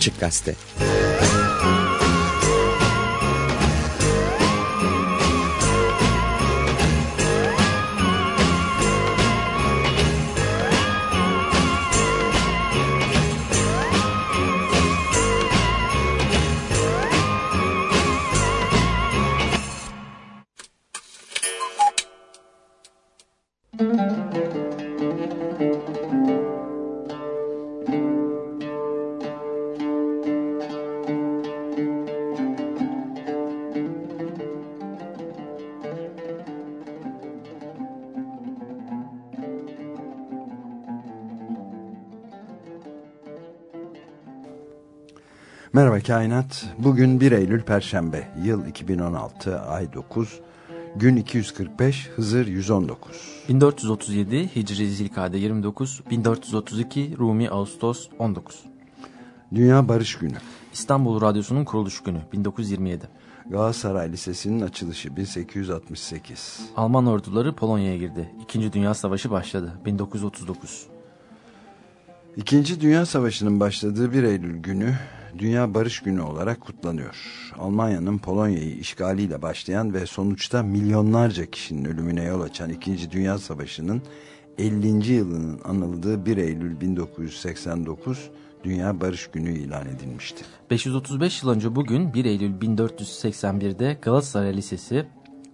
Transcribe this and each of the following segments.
Açık Gazete Kainat. Bugün 1 Eylül Perşembe. Yıl 2016, ay 9, gün 245, Hızır 119. 1437 Hicri Zilkade 29, 1432 Rumi Ağustos 19. Dünya Barış Günü. İstanbul Radyosu'nun kuruluş günü 1927. Galatasaray Lisesi'nin açılışı 1868. Alman orduları Polonya'ya girdi. İkinci Dünya Savaşı başladı 1939. İkinci Dünya Savaşı'nın başladığı 1 Eylül günü Dünya Barış Günü olarak kutlanıyor. Almanya'nın Polonya'yı işgaliyle başlayan ve sonuçta milyonlarca kişinin ölümüne yol açan İkinci Dünya Savaşı'nın 50. yılının anıldığı 1 Eylül 1989 Dünya Barış Günü ilan edilmişti. 535 yıl önce bugün 1 Eylül 1481'de Galatasaray Lisesi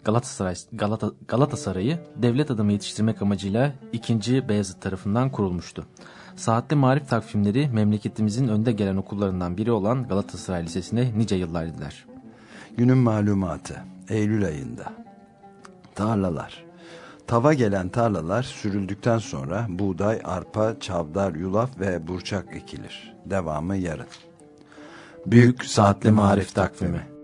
Galatasaray Galata, Galatasaray'ı devlet adamı yetiştirmek amacıyla 2. Beyazıt tarafından kurulmuştu. Saatli marif takvimleri memleketimizin önde gelen okullarından biri olan Galatasaray Lisesi'ne nice yıllar gider. Günün malumatı Eylül ayında tarlalar tava gelen tarlalar sürüldükten sonra buğday, arpa, çavdar, yulaf ve burçak ekilir. Devamı yarın. Büyük Saatli Marif Takvimi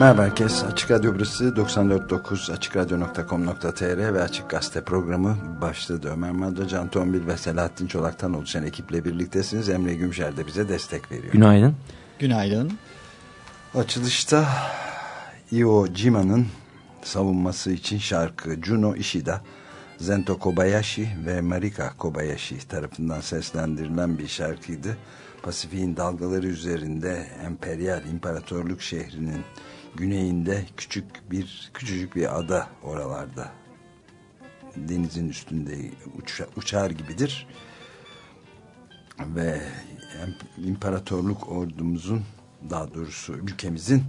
Merhaba herkes. Açık Radyo burası 94.9 AçıkRadyo.com.tr ve Açık Gazete programı başladı. Ömer Madra, Can Tombil ve Selahattin Çolak'tan oluşan ekiple birliktesiniz. Emre Gümşer de bize destek veriyor. Günaydın. Günaydın. Açılışta Iwo Jima'nın savunması için şarkı Juno Ishida, Zento Kobayashi ve Marika Kobayashi tarafından seslendirilen bir şarkıydı. Pasifik'in dalgaları üzerinde emperyal imparatorluk şehrinin güneyinde küçük bir küçücük bir ada oralarda denizin üstünde uça, uçar gibidir ve imparatorluk ordumuzun daha doğrusu ülkemizin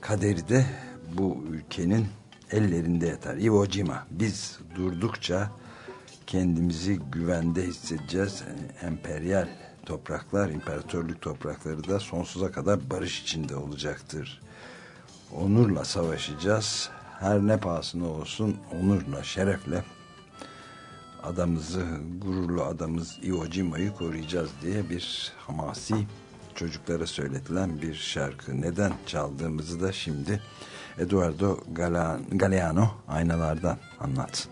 kaderi de bu ülkenin ellerinde yatar. Iwo Jima biz durdukça kendimizi güvende hissedeceğiz. Emperyal topraklar, imparatorluk toprakları da sonsuza kadar barış içinde olacaktır onurla savaşacağız. Her ne pahasına olsun onurla, şerefle adamızı, gururlu adamız Iwo Jima'yı koruyacağız diye bir hamasi çocuklara söyletilen bir şarkı. Neden çaldığımızı da şimdi Eduardo Galeano aynalardan anlatsın.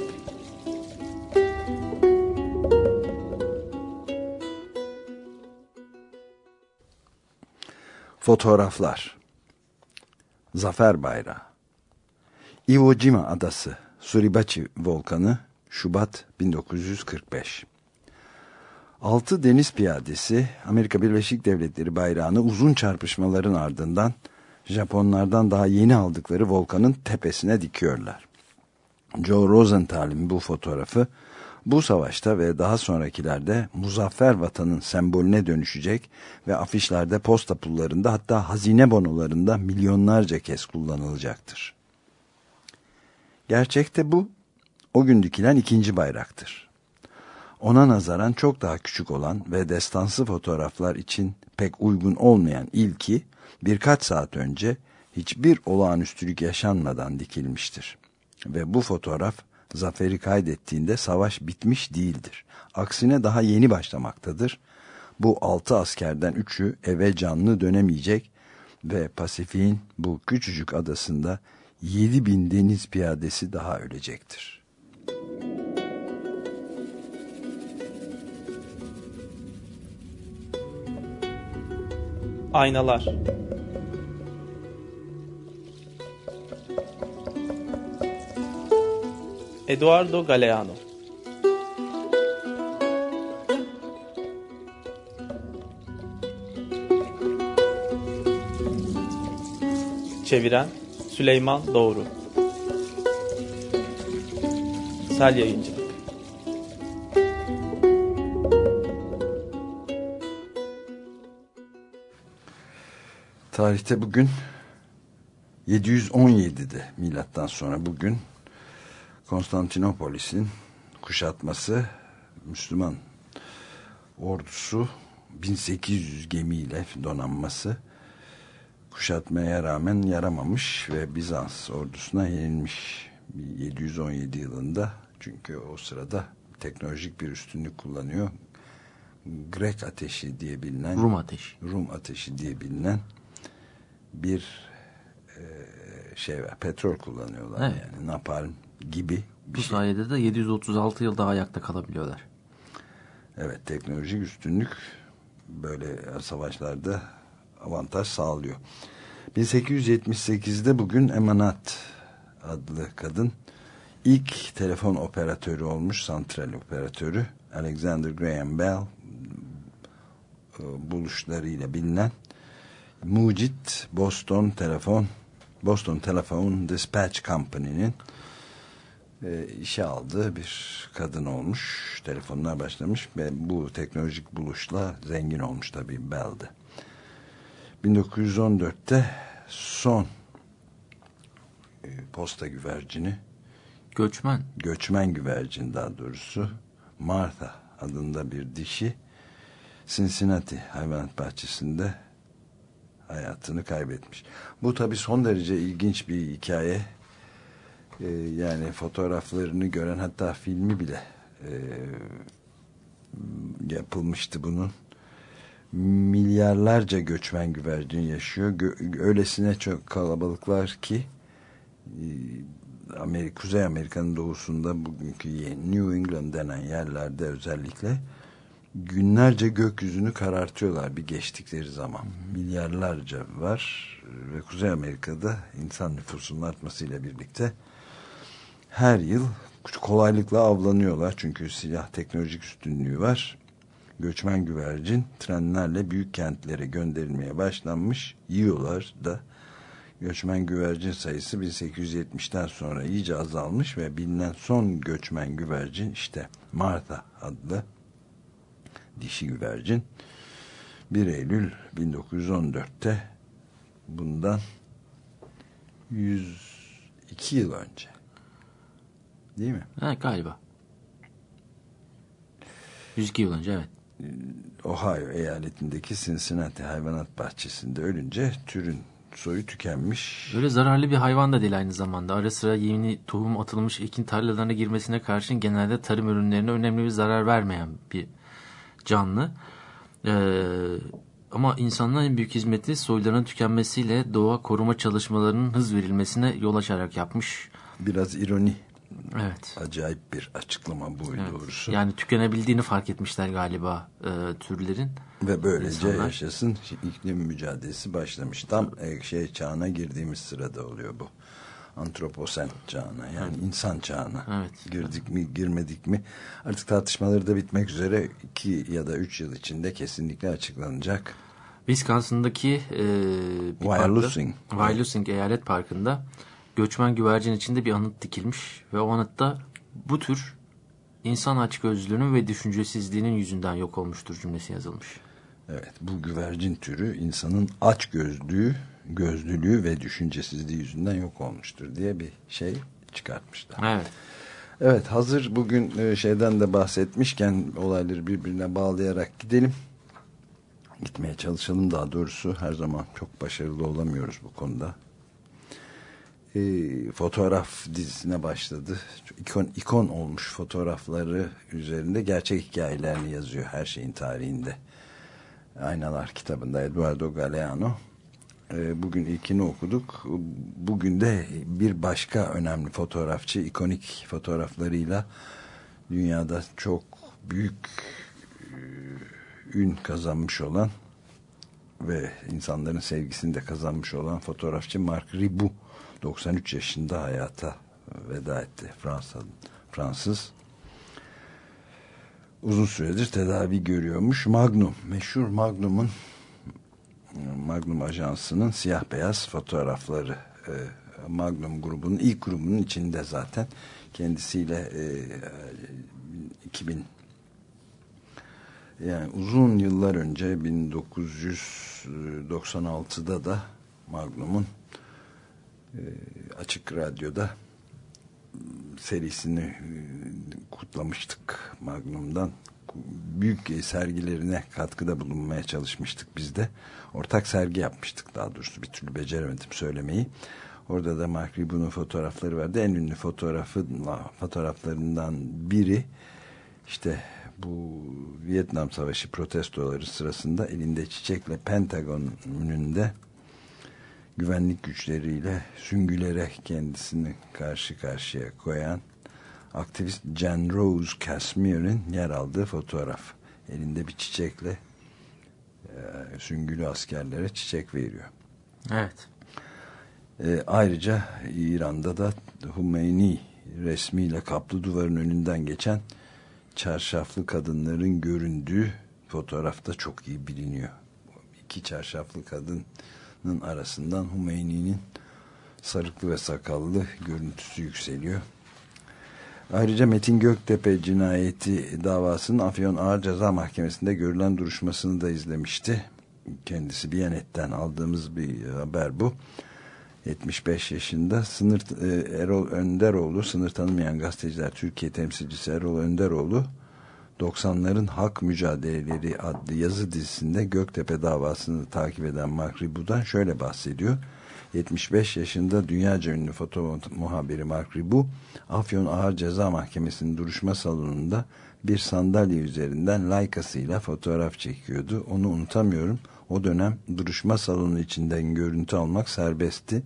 Fotoğraflar. Zafer Bayrağı. Iwo Jima Adası Suribachi Volkanı Şubat 1945 Altı deniz piyadesi Amerika Birleşik Devletleri bayrağını uzun çarpışmaların ardından Japonlardan daha yeni aldıkları volkanın tepesine dikiyorlar. Joe Rosenthal'in bu fotoğrafı bu savaşta ve daha sonrakilerde muzaffer vatanın sembolüne dönüşecek ve afişlerde posta pullarında hatta hazine bonolarında milyonlarca kez kullanılacaktır. Gerçekte bu o gün dikilen ikinci bayraktır. Ona nazaran çok daha küçük olan ve destansı fotoğraflar için pek uygun olmayan ilki birkaç saat önce hiçbir olağanüstülük yaşanmadan dikilmiştir. Ve bu fotoğraf zaferi kaydettiğinde savaş bitmiş değildir. Aksine daha yeni başlamaktadır. Bu altı askerden üçü eve canlı dönemeyecek ve Pasifik'in bu küçücük adasında yedi bin deniz piyadesi daha ölecektir. Aynalar Eduardo Galeano. Çeviren Süleyman Doğru. Sel Yayıncı Tarihte bugün 717'de milattan sonra bugün Konstantinopolis'in kuşatması Müslüman ordusu 1800 gemiyle donanması kuşatmaya rağmen yaramamış ve Bizans ordusuna yenilmiş 717 yılında çünkü o sırada teknolojik bir üstünlük kullanıyor. Grek ateşi diye bilinen Rum ateşi. Rum ateşi diye bilinen bir e, şey var. Petrol kullanıyorlar Evet. yani napalm gibi Bu şey. sayede de 736 yıl daha ayakta kalabiliyorlar. Evet teknolojik üstünlük böyle savaşlarda avantaj sağlıyor. 1878'de bugün Emanat adlı kadın ilk telefon operatörü olmuş santral operatörü Alexander Graham Bell e, buluşlarıyla bilinen mucit Boston telefon Boston Telephone Dispatch Company'nin e, işe aldığı bir kadın olmuş. Telefonlar başlamış ve bu teknolojik buluşla zengin olmuş tabii Bell'de. 1914'te son e, posta güvercini Göçmen. göçmen güvercin daha doğrusu Martha adında bir dişi Cincinnati hayvanat bahçesinde hayatını kaybetmiş. Bu tabi son derece ilginç bir hikaye. Ee, yani fotoğraflarını gören hatta filmi bile e, yapılmıştı bunun. Milyarlarca göçmen güvercin yaşıyor. Gö öylesine çok kalabalıklar ki e, Amerika, Kuzey Amerika'nın doğusunda bugünkü New England denen yerlerde özellikle günlerce gökyüzünü karartıyorlar bir geçtikleri zaman. Milyarlarca var ve Kuzey Amerika'da insan nüfusunun artmasıyla birlikte her yıl kolaylıkla avlanıyorlar. Çünkü silah teknolojik üstünlüğü var. Göçmen güvercin trenlerle büyük kentlere gönderilmeye başlanmış. Yiyorlar da göçmen güvercin sayısı 1870'ten sonra iyice azalmış ve bilinen son göçmen güvercin işte Martha adlı dişi güvercin 1 Eylül 1914'te bundan 102 yıl önce. Değil mi? Evet galiba. 102 yıl önce evet. Ohio eyaletindeki Cincinnati hayvanat bahçesinde ölünce türün soyu tükenmiş. Öyle zararlı bir hayvan da değil aynı zamanda. Ara sıra yeni tohum atılmış ekin tarlalarına girmesine karşın genelde tarım ürünlerine önemli bir zarar vermeyen bir canlı. Ee, ama insanların en büyük hizmeti soylarının tükenmesiyle doğa koruma çalışmalarının hız verilmesine yol açarak yapmış. Biraz ironi. Evet. Acayip bir açıklama bu evet. doğrusu. Yani tükenebildiğini fark etmişler galiba e, türlerin. Ve böylece İnsanlar. yaşasın iklim mücadelesi başlamış. Tam e, şey çağına girdiğimiz sırada oluyor bu. Antroposen çağına yani insan çağına Evet. girdik mi girmedik mi artık tartışmaları da bitmek üzere iki ya da üç yıl içinde kesinlikle açıklanacak. Wisconsin'daki e, bir Wyalusing. parkta, Wyalusing Eyalet Parkı'nda göçmen güvercin içinde bir anıt dikilmiş ve o anıtta bu tür insan açgözlülüğünün ve düşüncesizliğinin yüzünden yok olmuştur cümlesi yazılmış. Evet bu güvercin türü insanın aç gözlüğü, gözlülüğü ve düşüncesizliği yüzünden yok olmuştur diye bir şey çıkartmışlar. Evet. Evet hazır bugün e, şeyden de bahsetmişken olayları birbirine bağlayarak gidelim. Gitmeye çalışalım daha doğrusu her zaman çok başarılı olamıyoruz bu konuda. E, fotoğraf dizisine başladı. İkon, ikon olmuş fotoğrafları üzerinde gerçek hikayelerini yazıyor her şeyin tarihinde. Aynalar kitabında Eduardo Galeano. E, bugün ilkini okuduk. Bugün de bir başka önemli fotoğrafçı, ikonik fotoğraflarıyla dünyada çok büyük e, ün kazanmış olan ve insanların sevgisini de kazanmış olan fotoğrafçı Marc Ribou 93 yaşında hayata veda etti. Fransa, Fransız. Uzun süredir tedavi görüyormuş. Magnum, meşhur Magnum'un Magnum Ajansı'nın siyah beyaz fotoğrafları e, Magnum grubunun ilk grubunun içinde zaten kendisiyle e, 2000 yani uzun yıllar önce 1996'da da Magnum'un e, açık radyoda serisini e, kutlamıştık Magnum'dan büyük sergilerine katkıda bulunmaya çalışmıştık biz de. Ortak sergi yapmıştık daha doğrusu bir türlü beceremedim söylemeyi. Orada da Mark Ribou'nun fotoğrafları vardı. En ünlü fotoğrafı fotoğraflarından biri işte bu Vietnam Savaşı protestoları sırasında elinde çiçekle Pentagon önünde güvenlik güçleriyle süngülere kendisini karşı karşıya koyan aktivist Jan Rose Casimir'in yer aldığı fotoğraf. Elinde bir çiçekle e, süngülü askerlere çiçek veriyor. Evet. E, ayrıca İran'da da Hümeyni resmiyle kaplı duvarın önünden geçen çarşaflı kadınların göründüğü fotoğrafta çok iyi biliniyor. İki çarşaflı kadının arasından Hümeyni'nin sarıklı ve sakallı görüntüsü yükseliyor. Ayrıca Metin Göktepe cinayeti davasının Afyon Ağır Ceza Mahkemesi'nde görülen duruşmasını da izlemişti. Kendisi Biyanet'ten aldığımız bir haber bu. 75 yaşında sınır e, Erol Önderoğlu sınır tanımayan gazeteciler Türkiye temsilcisi Erol Önderoğlu 90'ların hak mücadeleleri adlı yazı dizisinde Göktepe davasını takip eden Mark Ribou'dan şöyle bahsediyor. 75 yaşında dünyaca ünlü foto muhabiri Mark Ribou Afyon Ağır Ceza Mahkemesi'nin duruşma salonunda bir sandalye üzerinden laykasıyla fotoğraf çekiyordu. Onu unutamıyorum. O dönem duruşma salonu içinden görüntü almak serbestti.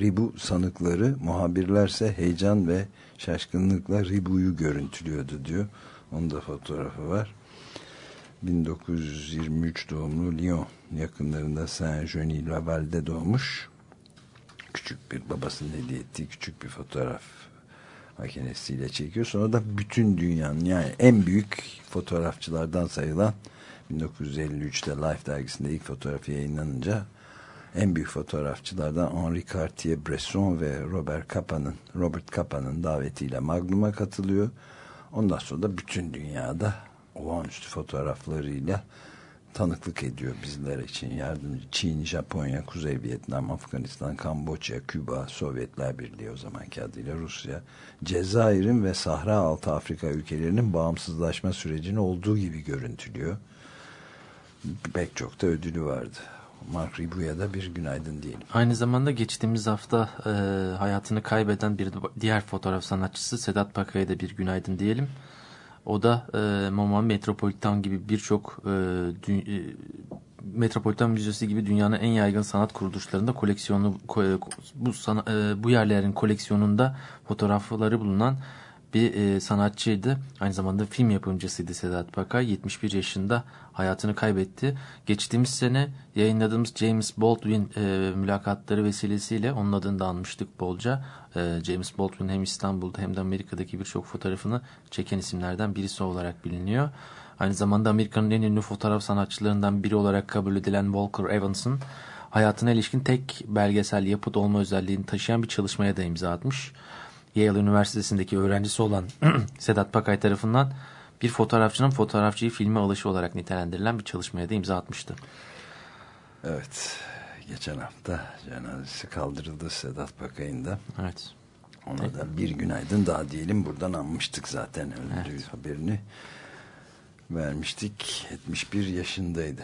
Ribu sanıkları, muhabirlerse heyecan ve şaşkınlıkla Ribu'yu görüntülüyordu diyor. Onun da fotoğrafı var. 1923 doğumlu Lyon yakınlarında Saint-Genis-Laval'de doğmuş. Küçük bir babasının hediye ettiği küçük bir fotoğraf makinesiyle çekiyor. Sonra da bütün dünyanın yani en büyük fotoğrafçılardan sayılan 1953'te Life dergisinde ilk fotoğrafı yayınlanınca en büyük fotoğrafçılardan Henri Cartier-Bresson ve Robert Capa'nın Robert Capa'nın davetiyle Magnum'a katılıyor. Ondan sonra da bütün dünyada olağanüstü fotoğraflarıyla tanıklık ediyor bizler için. Yardımcı Çin, Japonya, Kuzey Vietnam, Afganistan, Kamboçya, Küba, Sovyetler Birliği o zamanki adıyla Rusya, Cezayir'in ve Sahra Altı Afrika ülkelerinin bağımsızlaşma sürecini olduğu gibi görüntülüyor. Pek çok da ödülü vardı. Mark Ribuya da bir günaydın diyelim. Aynı zamanda geçtiğimiz hafta e, hayatını kaybeden bir diğer fotoğraf sanatçısı Sedat Paka'ya da bir günaydın diyelim. O da e, MoMA Metropolitan gibi birçok e, e, Metropolitan Müzesi gibi dünyanın en yaygın sanat kuruluşlarında koleksiyonu bu sana, e, bu yerlerin koleksiyonunda fotoğrafları bulunan bir e, sanatçıydı. Aynı zamanda film yapımcısıydı Sedat Pakay. 71 yaşında hayatını kaybetti. Geçtiğimiz sene yayınladığımız James Baldwin e, mülakatları vesilesiyle onun adını da anmıştık bolca. E, James Baldwin hem İstanbul'da hem de Amerika'daki birçok fotoğrafını çeken isimlerden birisi olarak biliniyor. Aynı zamanda Amerika'nın en ünlü fotoğraf sanatçılarından biri olarak kabul edilen Walker Evans'ın hayatına ilişkin tek belgesel yapıt olma özelliğini taşıyan bir çalışmaya da imza atmış. Yale Üniversitesi'ndeki öğrencisi olan Sedat Pakay tarafından bir fotoğrafçının fotoğrafçıyı filme alışı olarak nitelendirilen bir çalışmaya da imza atmıştı. Evet. Geçen hafta cenazesi kaldırıldı Sedat Pakay'ın da. Evet. Ona evet. da bir günaydın daha diyelim. Buradan anmıştık zaten öldüğü evet. haberini vermiştik. 71 yaşındaydı.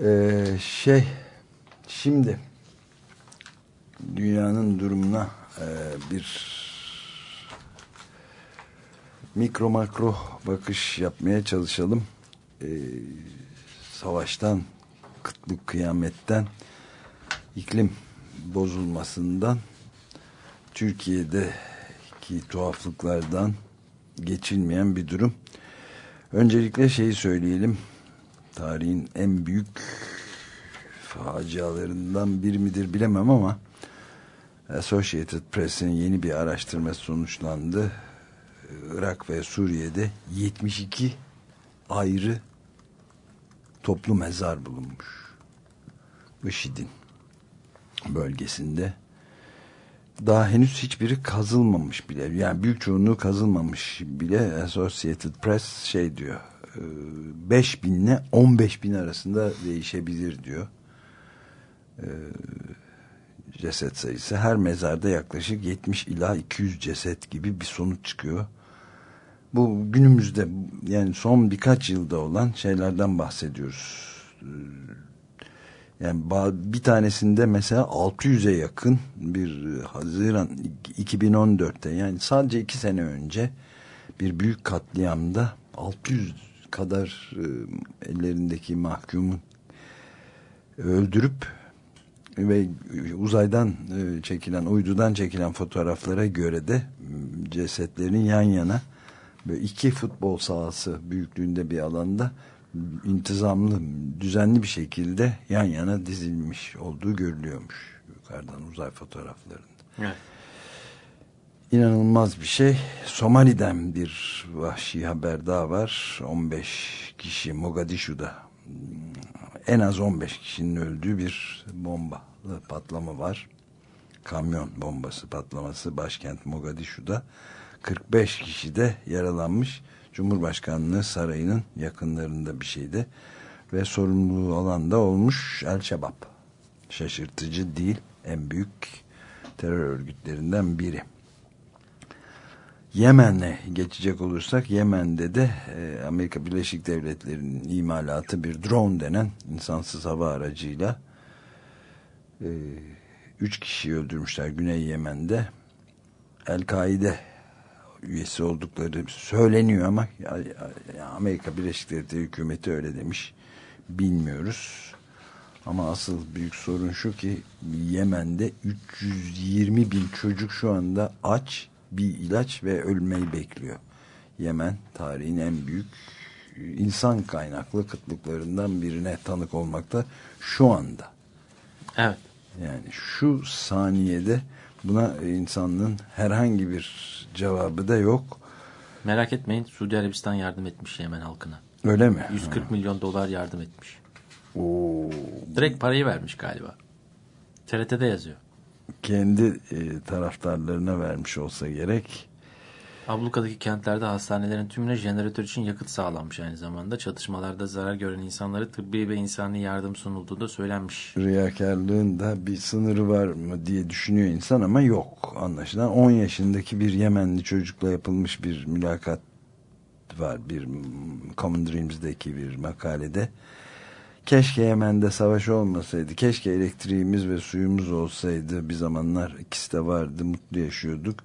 Ee, şey şimdi dünyanın durumuna e, bir mikro makro bakış yapmaya çalışalım. E, savaştan, kıtlık kıyametten, iklim bozulmasından, Türkiye'deki tuhaflıklardan geçilmeyen bir durum. Öncelikle şeyi söyleyelim. Tarihin en büyük facialarından bir midir bilemem ama Associated Press'in yeni bir araştırma sonuçlandı. Irak ve Suriye'de 72 ayrı toplu mezar bulunmuş. IŞİD'in bölgesinde. Daha henüz hiçbiri kazılmamış bile. Yani büyük çoğunluğu kazılmamış bile. Associated Press şey diyor. 5 binle 15 bin arasında değişebilir diyor. Ee, ceset sayısı. Her mezarda yaklaşık 70 ila 200 ceset gibi bir sonuç çıkıyor. Bu günümüzde yani son birkaç yılda olan şeylerden bahsediyoruz. Yani bir tanesinde mesela 600'e yakın bir Haziran 2014'te yani sadece iki sene önce bir büyük katliamda 600 kadar e, ellerindeki mahkumu öldürüp ve uzaydan e, çekilen uydudan çekilen fotoğraflara göre de cesetlerin yan yana böyle iki futbol sahası büyüklüğünde bir alanda intizamlı düzenli bir şekilde yan yana dizilmiş olduğu görülüyormuş yukarıdan uzay fotoğraflarında. Evet. İnanılmaz bir şey. Somali'den bir vahşi haber daha var. 15 kişi Mogadishu'da en az 15 kişinin öldüğü bir bomba patlama var. Kamyon bombası patlaması başkent Mogadishu'da 45 kişi de yaralanmış. Cumhurbaşkanlığı sarayının yakınlarında bir şeydi ve sorumluluğu alanda olmuş El Şebab. Şaşırtıcı değil. En büyük terör örgütlerinden biri. Yemen'e geçecek olursak Yemen'de de e, Amerika Birleşik Devletleri'nin imalatı bir drone denen insansız hava aracıyla e, üç kişiyi öldürmüşler Güney Yemen'de. El-Kaide üyesi oldukları söyleniyor ama ya, ya Amerika Birleşik Devletleri hükümeti öyle demiş. Bilmiyoruz. Ama asıl büyük sorun şu ki Yemen'de 320 bin çocuk şu anda aç bir ilaç ve ölmeyi bekliyor. Yemen tarihin en büyük insan kaynaklı kıtlıklarından birine tanık olmakta şu anda. Evet. Yani şu saniyede buna insanlığın herhangi bir cevabı da yok. Merak etmeyin Suudi Arabistan yardım etmiş Yemen halkına. Öyle mi? 140 ha. milyon dolar yardım etmiş. Oo. Direkt parayı vermiş galiba. TRT'de yazıyor kendi e, taraftarlarına vermiş olsa gerek. Ablukadaki kentlerde hastanelerin tümüne jeneratör için yakıt sağlanmış aynı zamanda. Çatışmalarda zarar gören insanlara tıbbi ve insani yardım sunulduğu da söylenmiş. Riyakarlığın da bir sınırı var mı diye düşünüyor insan ama yok anlaşılan. 10 yaşındaki bir Yemenli çocukla yapılmış bir mülakat var bir Common Dreams'deki bir makalede. Keşke Yemen'de savaş olmasaydı. Keşke elektriğimiz ve suyumuz olsaydı. Bir zamanlar ikisi de vardı. Mutlu yaşıyorduk.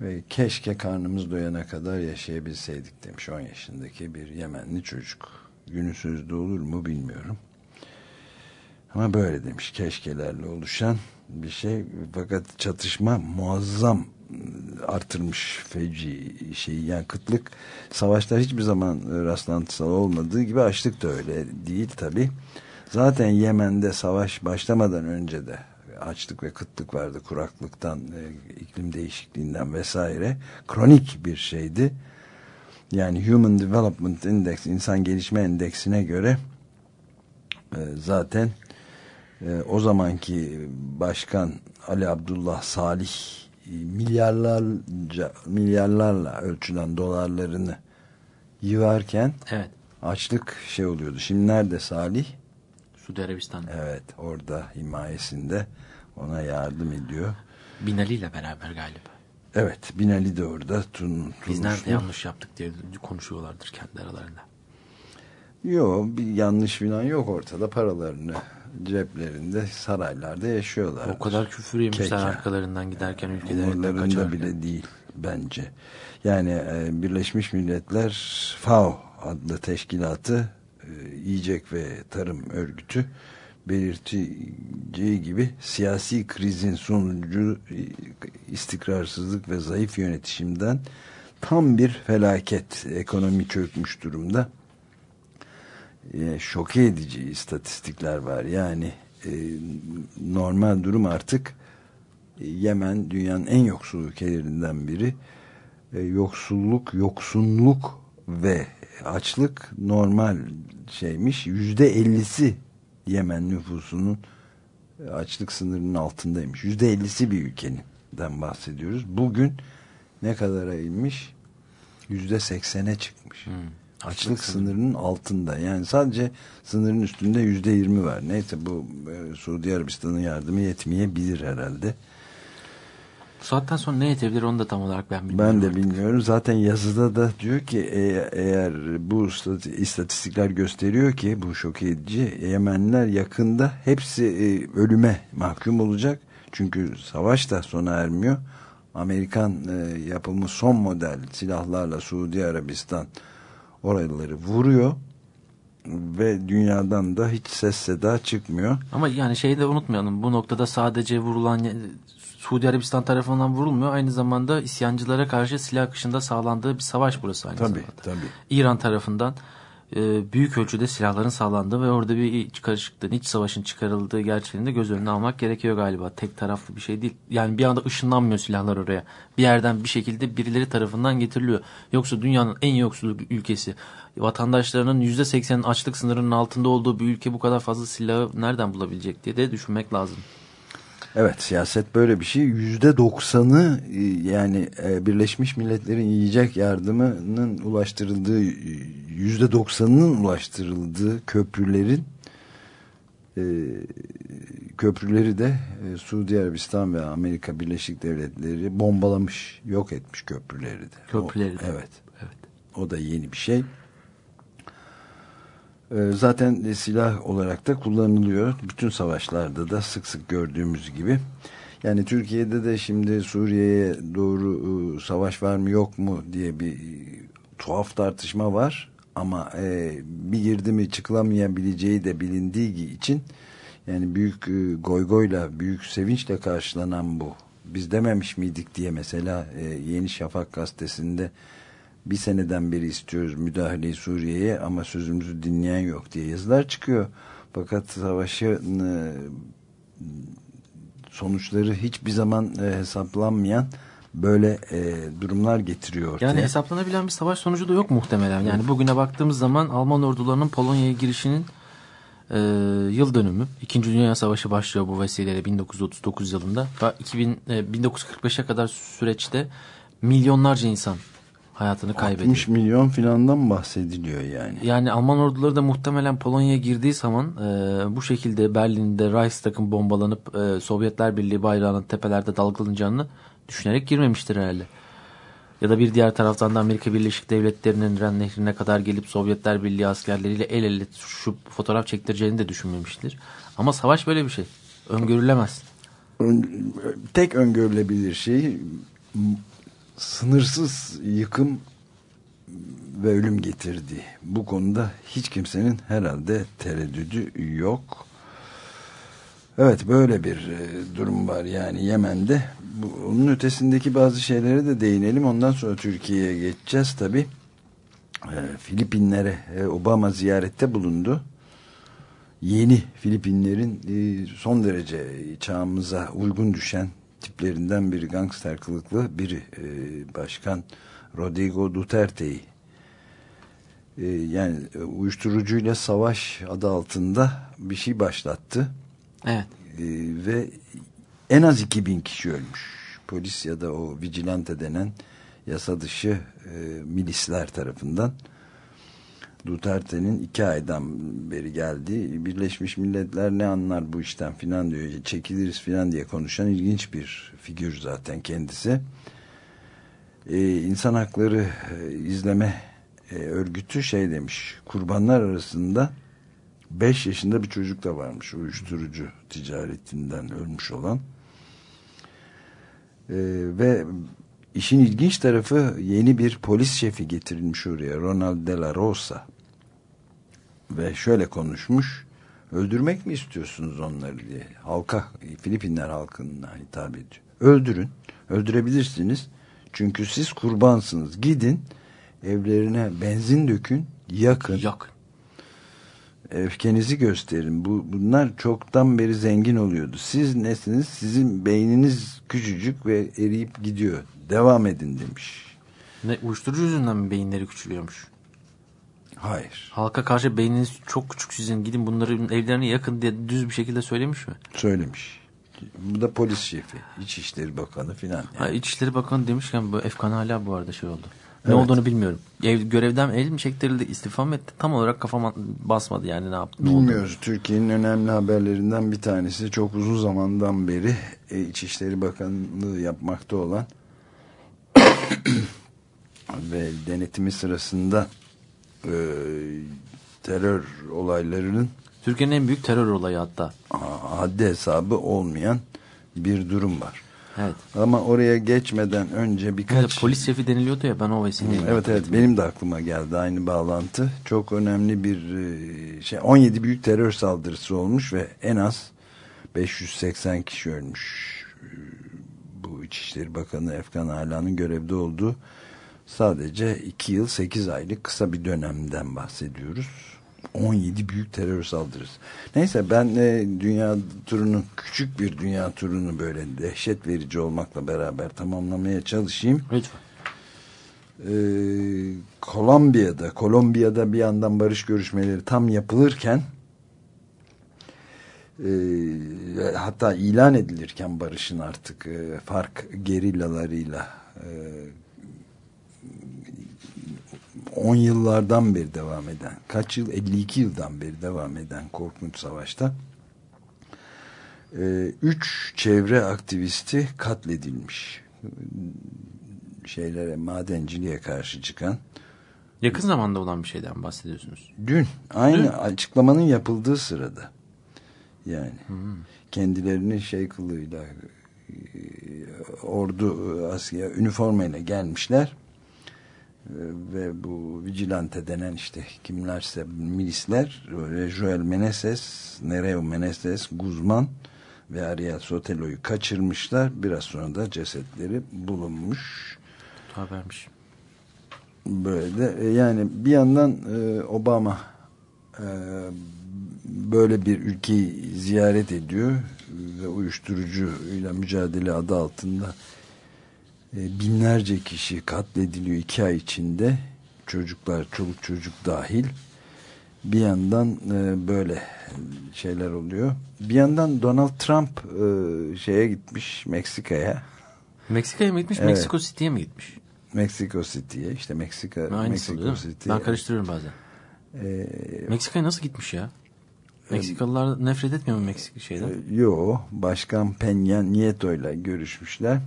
Ve keşke karnımız doyana kadar yaşayabilseydik demiş 10 yaşındaki bir Yemenli çocuk. Günü sözde olur mu bilmiyorum. Ama böyle demiş keşkelerle oluşan bir şey. Fakat çatışma muazzam artırmış feci şeyi yani kıtlık. Savaşlar hiçbir zaman rastlantısal olmadığı gibi açlık da öyle değil tabi zaten Yemen'de savaş başlamadan önce de açlık ve kıtlık vardı kuraklıktan iklim değişikliğinden vesaire. Kronik bir şeydi. Yani Human Development Index insan gelişme endeksine göre zaten o zamanki başkan Ali Abdullah Salih milyarlarca milyarlarla ölçülen dolarlarını yığarken evet. açlık şey oluyordu. Şimdi nerede Salih? Suudi Arabistan. Evet orada himayesinde ona yardım ediyor. Binali ile beraber galiba. Evet Binali de orada. Tun, Biz nerede yanlış yaptık diye konuşuyorlardır kendi aralarında. Yok bir yanlış falan yok ortada paralarını ceplerinde saraylarda yaşıyorlar. O kadar küfür yemişler arkalarından giderken ülkelerinden kaçarken. bile değil bence. Yani e, Birleşmiş Milletler FAO adlı teşkilatı e, yiyecek ve tarım örgütü belirteceği gibi siyasi krizin sonucu e, istikrarsızlık ve zayıf yönetişimden tam bir felaket ekonomi çökmüş durumda e, şoke edici istatistikler var. Yani e, normal durum artık e, Yemen dünyanın en yoksul ülkelerinden biri. E, yoksulluk, yoksunluk ve açlık normal şeymiş. Yüzde ellisi Yemen nüfusunun açlık sınırının altındaymış. Yüzde ellisi bir ülkeninden bahsediyoruz. Bugün ne kadara inmiş? Yüzde seksene çıkmış. Hmm. Açlık sınırının altında. Yani sadece sınırın üstünde yüzde yirmi var. Neyse bu e, Suudi Arabistan'ın yardımı yetmeyebilir herhalde. Saatten sonra ne yetebilir onu da tam olarak ben bilmiyorum. Ben de artık. bilmiyorum. Zaten yazıda da diyor ki e, eğer bu istatistikler gösteriyor ki bu şok edici Yemenliler yakında hepsi e, ölüme mahkum olacak. Çünkü savaş da sona ermiyor. Amerikan e, yapımı son model silahlarla Suudi Arabistan oraları vuruyor ve dünyadan da hiç ses seda çıkmıyor. Ama yani şeyi de unutmayalım bu noktada sadece vurulan Suudi Arabistan tarafından vurulmuyor. Aynı zamanda isyancılara karşı silah akışında sağlandığı bir savaş burası aynı tabii, zamanda. Tabii. İran tarafından e, büyük ölçüde silahların sağlandığı ve orada bir iç karışıklığın, iç savaşın çıkarıldığı gerçeğini de göz önüne almak gerekiyor galiba. Tek taraflı bir şey değil. Yani bir anda ışınlanmıyor silahlar oraya. Bir yerden bir şekilde birileri tarafından getiriliyor. Yoksa dünyanın en yoksul ülkesi, vatandaşlarının %80'in açlık sınırının altında olduğu bir ülke bu kadar fazla silahı nereden bulabilecek diye de düşünmek lazım. Evet siyaset böyle bir şey. Yüzde doksanı e, yani e, Birleşmiş Milletler'in yiyecek yardımının ulaştırıldığı yüzde doksanının ulaştırıldığı köprülerin e, köprüleri de Suudi Arabistan ve Amerika Birleşik Devletleri bombalamış, yok etmiş köprüleri de. Köprüleri de. O, evet. evet. O da yeni bir şey. Ee, zaten silah olarak da kullanılıyor. Bütün savaşlarda da sık sık gördüğümüz gibi. Yani Türkiye'de de şimdi Suriye'ye doğru e, savaş var mı yok mu diye bir tuhaf tartışma var. Ama e, bir girdi mi çıkılamayabileceği de bilindiği için yani büyük e, goygoyla, büyük sevinçle karşılanan bu. Biz dememiş miydik diye mesela Yeni Şafak gazetesinde bir seneden beri istiyoruz müdahaleyi Suriye'ye ama sözümüzü dinleyen yok diye yazılar çıkıyor. Fakat savaşın e, sonuçları hiçbir zaman e, hesaplanmayan böyle e, durumlar getiriyor ortaya. Yani hesaplanabilen bir savaş sonucu da yok muhtemelen. Yani bugüne baktığımız zaman Alman ordularının Polonya'ya girişinin e, yıl dönümü. İkinci Dünya Savaşı başlıyor bu vesileyle 1939 yılında. 2000 e, 1945'e kadar süreçte Milyonlarca insan hayatını kaybediyor. 60 milyon filandan bahsediliyor yani. Yani Alman orduları da muhtemelen Polonya'ya girdiği zaman e, bu şekilde Berlin'de Reichstag'ın bombalanıp e, Sovyetler Birliği bayrağının tepelerde dalgalanacağını düşünerek girmemiştir herhalde. Ya da bir diğer taraftan da Amerika Birleşik Devletleri'nin Ren Nehri'ne kadar gelip Sovyetler Birliği askerleriyle el ele tutuşup fotoğraf çektireceğini de düşünmemiştir. Ama savaş böyle bir şey. Öngörülemez. Ön- tek öngörülebilir şey sınırsız yıkım ve ölüm getirdi. Bu konuda hiç kimsenin herhalde tereddüdü yok. Evet böyle bir e, durum var yani Yemen'de. Bu, onun ötesindeki bazı şeylere de değinelim. Ondan sonra Türkiye'ye geçeceğiz tabi. Filipinlere e, Obama ziyarette bulundu. Yeni Filipinlerin e, son derece çağımıza uygun düşen tiplerinden biri gangster kılıklı biri e, başkan Rodrigo Duterte'yi e, yani e, uyuşturucuyla savaş adı altında bir şey başlattı. Evet. E, ve en az 2000 kişi ölmüş. Polis ya da o vigilante denen yasa dışı e, milisler tarafından. Duterte'nin iki aydan beri geldi. Birleşmiş Milletler ne anlar bu işten filan diyor. Çekiliriz filan diye konuşan ilginç bir figür zaten kendisi. Ee, insan hakları e, izleme e, örgütü şey demiş. Kurbanlar arasında 5 yaşında bir çocuk da varmış uyuşturucu ticaretinden ölmüş olan. Ee, ve işin ilginç tarafı yeni bir polis şefi getirilmiş oraya Ronald de la Rosa ve şöyle konuşmuş öldürmek mi istiyorsunuz onları diye halka Filipinler halkına hitap ediyor öldürün öldürebilirsiniz çünkü siz kurbansınız gidin evlerine benzin dökün yakın Yok. öfkenizi gösterin. Bu, bunlar çoktan beri zengin oluyordu. Siz nesiniz? Sizin beyniniz küçücük ve eriyip gidiyor. Devam edin demiş. Ne uyuşturucu yüzünden mi beyinleri küçülüyormuş? Hayır. Halka karşı beyniniz çok küçük sizin gidin bunların evlerine yakın diye düz bir şekilde söylemiş mi? Söylemiş. Bu da polis şefi. İçişleri Bakanı filan. Ha, Yani. İçişleri Bakanı demişken bu Efkan hala bu arada şey oldu. Ne Evet. olduğunu bilmiyorum. Ev, görevden el mi çektirildi istifa mı etti? Tam olarak kafama basmadı yani ne yaptı ne. Bilmiyoruz. Türkiye'nin önemli haberlerinden bir tanesi çok uzun zamandan beri e, İçişleri Bakanlığı yapmakta olan ve denetimi sırasında e, terör olaylarının Türkiye'nin en büyük terör olayı hatta. haddi hesabı olmayan bir durum var. Evet. Ama oraya geçmeden önce birkaç... polis şefi deniliyordu ya ben o vesileyle. Evet evet benim de aklıma geldi aynı bağlantı. Çok önemli bir e, şey 17 büyük terör saldırısı olmuş ve en az 580 kişi ölmüş. E, Bu İçişleri Bakanı Efkan Ala'nın görevde olduğu sadece 2 yıl 8 aylık kısa bir dönemden bahsediyoruz. 17 büyük terör saldırısı. Neyse ben e, dünya turunu küçük bir dünya turunu böyle dehşet verici olmakla beraber tamamlamaya çalışayım. Lütfen. Ee, Kolombiya'da Kolombiya'da bir yandan barış görüşmeleri tam yapılırken e, hatta ilan edilirken barışın artık e, fark gerillalarıyla e, 10 yıllardan beri devam eden kaç yıl? 52 yıldan beri devam eden korkunç savaşta 3 çevre aktivisti katledilmiş. Şeylere madenciliğe karşı çıkan. Yakın zamanda olan bir şeyden bahsediyorsunuz. dün aynı Dün. açıklamanın yapıldığı sırada. Yani kendilerini şey kılığıyla e, ordu e, asker üniformayla gelmişler. E, ve bu vigilante denen işte kimlerse milisler böyle Joel Meneses, Nereo Meneses, Guzman ve Ariel Sotelo'yu kaçırmışlar. Biraz sonra da cesetleri bulunmuş. Habermiş. Böyle de e, yani bir yandan e, Obama e, böyle bir ülkeyi ziyaret ediyor ve uyuşturucuyla mücadele adı altında e, binlerce kişi katlediliyor iki ay içinde çocuklar çoluk çocuk dahil bir yandan e, böyle şeyler oluyor bir yandan Donald Trump e, şeye gitmiş Meksika'ya Meksika'ya mı gitmiş, Evet. Meksiko City'ye mi gitmiş? Meksiko City'ye işte Meksika Aynısı Meksiko? City. Ben karıştırıyorum bazen. Ee, Meksika'ya nasıl gitmiş ya? Meksikalılar nefret etmiyor mu Meksika şeyden? e, yo Başkan Peña Nieto ile görüşmüşler.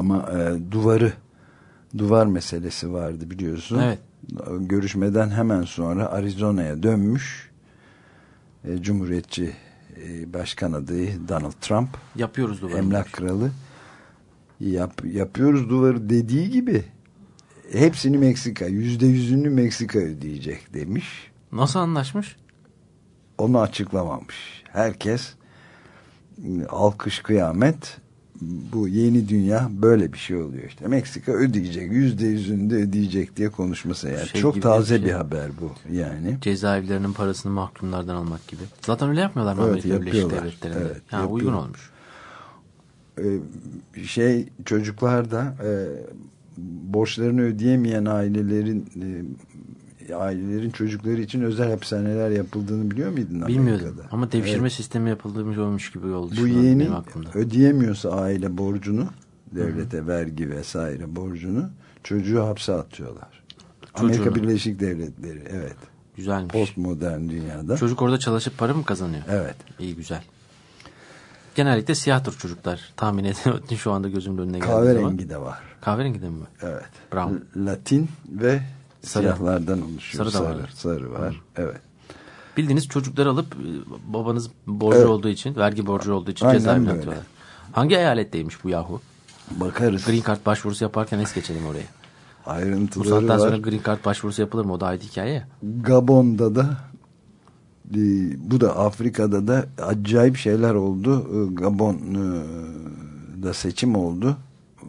Ama e, duvarı duvar meselesi vardı biliyorsun. Evet. Görüşmeden hemen sonra Arizona'ya dönmüş. E, Cumhuriyetçi e, başkan adayı Donald Trump. Yapıyoruz duvarı. Emlak kralı yap, yapıyoruz duvarı dediği gibi hepsini Meksika yüzde yüzünü Meksika ödeyecek demiş Nasıl anlaşmış? onu açıklamamış herkes e, alkış kıyamet bu yeni dünya böyle bir şey oluyor işte Meksika ödeyecek yüzde yüzünü de ödeyecek diye konuşması yani Şey çok taze bir bir, şey. haber bu yani Cezaevlerinin parasını mahkumlardan almak gibi. Zaten öyle yapmıyorlar mı Evet, Amerika Birleşik. Devletleri'nde? Evet, ha, uygun yapıyorlar. olmuş. e, şey çocuklar da e, borçlarını ödeyemeyen ailelerin e, ailelerin çocukları için özel hapishaneler yapıldığını biliyor muydun Bilmiyordum Amerika'da? ama devşirme Evet. sistemi yapıldığımız olmuş gibi oldu. Bu aklımda. ödeyemiyorsa aile borcunu devlete vergi vesaire borcunu çocuğu hapse atıyorlar. Amerika Çocuğunu. Birleşik Devletleri evet. Güzelmiş. Postmodern dünyada. Çocuk orada çalışıp para mı kazanıyor? Evet. İyi güzel. Genellikle siyahtır çocuklar. Tahmin edin şu anda gözümün önüne geldi. Kahverengi de var. Kahverengi de mi? Evet. Brown. Latin ve. Siyahlardan oluşuyor. Sarı da sarı, var. sarı var. Evet. Bildiğiniz çocukları alıp e, babanız borcu Evet. olduğu için, vergi borcu olduğu için cezaevine atıyorlar. Hangi eyaletteymiş bu yahu? Bakarız. Green Card başvurusu yaparken es geçelim oraya. Bu Ayrıntıları saatten var. sonra Green Card başvurusu yapılır mı? O da ayrı hikaye. Gabon'da da e, bu da Afrika'da da acayip şeyler oldu. E, Gabon'da seçim oldu.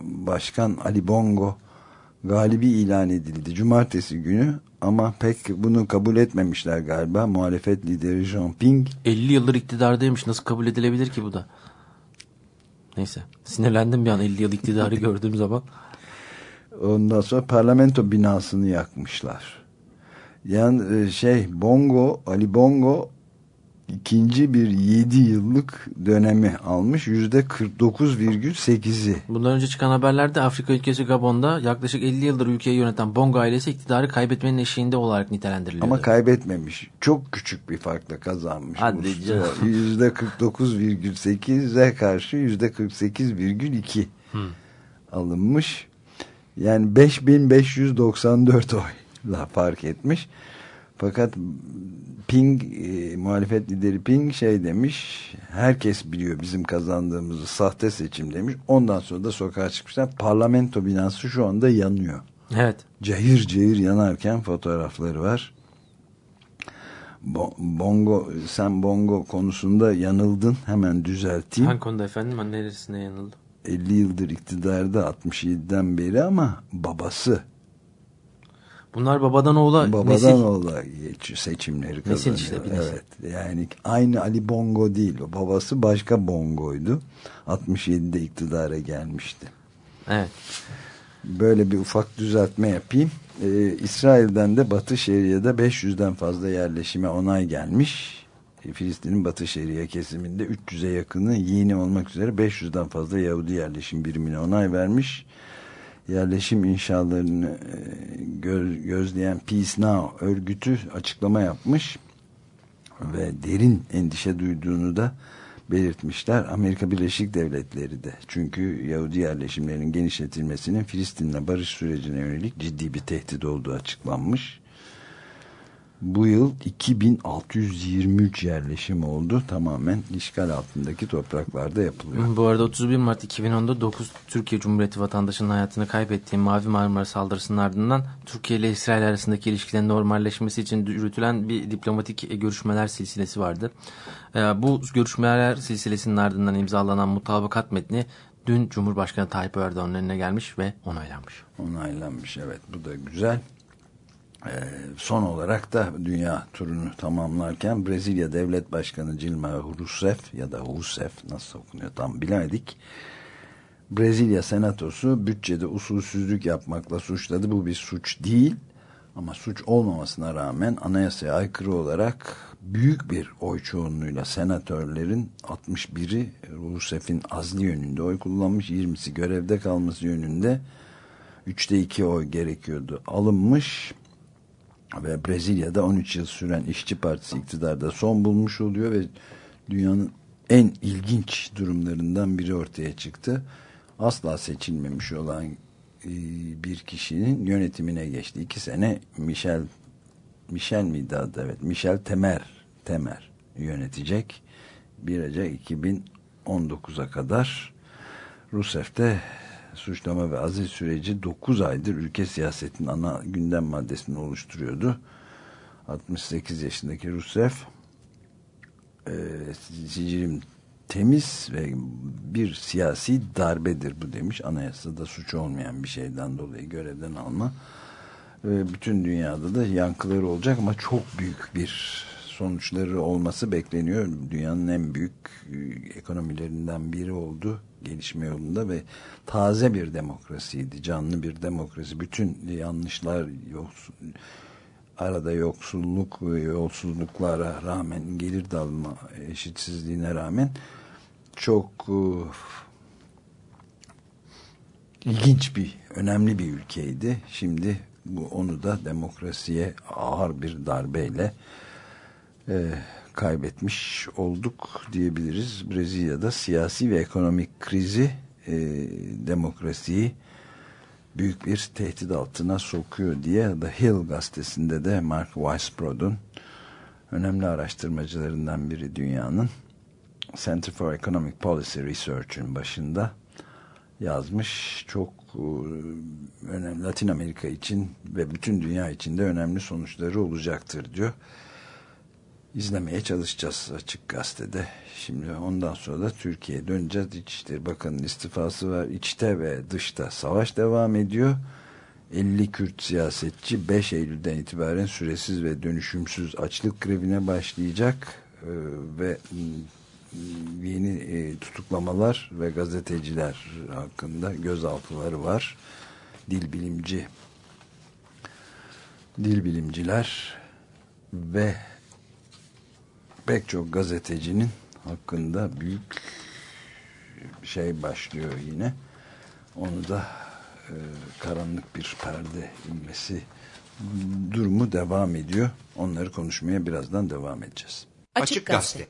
Başkan Ali Bongo galibi ilan edildi. Cumartesi günü ama pek bunu kabul etmemişler galiba. Muhalefet lideri Jean Ping 50 yıldır iktidardaymış. Nasıl kabul edilebilir ki bu da? Neyse. Sinirlendim bir an 50 yıl iktidarı gördüğüm zaman. Ondan sonra parlamento binasını yakmışlar. Yani e, şey Bongo, Ali Bongo ikinci bir 7 yıllık dönemi almış. Yüzde 49,8'i. Bundan önce çıkan haberlerde Afrika ülkesi Gabon'da yaklaşık 50 yıldır ülkeyi yöneten Bongo ailesi iktidarı kaybetmenin eşiğinde olarak nitelendiriliyor. Ama kaybetmemiş. Çok küçük bir farkla kazanmış. Hadi Mustafa. canım. Yüzde 49,8'e karşı yüzde 48,2 alınmış. Yani 5594 oyla fark etmiş. Fakat Ping, e, muhalefet lideri Ping şey demiş, herkes biliyor bizim kazandığımızı sahte seçim demiş. Ondan sonra da sokağa çıkmışlar. Parlamento binası şu anda yanıyor Evet. cayır cayır yanarken fotoğrafları var. Bo- Bongo sen bongo konusunda yanıldın hemen düzelteyim. Hangi konuda efendim? Ben neresine yanıldım? 50 yıldır iktidarda 67'den beri ama babası Bunlar babadan oğula babadan nesil. oğula seçimleri Nesil kazanıyor. işte, bir nesil. evet. Yani aynı Ali Bongo değil. O babası başka Bongo'ydu. 67'de iktidara gelmişti. Evet. Böyle bir ufak düzeltme yapayım. Ee, İsrail'den de Batı Şeria'da 500'den fazla yerleşime onay gelmiş. Ee, Filistin'in Batı Şeria kesiminde 300'e yakını yeni olmak üzere 500'den fazla Yahudi yerleşim birimine onay vermiş. Yerleşim inşalarını e, gö- gözleyen Peace Now örgütü açıklama yapmış ve derin endişe duyduğunu da belirtmişler. Amerika Birleşik Devletleri de. Çünkü Yahudi yerleşimlerinin genişletilmesinin Filistin'le barış sürecine yönelik ciddi bir tehdit olduğu açıklanmış. Bu yıl 2623 yerleşim oldu. Tamamen işgal altındaki topraklarda yapılıyor. Bu arada 31 Mart 2010'da 9 Türkiye Cumhuriyeti vatandaşının hayatını kaybettiği Mavi Marmara saldırısının ardından Türkiye ile İsrail arasındaki ilişkilerin normalleşmesi için yürütülen bir diplomatik görüşmeler silsilesi vardı. Ee, Bu görüşmeler silsilesinin ardından imzalanan mutabakat metni dün Cumhurbaşkanı Tayyip Erdoğan'ın önüne gelmiş ve onaylanmış. Onaylanmış evet bu da güzel. Ee, son olarak da dünya turunu tamamlarken Brezilya Devlet Başkanı Dilma Rousseff ya da Rousseff nasıl okunuyor tam bilemedik. Brezilya Senatosu bütçede usulsüzlük yapmakla suçladı. Bu bir suç değil. Ama suç olmamasına rağmen anayasaya aykırı olarak büyük bir oy çoğunluğuyla senatörlerin 61'i Rousseff'in azli yönünde oy kullanmış, 20'si görevde kalması yönünde 3'te 2 oy gerekiyordu. Alınmış ve Brezilya'da 13 yıl süren işçi partisi iktidarda son bulmuş oluyor ve dünyanın en ilginç durumlarından biri ortaya çıktı. Asla seçilmemiş olan e, bir kişinin yönetimine geçti. İki sene Michel Michel miydi adı? Evet. Michel Temer Temer yönetecek. 1 Ocak 2019'a kadar Rousseff'te suçlama ve aziz süreci 9 aydır ülke siyasetinin ana gündem maddesini oluşturuyordu. 68 yaşındaki Rousseff e, sicilim temiz ve bir siyasi darbedir bu demiş. Anayasada suç olmayan bir şeyden dolayı görevden alma. Ve bütün dünyada da yankıları olacak ama çok büyük bir sonuçları olması bekleniyor. Dünyanın en büyük e, ekonomilerinden biri oldu gelişme yolunda ve taze bir demokrasiydi. Canlı bir demokrasi. Bütün yanlışlar yoksul, arada yoksulluk ve yolsuzluklara rağmen gelir dalma eşitsizliğine rağmen çok uh, ilginç bir önemli bir ülkeydi. Şimdi bu onu da demokrasiye ağır bir darbeyle e, kaybetmiş olduk diyebiliriz. Brezilya'da siyasi ve ekonomik krizi e, demokrasiyi büyük bir tehdit altına sokuyor diye The Hill gazetesinde de Mark Weisbrod'un önemli araştırmacılarından biri dünyanın Center for Economic Policy Research'ün başında yazmış. Çok e, önemli Latin Amerika için ve bütün dünya için de önemli sonuçları olacaktır diyor izlemeye çalışacağız açık gazetede. Şimdi ondan sonra da Türkiye'ye döneceğiz. İçişleri Bakanı'nın istifası var. İçte ve dışta savaş devam ediyor. 50 Kürt siyasetçi 5 Eylül'den itibaren süresiz ve dönüşümsüz açlık grevine başlayacak ee, ve ıı, yeni e, tutuklamalar ve gazeteciler hakkında gözaltıları var. Dil bilimci dil bilimciler ve pek çok gazetecinin hakkında büyük şey başlıyor yine. Onu da e, karanlık bir perde inmesi durumu devam ediyor. Onları konuşmaya birazdan devam edeceğiz. Açık Gazete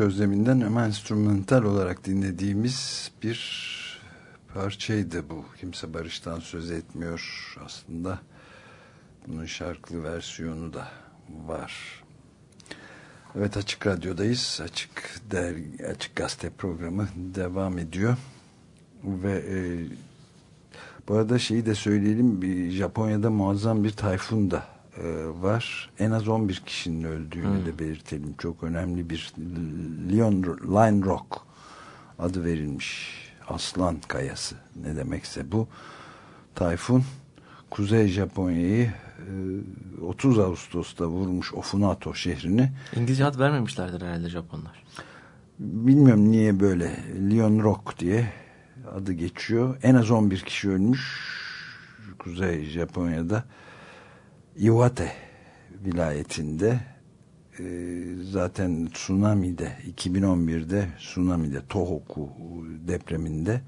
özleminden hemen instrumental olarak dinlediğimiz bir parçaydı bu. Kimse barıştan söz etmiyor aslında. Bunun şarkılı versiyonu da var. Evet Açık Radyo'dayız. Açık dergi, Açık Gazete programı devam ediyor. Ve e, bu arada şeyi de söyleyelim. Japonya'da muazzam bir tayfun da e, var. En az 11 kişinin öldüğünü hmm. de belirtelim. Çok önemli bir Leon Line Rock adı verilmiş. Aslan kayası ne demekse bu. Tayfun Kuzey Japonya'yı 30 e, Ağustos'ta vurmuş Ofunato şehrini. İngilizce ad vermemişlerdir herhalde Japonlar. Bilmiyorum niye böyle Leon Rock diye adı geçiyor. En az 11 kişi ölmüş Kuzey Japonya'da Iwate vilayetinde e, zaten tsunami'de 2011'de tsunami'de Tohoku depreminde e,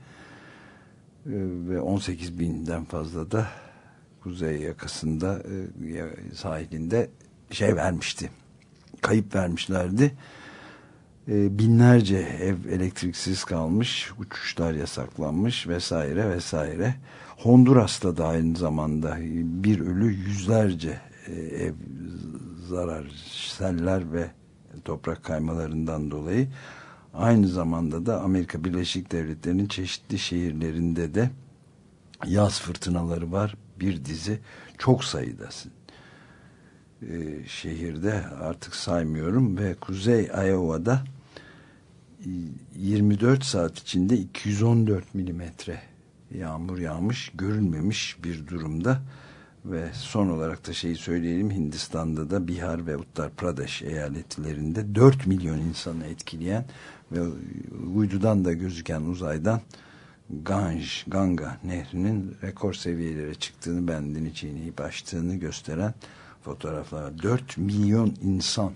ve 18 binden fazla da kuzey yakasında e, sahilinde şey vermişti kayıp vermişlerdi. Binlerce ev elektriksiz kalmış uçuşlar yasaklanmış vesaire vesaire Honduras'ta da aynı zamanda bir ölü yüzlerce e, ev zarar seller ve toprak kaymalarından dolayı. Aynı zamanda da Amerika Birleşik Devletleri'nin çeşitli şehirlerinde de yaz fırtınaları var. Bir dizi çok sayıdasın. E, şehirde artık saymıyorum ve Kuzey Iowa'da 24 saat içinde 214 milimetre yağmur yağmış görülmemiş bir durumda ve son olarak da şeyi söyleyelim Hindistan'da da Bihar ve Uttar Pradesh eyaletlerinde 4 milyon insanı etkileyen ve uydudan da gözüken uzaydan Ganj, Ganga nehrinin rekor seviyelere çıktığını bendini çiğneyip açtığını gösteren fotoğraflar. 4 milyon insan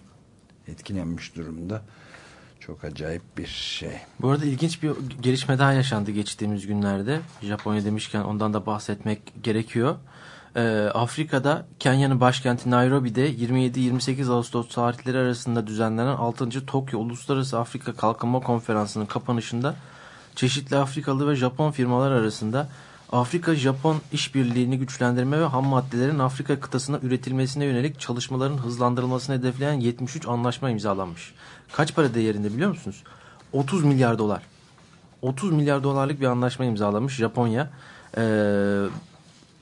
etkilenmiş durumda. Çok acayip bir şey. Bu arada ilginç bir gelişme daha yaşandı geçtiğimiz günlerde. Japonya demişken ondan da bahsetmek gerekiyor. Ee, Afrika'da Kenya'nın başkenti Nairobi'de 27-28 Ağustos tarihleri arasında düzenlenen 6. Tokyo Uluslararası Afrika Kalkınma Konferansı'nın kapanışında çeşitli Afrikalı ve Japon firmalar arasında Afrika-Japon işbirliğini güçlendirme ve ham maddelerin Afrika kıtasına üretilmesine yönelik çalışmaların hızlandırılmasını hedefleyen 73 anlaşma imzalanmış. Kaç para değerinde biliyor musunuz? 30 milyar dolar. 30 milyar dolarlık bir anlaşma imzalamış Japonya. Ee,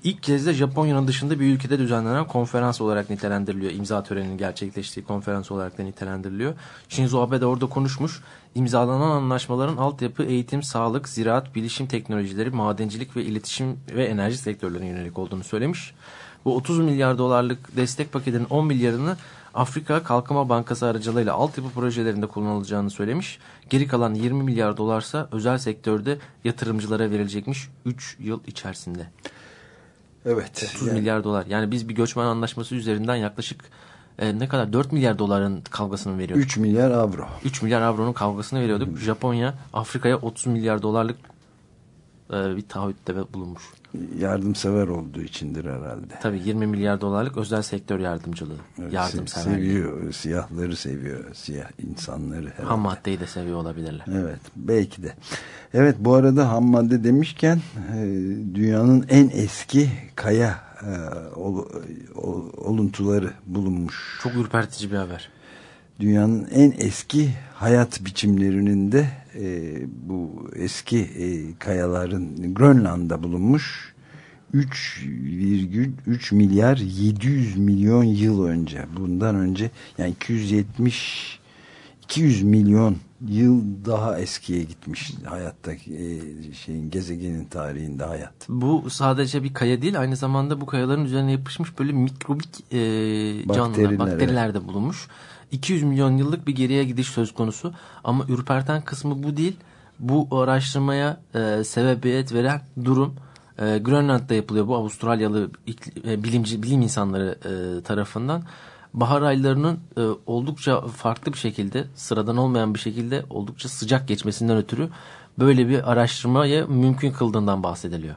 ilk kez de Japonya'nın dışında bir ülkede düzenlenen konferans olarak nitelendiriliyor. İmza töreninin gerçekleştiği konferans olarak da nitelendiriliyor. Shinzo Abe de orada konuşmuş. İmzalanan anlaşmaların altyapı, eğitim, sağlık, ziraat, bilişim teknolojileri, madencilik ve iletişim ve enerji sektörlerine yönelik olduğunu söylemiş. Bu 30 milyar dolarlık destek paketinin 10 milyarını Afrika Kalkınma Bankası aracılığıyla altyapı projelerinde kullanılacağını söylemiş. Geri kalan 20 milyar dolarsa özel sektörde yatırımcılara verilecekmiş 3 yıl içerisinde. Evet. 30 yani. milyar dolar. Yani biz bir göçmen anlaşması üzerinden yaklaşık e, ne kadar 4 milyar doların kavgasını veriyorduk. 3 milyar avro. 3 milyar avronun kavgasını veriyorduk. Hmm. Japonya Afrika'ya 30 milyar dolarlık e, bir taahhütte bulunmuş yardımsever olduğu içindir herhalde. Tabii 20 milyar dolarlık özel sektör yardımcılığı. Evet, yardımsever. Seviyor, siyahları seviyor, siyah insanları herhalde. Ham maddeyi de seviyor olabilirler. Evet, belki de. Evet, bu arada ham madde demişken e, dünyanın en eski kaya e, ol, ol, oluntuları bulunmuş. Çok ürpertici bir haber. Dünyanın en eski hayat biçimlerinin de e, bu eski e, kayaların Grönland'da bulunmuş 3,3 milyar 700 milyon yıl önce bundan önce yani 270 200 milyon yıl daha eskiye gitmiş hayattaki e, şeyin gezegenin tarihinde hayat. Bu sadece bir kaya değil aynı zamanda bu kayaların üzerine yapışmış böyle mikrobik e, canlılar, bakteriler, bakteriler evet. de bulunmuş. 200 milyon yıllık bir geriye gidiş söz konusu. Ama ürperten kısmı bu değil. Bu araştırmaya e, sebebiyet veren durum e, Grönland'da yapılıyor. Bu Avustralyalı e, bilimci bilim insanları e, tarafından. Bahar aylarının e, oldukça farklı bir şekilde, sıradan olmayan bir şekilde oldukça sıcak geçmesinden ötürü böyle bir araştırmaya mümkün kıldığından bahsediliyor.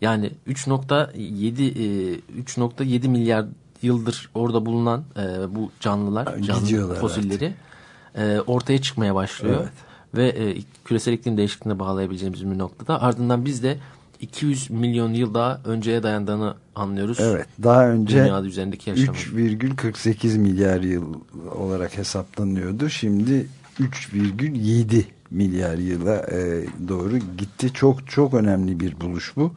Yani 3.7 e, 3.7 milyar yıldır orada bulunan e, bu canlılar, Gidiyorlar canlı fosilleri e, ortaya çıkmaya başlıyor. Evet. Ve e, küresel iklim değişikliğine bağlayabileceğimiz bir noktada. Ardından biz de 200 milyon yıl daha önceye dayandığını anlıyoruz. Evet daha önce Dünya üzerindeki yaşamı. 3,48 milyar yıl olarak hesaplanıyordu. Şimdi 3,7 milyar yıla e, doğru gitti. Çok çok önemli bir buluş bu.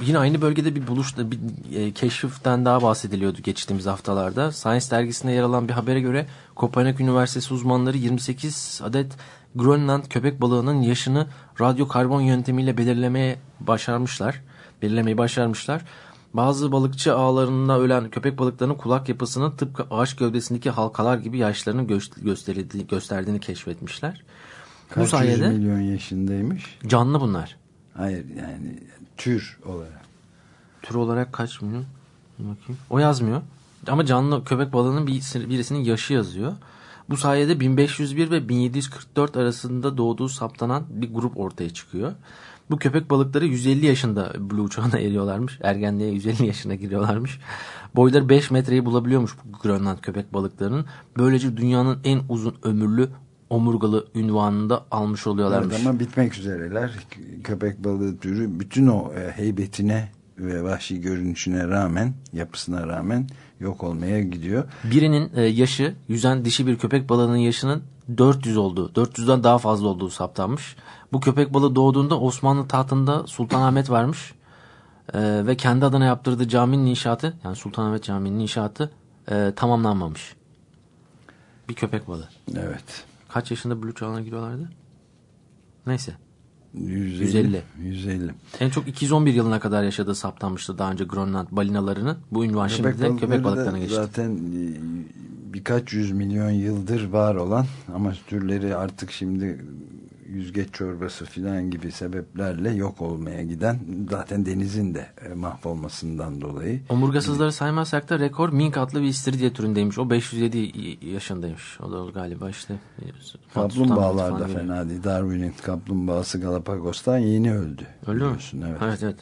Yine aynı bölgede bir buluşta bir e, keşiften daha bahsediliyordu geçtiğimiz haftalarda. Science dergisinde yer alan bir habere göre Kopenhag Üniversitesi uzmanları 28 adet Grönland köpek balığının yaşını radyo karbon yöntemiyle belirlemeye başarmışlar. Belirlemeyi başarmışlar. Bazı balıkçı ağlarında ölen köpek balıklarının kulak yapısının tıpkı ağaç gövdesindeki halkalar gibi yaşlarını gö- gösterdiğini, gösterdiğini keşfetmişler. Kaç Bu sayede milyon yaşındaymış? canlı bunlar. Hayır yani tür olarak. Tür olarak kaç milyon? Bakayım. O yazmıyor. Ama canlı köpek balığının bir, birisinin yaşı yazıyor. Bu sayede 1501 ve 1744 arasında doğduğu saptanan bir grup ortaya çıkıyor. Bu köpek balıkları 150 yaşında Blue çağına eriyorlarmış. Ergenliğe 150 yaşına giriyorlarmış. Boyları 5 metreyi bulabiliyormuş bu Grönland köpek balıklarının. Böylece dünyanın en uzun ömürlü omurgalı ünvanını da almış oluyorlarmış. Evet, ama bitmek üzereler. Köpek balığı türü bütün o e, heybetine ve vahşi görünüşüne rağmen, yapısına rağmen yok olmaya gidiyor. Birinin e, yaşı yüzen dişi bir köpek balığının yaşının 400 olduğu, 400'den daha fazla olduğu saptanmış. Bu köpek balığı doğduğunda Osmanlı tahtında Sultanahmet varmış. E, ve kendi adına yaptırdığı caminin inşaatı, yani Sultanahmet Camii'nin inşaatı e, tamamlanmamış. Bir köpek balığı. Evet. Kaç yaşında Blue çağına giriyorlardı? Neyse. 150. 150. 150. En çok 211 yılına kadar yaşadığı saptanmıştı daha önce Grönland balinalarının. Bu ünvan şimdi de köpek balıklarına geçti. Zaten e, birkaç yüz milyon yıldır var olan ama türleri artık şimdi yüzgeç çorbası filan gibi sebeplerle yok olmaya giden zaten denizin de e, mahvolmasından dolayı. Omurgasızları saymazsak da rekor mink adlı bir istiridye türündeymiş. O 507 yaşındaymış. O da galiba işte. Kaplumbağalar da fena değil. Darwin'in kaplumbağası Galapagos'tan yeni öldü. Mi? biliyorsun. Evet. Evet evet.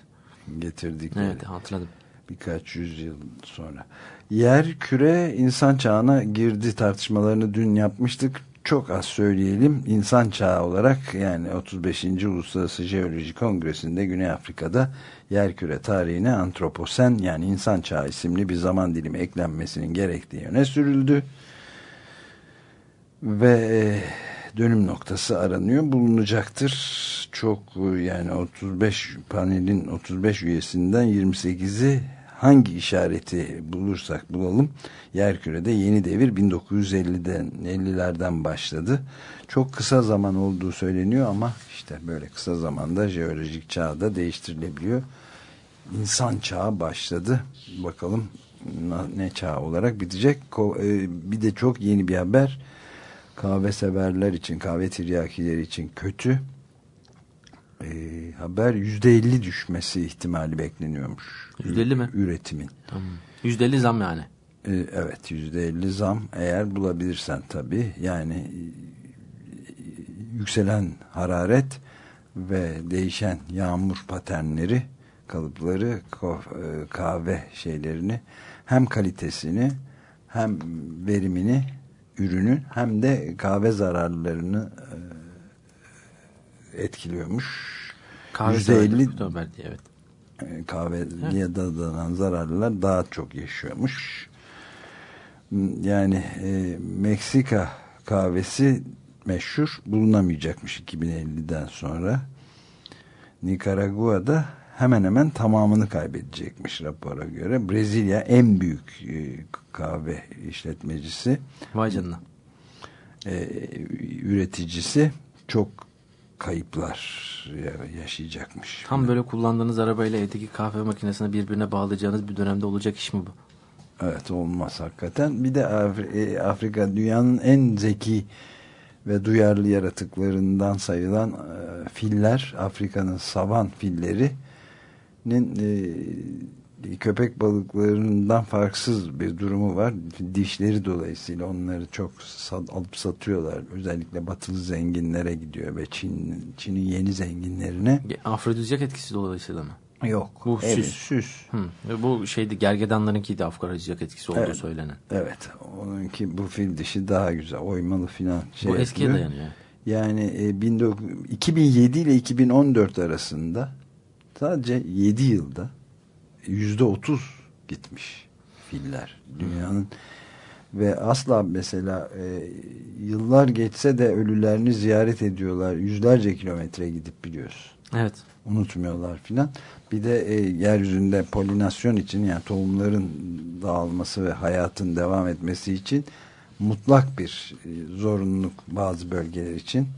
Getirdikleri. Evet hatırladım. birkaç yüzyıl sonra. Yer küre insan çağına girdi tartışmalarını dün yapmıştık. Çok az söyleyelim. İnsan çağı olarak yani 35. Uluslararası Jeoloji Kongresi'nde Güney Afrika'da yer küre tarihine antroposen yani insan çağı isimli bir zaman dilimi eklenmesinin gerektiği öne sürüldü. Ve e, dönüm noktası aranıyor. Bulunacaktır. Çok e, yani 35 panelin 35 üyesinden 28'i hangi işareti bulursak bulalım yerkürede yeni devir 1950'den 50'lerden başladı. Çok kısa zaman olduğu söyleniyor ama işte böyle kısa zamanda jeolojik çağda değiştirilebiliyor. İnsan çağı başladı. Bakalım ne çağ olarak bitecek. E, Bir de çok yeni bir haber. Kahve severler için, kahve tiryakileri için kötü. E, haber %50 düşmesi ihtimali bekleniyormuş. %50 mi? Üretimin. Tamam. %50 zam yani. E, Evet %50 zam eğer bulabilirsen tabii yani e, yükselen hararet ve değişen yağmur paternleri kalıpları e, kahve şeylerini hem kalitesini hem verimini ürünün hem de kahve zararlarını e, etkiliyormuş. Kahve %50 severler kötü haber diye evet. e, kahveye dadanan zararlılar daha çok yaşıyormuş. Yani e, Meksika kahvesi meşhur bulunamayacakmış 2050'den sonra. Nikaragua'da hemen hemen tamamını kaybedecekmiş rapora göre. Brezilya en büyük e, kahve işletmecisi Vay canına. e, üreticisi çok kayıplar ya- yaşayacakmış. Tam böyle kullandığınız arabayla evdeki kahve makinesini birbirine bağlayacağınız bir dönemde olacak iş mi bu? Evet olmaz hakikaten. Bir de e, Afrika dünyanın en zeki ve duyarlı yaratıklarından sayılan e, filler, Afrika'nın savan fillerinin e, köpek balıklarından farksız bir durumu var. Dişleri dolayısıyla onları çok sat, alıp satıyorlar. Özellikle batılı zenginlere gidiyor ve Çin Çin'in yeni zenginlerine. Afrodizyak etkisi dolayısıyla mı? Yok. Bu evet, süs. süs. Hı. Ve bu şeydi gergedanlarınkiydi afrodizyak etkisi olduğu Evet. söylenen. Evet. Onunki bu fil dişi daha güzel. Oymalı filan şey bu eskiye yapıyor. dayanıyor. Yani e, 19 2007 ile 2014 arasında sadece 7 yılda yüzde 30 gitmiş filler dünyanın ve asla mesela e, yıllar geçse de ölülerini ziyaret ediyorlar yüzlerce kilometre gidip biliyorsun Evet. unutmuyorlar filan. Bir de e, yeryüzünde polinasyon için yani tohumların dağılması ve hayatın devam etmesi için mutlak bir e, zorunluluk bazı bölgeler için.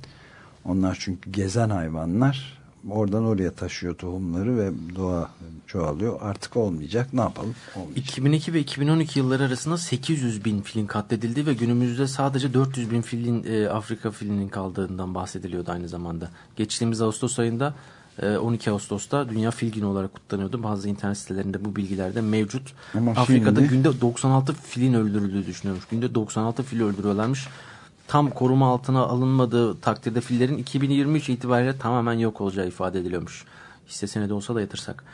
Onlar çünkü gezen hayvanlar oradan oraya taşıyor tohumları ve doğa çoğalıyor. Artık olmayacak. Ne yapalım? Olmayacak. 2002 ve 2012 yılları arasında 800 bin filin katledildiği ve günümüzde sadece 400 bin filin e, Afrika filinin kaldığından bahsediliyordu aynı zamanda. Geçtiğimiz Ağustos ayında e, 12 Ağustos'ta Dünya Fil Günü olarak kutlanıyordu. Bazı internet sitelerinde bu bilgiler de mevcut. Ama Afrika'da şimdi- günde 96 filin öldürüldüğü düşünüyormuş. Günde 96 fil öldürüyorlarmış. Tam koruma altına alınmadığı takdirde fillerin 2023 itibariyle tamamen yok olacağı ifade ediliyormuş. Hisse senedi olsa da yatırsak.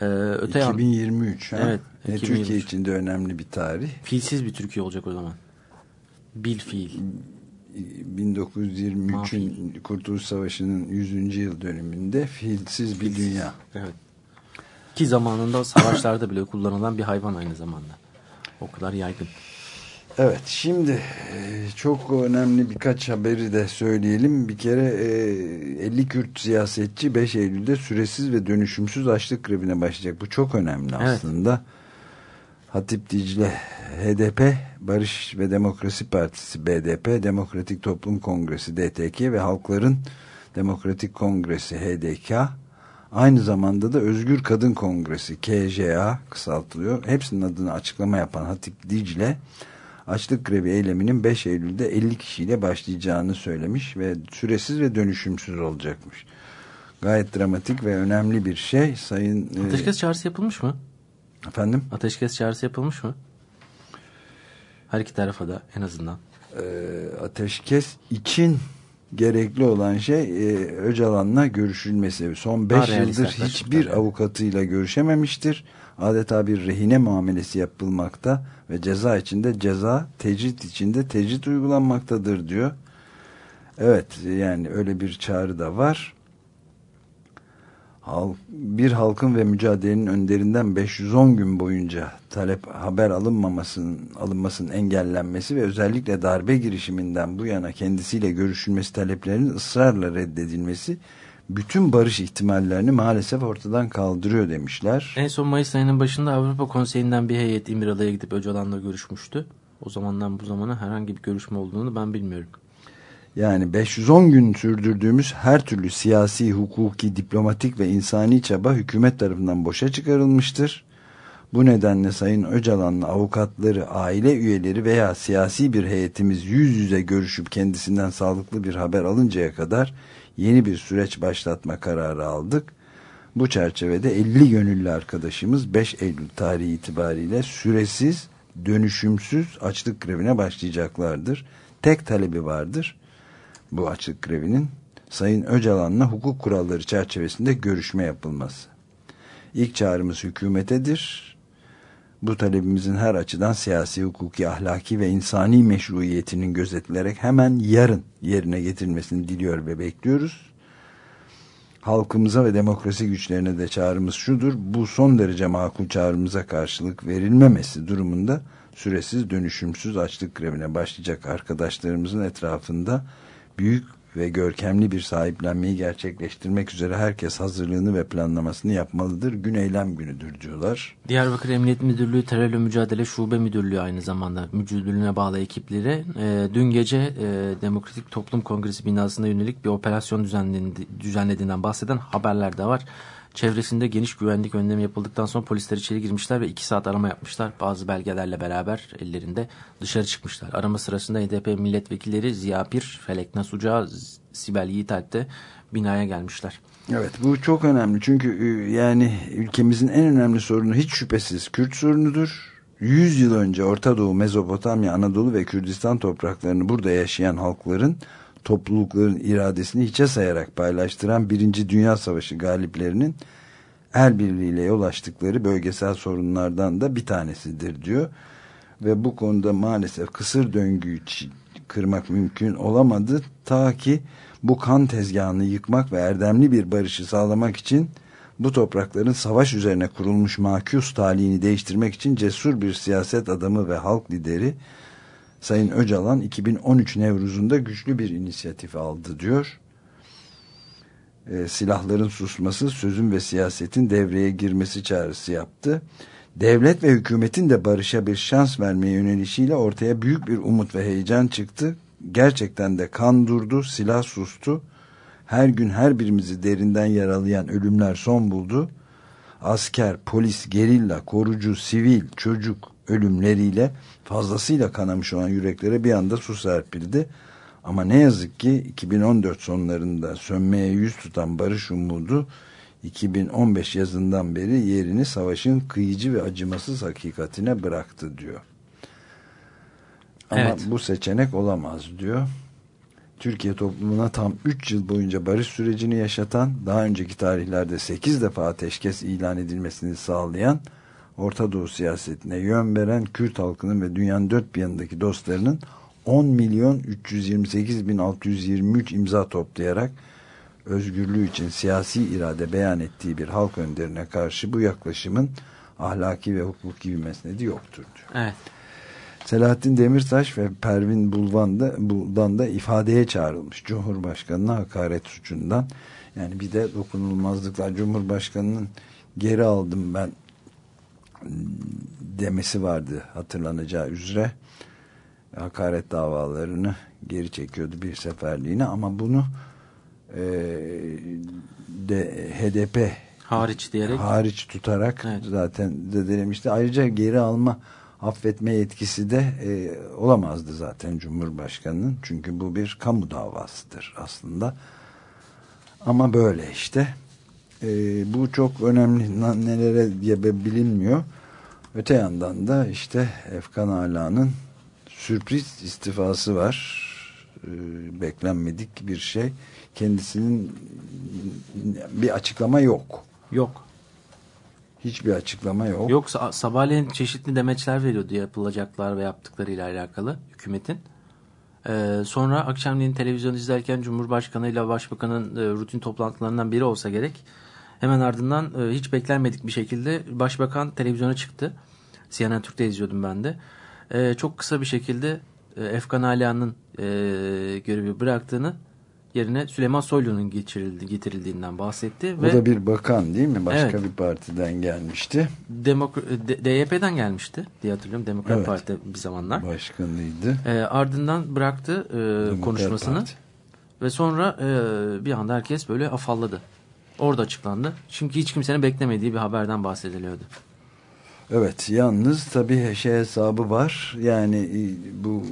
Ee, öte yan 2023 ha? Evet, E, 2023. Türkiye için de önemli bir tarih. filsiz bir Türkiye olacak o zaman. Bil fiil. 1923'ün Kurtuluş Savaşı'nın 100. yıl dönümünde filsiz bir dünya. Evet. Ki zamanında savaşlarda bile kullanılan bir hayvan aynı zamanda. O kadar yaygın. Evet şimdi e, çok önemli birkaç haberi de söyleyelim. Bir kere e, 50 Kürt siyasetçi 5 Eylül'de süresiz ve dönüşümsüz açlık grevine başlayacak. Bu çok önemli Evet. aslında. Hatip Dicle HDP, Barış ve Demokrasi Partisi BDP, Demokratik Toplum Kongresi DTK ve Halkların Demokratik Kongresi HDK aynı zamanda da Özgür Kadın Kongresi KJA kısaltılıyor. Hepsinin adını açıklama yapan Hatip Dicle açlık grevi eyleminin 5 Eylül'de 50 kişiyle başlayacağını söylemiş ve süresiz ve dönüşümsüz olacakmış. Gayet dramatik ve önemli bir şey. Sayın e, Ateşkes çağrısı yapılmış mı? efendim Ateşkes çağrısı yapılmış mı? Her iki tarafa da en azından. e, ateşkes için gerekli olan şey e, Öcalan'la görüşülmesi. Son 5 Daha realist yıldır hiçbir avukatıyla görüşememiştir. Adeta bir rehine muamelesi yapılmakta ve ceza içinde ceza, tecrit içinde tecrit uygulanmaktadır diyor. Evet yani öyle bir çağrı da var. Bir halkın ve mücadelenin önderinden 510 gün boyunca talep haber alınmamasının alınmasının engellenmesi ve özellikle darbe girişiminden bu yana kendisiyle görüşülmesi taleplerinin ısrarla reddedilmesi bütün barış ihtimallerini maalesef ortadan kaldırıyor demişler. En son Mayıs ayının başında Avrupa Konseyi'nden bir heyet İmralı'ya gidip Öcalan'la görüşmüştü. O zamandan bu zamana herhangi bir görüşme olduğunu ben bilmiyorum. Yani 510 gün sürdürdüğümüz her türlü siyasi, hukuki, diplomatik ve insani çaba hükümet tarafından boşa çıkarılmıştır. Bu nedenle Sayın Öcalan'la avukatları, aile üyeleri veya siyasi bir heyetimiz yüz yüze görüşüp kendisinden sağlıklı bir haber alıncaya kadar yeni bir süreç başlatma kararı aldık. Bu çerçevede 50 gönüllü arkadaşımız 5 Eylül tarihi itibariyle süresiz, dönüşümsüz açlık grevine başlayacaklardır. Tek talebi vardır bu açlık grevinin Sayın Öcalan'la hukuk kuralları çerçevesinde görüşme yapılması. İlk çağrımız hükümetedir. Bu talebimizin her açıdan siyasi, hukuki, ahlaki ve insani meşruiyetinin gözetilerek hemen yarın yerine getirilmesini diliyor ve bekliyoruz. Halkımıza ve demokrasi güçlerine de çağrımız şudur. Bu son derece makul çağrımıza karşılık verilmemesi durumunda süresiz dönüşümsüz açlık grevine başlayacak arkadaşlarımızın etrafında büyük ve görkemli bir sahiplenmeyi gerçekleştirmek üzere herkes hazırlığını ve planlamasını yapmalıdır. Gün eylem günüdür diyorlar. Diyarbakır Emniyet Müdürlüğü Terörle Mücadele Şube Müdürlüğü aynı zamanda müdürlüğüne bağlı ekipleri e, dün gece e, Demokratik Toplum Kongresi binasına yönelik bir operasyon düzenlediğinden bahseden haberler de var. Çevresinde geniş güvenlik önlemi yapıldıktan sonra polisler içeri girmişler ve iki saat arama yapmışlar. Bazı belgelerle beraber ellerinde dışarı çıkmışlar. Arama sırasında HDP milletvekilleri Ziya Pir, Felek Nasuca, Sibel Yiğitalp de binaya gelmişler. Evet bu çok önemli çünkü e, yani ülkemizin en önemli sorunu hiç şüphesiz Kürt sorunudur. 100 yıl önce Orta Doğu, Mezopotamya, Anadolu ve Kürdistan topraklarını burada yaşayan halkların toplulukların iradesini hiçe sayarak paylaştıran Birinci Dünya Savaşı galiplerinin el birliğiyle yol açtıkları bölgesel sorunlardan da bir tanesidir diyor. Ve bu konuda maalesef kısır döngüyü kırmak mümkün olamadı. Ta ki bu kan tezgahını yıkmak ve erdemli bir barışı sağlamak için bu toprakların savaş üzerine kurulmuş makus talihini değiştirmek için cesur bir siyaset adamı ve halk lideri Sayın Öcalan 2013 Nevruz'unda güçlü bir inisiyatif aldı diyor. E, silahların susması, sözün ve siyasetin devreye girmesi çağrısı yaptı. Devlet ve hükümetin de barışa bir şans vermeye yönelişiyle ortaya büyük bir umut ve heyecan çıktı. Gerçekten de kan durdu, silah sustu. Her gün her birimizi derinden yaralayan ölümler son buldu. Asker, polis, gerilla, korucu, sivil, çocuk ölümleriyle fazlasıyla kanamış olan yüreklere bir anda su serpildi. Ama ne yazık ki 2014 sonlarında sönmeye yüz tutan barış umudu 2015 yazından beri yerini savaşın kıyıcı ve acımasız hakikatine bıraktı diyor. Ama evet. bu seçenek olamaz diyor. Türkiye toplumuna tam 3 yıl boyunca barış sürecini yaşatan, daha önceki tarihlerde 8 defa ateşkes ilan edilmesini sağlayan, Orta Doğu siyasetine yön veren Kürt halkının ve dünyanın dört bir yanındaki dostlarının 10 milyon 328 bin 623 imza toplayarak özgürlüğü için siyasi irade beyan ettiği bir halk önderine karşı bu yaklaşımın ahlaki ve hukuki bir mesnedi yoktur diyor. Evet. Selahattin Demirtaş ve Pervin Bulvan da, Buldan da ifadeye çağrılmış. Cumhurbaşkanına hakaret suçundan. Yani bir de dokunulmazlıklar. Cumhurbaşkanının geri aldım ben demesi vardı hatırlanacağı üzere. Hakaret davalarını geri çekiyordu bir seferliğine ama bunu e, de HDP hariç diyerek hariç tutarak evet. zaten zedelemişti. Ayrıca geri alma affetme yetkisi de e, olamazdı zaten Cumhurbaşkanı'nın. Çünkü bu bir kamu davasıdır aslında. Ama böyle işte. E, bu çok önemli nelere diye bilinmiyor. Öte yandan da işte Efkan Ala'nın sürpriz istifası var. E, beklenmedik bir şey. Kendisinin bir açıklama yok. Yok. Hiçbir açıklama yok. Yoksa sabahleyin çeşitli demeçler veriyordu yapılacaklar ve yaptıklarıyla alakalı hükümetin. Ee, sonra akşamleyin televizyon izlerken Cumhurbaşkanı ile Başbakan'ın e, rutin toplantılarından biri olsa gerek. Hemen ardından e, hiç beklenmedik bir şekilde Başbakan televizyona çıktı. CNN Türk'te izliyordum ben de. E, çok kısa bir şekilde e, Efkan Alia'nın e, görevi bıraktığını yerine Süleyman Soylu'nun getirildi, getirildiğinden bahsetti. O ve, da bir bakan değil mi? Başka evet, bir partiden gelmişti. Demok DYP'den gelmişti diye hatırlıyorum. Demokrat evet, Parti bir zamanlar. Başkanıydı. E, ardından bıraktı e, konuşmasını. Parti. Ve sonra e, bir anda herkes böyle afalladı. Orada açıklandı. Çünkü hiç kimsenin beklemediği bir haberden bahsediliyordu. Evet yalnız tabii şey hesabı var. Yani e, bu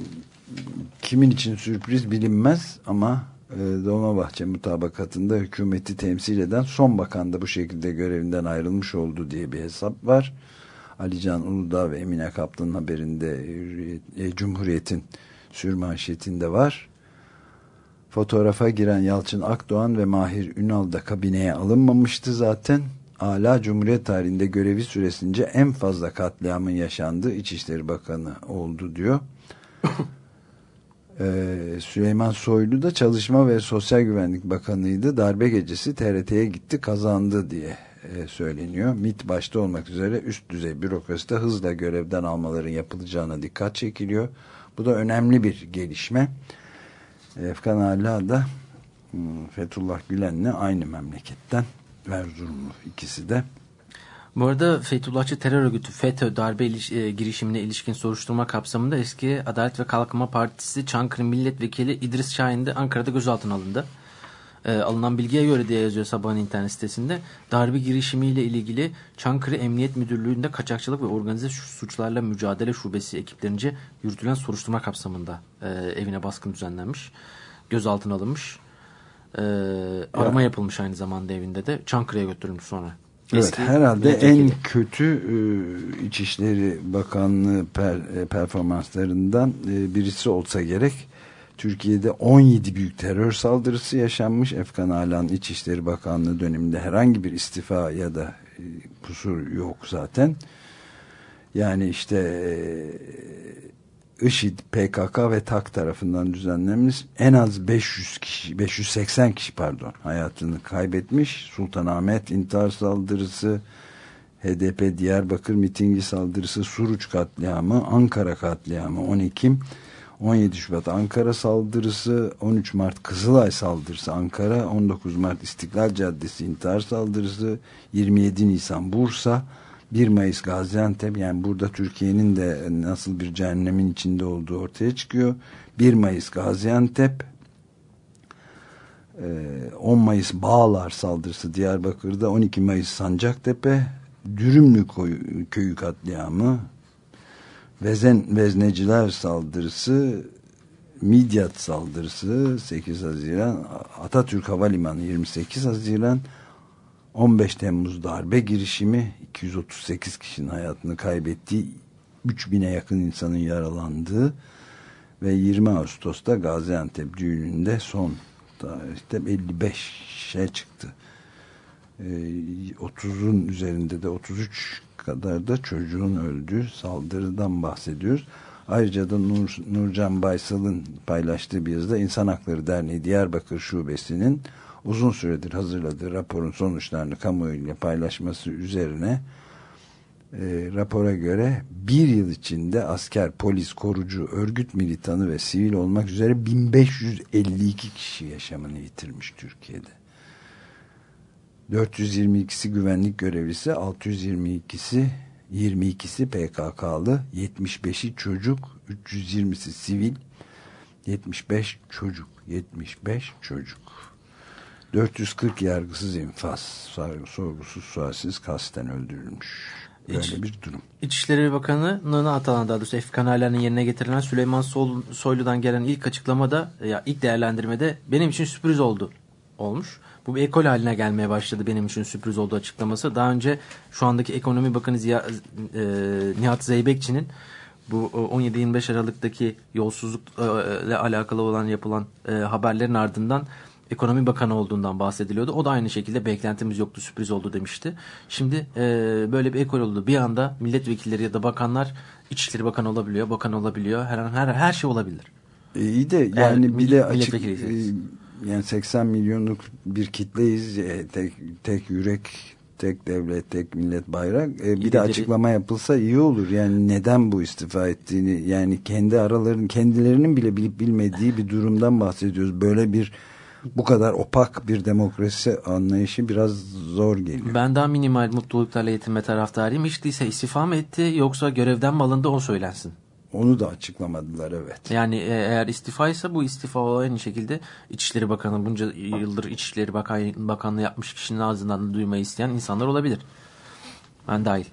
kimin için sürpriz bilinmez ama e, Dolmabahçe mutabakatında hükümeti temsil eden son bakan da bu şekilde görevinden ayrılmış oldu diye bir hesap var. Alican Uludağ ve Emine Kaplan'ın haberinde e, Cumhuriyet'in sürmanşetinde var. Fotoğrafa giren Yalçın Akdoğan ve Mahir Ünal da kabineye alınmamıştı zaten. Ala Cumhuriyet tarihinde görevi süresince en fazla katliamın yaşandığı İçişleri Bakanı oldu diyor. ee, Süleyman Soylu da Çalışma ve Sosyal Güvenlik Bakanıydı. Darbe gecesi TRT'ye gitti kazandı diye e, söyleniyor. MİT başta olmak üzere üst düzey bürokraside hızla görevden almaların yapılacağına dikkat çekiliyor. Bu da önemli bir gelişme. Efkan Ala da hmm, Fethullah Gülen'le aynı memleketten Erzurumlu ikisi de. Bu arada Fethullahçı terör örgütü FETÖ darbe iliş, e, girişimine ilişkin soruşturma kapsamında eski Adalet ve Kalkınma Partisi Çankırı Milletvekili İdris Şahin de Ankara'da gözaltına alındı. E, alınan bilgiye göre diye yazıyor sabahın internet sitesinde. Darbe girişimiyle ilgili Çankırı Emniyet Müdürlüğü'nde kaçakçılık ve organize suçlarla mücadele şubesi ekiplerince yürütülen soruşturma kapsamında e, evine baskın düzenlenmiş. Gözaltına alınmış. E, arama yapılmış aynı zamanda evinde de. Çankırı'ya götürülmüş sonra. Evet, herhalde en kötü e, İçişleri Bakanlığı per, e, performanslarından e, birisi olsa gerek. Türkiye'de 17 büyük terör saldırısı yaşanmış. Efkan Alan İçişleri Bakanlığı döneminde herhangi bir istifa ya da kusur yok zaten. Yani işte e, IŞİD, PKK ve TAK tarafından düzenlenmiş en az 500 kişi, 580 kişi pardon hayatını kaybetmiş. Sultanahmet intihar saldırısı, HDP Diyarbakır mitingi saldırısı, Suruç katliamı, Ankara katliamı 10 Ekim, 17 Şubat Ankara saldırısı, 13 Mart Kızılay saldırısı Ankara, 19 Mart İstiklal Caddesi intihar saldırısı, 27 Nisan Bursa, 1 Mayıs Gaziantep yani burada Türkiye'nin de nasıl bir cehennemin içinde olduğu ortaya çıkıyor. 1 Mayıs Gaziantep 10 Mayıs Bağlar saldırısı Diyarbakır'da 12 Mayıs Sancaktepe Dürümlü köyü katliamı Vezen, Vezneciler saldırısı Midyat saldırısı 8 Haziran Atatürk Havalimanı 28 Haziran 15 Temmuz darbe girişimi 238 kişinin hayatını kaybettiği 3000'e yakın insanın yaralandığı ve 20 Ağustos'ta Gaziantep düğününde son tarihte 55'e çıktı. 30'un ee, üzerinde de 33 kadar da çocuğun öldüğü saldırıdan bahsediyoruz. Ayrıca da Nur, Nurcan Baysal'ın paylaştığı bir yazıda İnsan Hakları Derneği Diyarbakır Şubesi'nin uzun süredir hazırladığı raporun sonuçlarını kamuoyuyla paylaşması üzerine e, rapora göre bir yıl içinde asker, polis, korucu, örgüt militanı ve sivil olmak üzere 1552 kişi yaşamını yitirmiş Türkiye'de. 422'si güvenlik görevlisi, 622'si 22'si PKK'lı, 75'i çocuk, 320'si sivil, 75 çocuk, 75 çocuk. 440 yargısız infaz, sorgusuz sualsiz kasten öldürülmüş. Böyle İç, bir durum. İçişleri Bakanı'nın atanan daha doğrusu Efkan Alan'ın yerine getirilen Süleyman Soylu'dan gelen ilk açıklamada ya ilk değerlendirmede benim için sürpriz oldu olmuş. Bu bir ekol haline gelmeye başladı benim için sürpriz olduğu açıklaması. Daha önce şu andaki Ekonomi Bakanı Ziya, e, Nihat Zeybekçi'nin bu 17-25 Aralık'taki yolsuzlukla alakalı olan yapılan e, haberlerin ardından Ekonomi Bakanı olduğundan bahsediliyordu. O da aynı şekilde beklentimiz yoktu sürpriz oldu demişti. Şimdi e, böyle bir ekol oldu. Bir anda milletvekilleri ya da bakanlar İçişleri Bakanı olabiliyor, bakan olabiliyor. Her her, her şey olabilir. E, iyi de yani Eğer, bir de açık e, yani 80 milyonluk bir kitleyiz. E, tek, tek yürek, tek devlet, tek millet bayrak. E, bir de açıklama yapılsa iyi olur. Yani neden bu istifa ettiğini yani kendi aralarının kendilerinin bile bilip bilmediği bir durumdan bahsediyoruz. Böyle bir bu kadar opak bir demokrasi anlayışı biraz zor geliyor. Ben daha minimal mutluluklarla yetinme taraftarıyım. Hiç değilse istifa mı etti yoksa görevden mi alındı o söylensin. Onu da açıklamadılar evet. Yani e, eğer istifaysa bu istifa aynı şekilde İçişleri Bakanı bunca yıldır İçişleri Bakan, Bakanlığı yapmış kişinin ağzından duymayı isteyen insanlar olabilir. Ben dahil.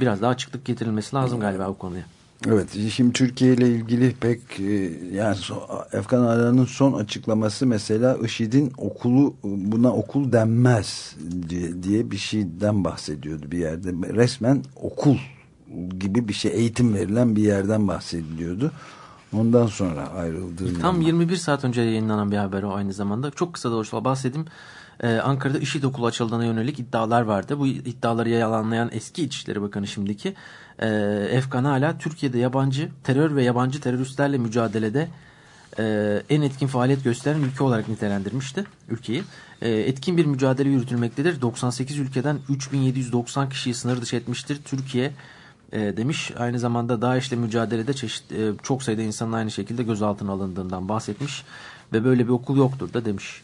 Biraz daha açıklık getirilmesi lazım galiba bu konuya. Evet şimdi Türkiye ile ilgili pek e, yani Efkan Alan'ın son açıklaması mesela IŞİD'in okulu buna okul denmez diye bir şeyden bahsediyordu bir yerde. Resmen okul gibi bir şey eğitim verilen bir yerden bahsediliyordu. Ondan sonra ayrıldığını. Tam 21 saat önce yayınlanan bir haber o aynı zamanda. Çok kısa da olsa bahsedeyim. Ee, Ankara'da IŞİD okulu açıldığına yönelik iddialar vardı. Bu iddiaları yalanlayan eski İçişleri Bakanı şimdiki e, Efkan hala Türkiye'de yabancı terör ve yabancı teröristlerle mücadelede e, en etkin faaliyet gösteren ülke olarak nitelendirmişti ülkeyi. E, etkin bir mücadele yürütülmektedir. 98 ülkeden 3790 kişiyi sınır dışı etmiştir. Türkiye e, demiş. Aynı zamanda DAEŞ'le mücadelede çeşit, e, çok sayıda insanın aynı şekilde gözaltına alındığından bahsetmiş. Ve böyle bir okul yoktur da demiş.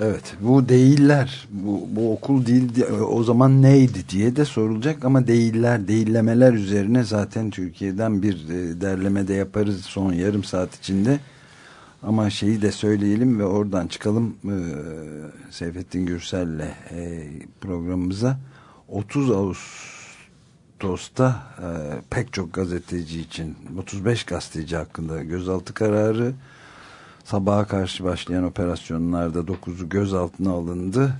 Evet bu değiller bu, bu okul değil o zaman neydi diye de sorulacak ama değiller değillemeler üzerine zaten Türkiye'den bir e, derleme de yaparız son yarım saat içinde ama şeyi de söyleyelim ve oradan çıkalım e, Seyfettin Gürsel'le e, programımıza 30 Ağustos'ta e, pek çok gazeteci için 35 gazeteci hakkında gözaltı kararı sabaha karşı başlayan operasyonlarda 9'u gözaltına alındı.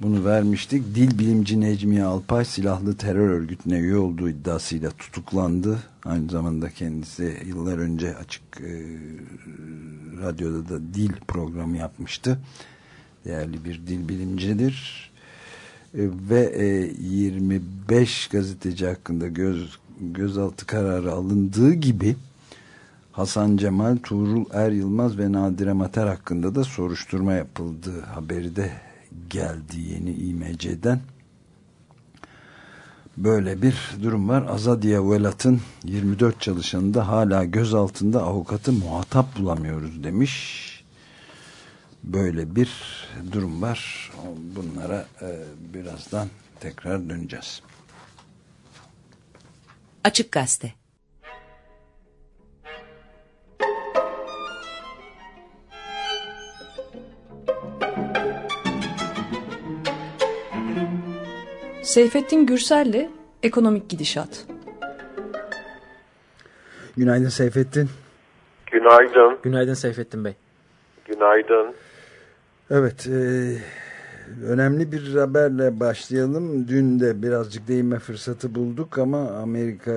Bunu vermiştik. Dil bilimci Necmiye Alpay silahlı terör örgütüne üye olduğu iddiasıyla tutuklandı. Aynı zamanda kendisi yıllar önce açık e, radyoda da dil programı yapmıştı. Değerli bir dil bilimcidir. Ve e, 25 gazeteci hakkında göz gözaltı kararı alındığı gibi Hasan Cemal, Tuğrul Er Yılmaz ve Nadire Mater hakkında da soruşturma yapıldığı haberi de geldi yeni İMC'den. Böyle bir durum var. Azadiye Velat'ın 24 çalışanında hala gözaltında avukatı muhatap bulamıyoruz demiş. Böyle bir durum var. Bunlara e, birazdan tekrar döneceğiz. Açık Gazete Seyfettin Gürsel'le Ekonomik Gidişat. Günaydın Seyfettin. Günaydın. Günaydın Seyfettin Bey. Günaydın. Evet, e, önemli bir haberle başlayalım. Dün de birazcık değinme fırsatı bulduk ama Amerika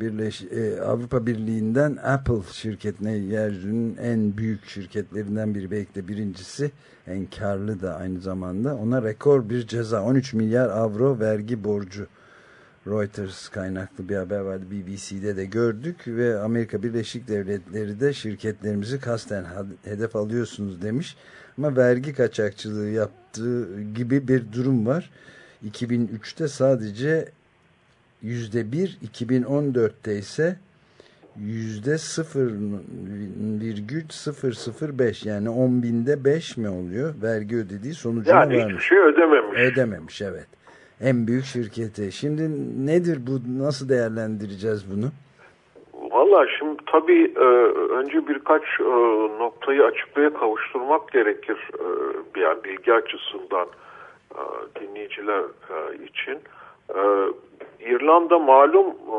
Birleş e, Avrupa Birliği'nden Apple şirketine yeryüzünün en büyük şirketlerinden biri. Belki de birincisi. En karlı da aynı zamanda. Ona rekor bir ceza. 13 milyar avro vergi borcu. Reuters kaynaklı bir haber vardı. BBC'de de gördük ve Amerika Birleşik Devletleri de şirketlerimizi kasten hedef alıyorsunuz demiş ama vergi kaçakçılığı yaptığı gibi bir durum var 2003'te sadece yüzde bir 2014'te ise yüzde 0,005 yani 10 binde 5 mi oluyor vergi ödediği sonucunu yani vermiş. hiçbir şey ödememiş. Ödememiş evet. En büyük şirketi. Şimdi nedir bu? Nasıl değerlendireceğiz bunu? Valla şimdi tabii e, önce birkaç e, noktayı açıklığa kavuşturmak gerekir e, yani bilgi açısından e, dinleyiciler e, için. E, İrlanda malum e,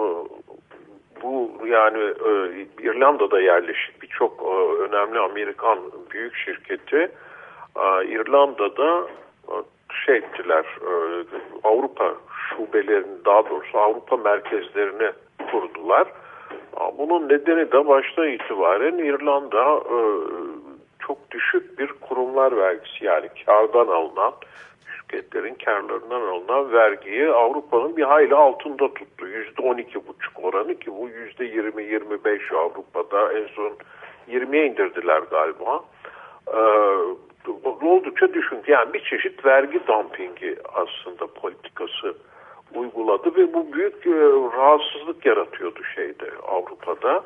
bu yani e, İrlanda'da yerleşik birçok e, önemli Amerikan büyük şirketi e, İrlanda'da e, şey ettiler e, Avrupa şubelerini daha doğrusu Avrupa merkezlerini kurdular. Bunun nedeni de baştan itibaren İrlanda e, çok düşük bir kurumlar vergisi yani kardan alınan şirketlerin karlarından alınan vergiyi Avrupa'nın bir hayli altında tuttu. Yüzde on iki buçuk oranı ki bu yüzde yirmi yirmi beş Avrupa'da en son 20'ye indirdiler galiba. Ee, oldukça düşün. Yani bir çeşit vergi dumpingi aslında politikası uyguladı ve bu büyük e, rahatsızlık yaratıyordu şeyde Avrupa'da.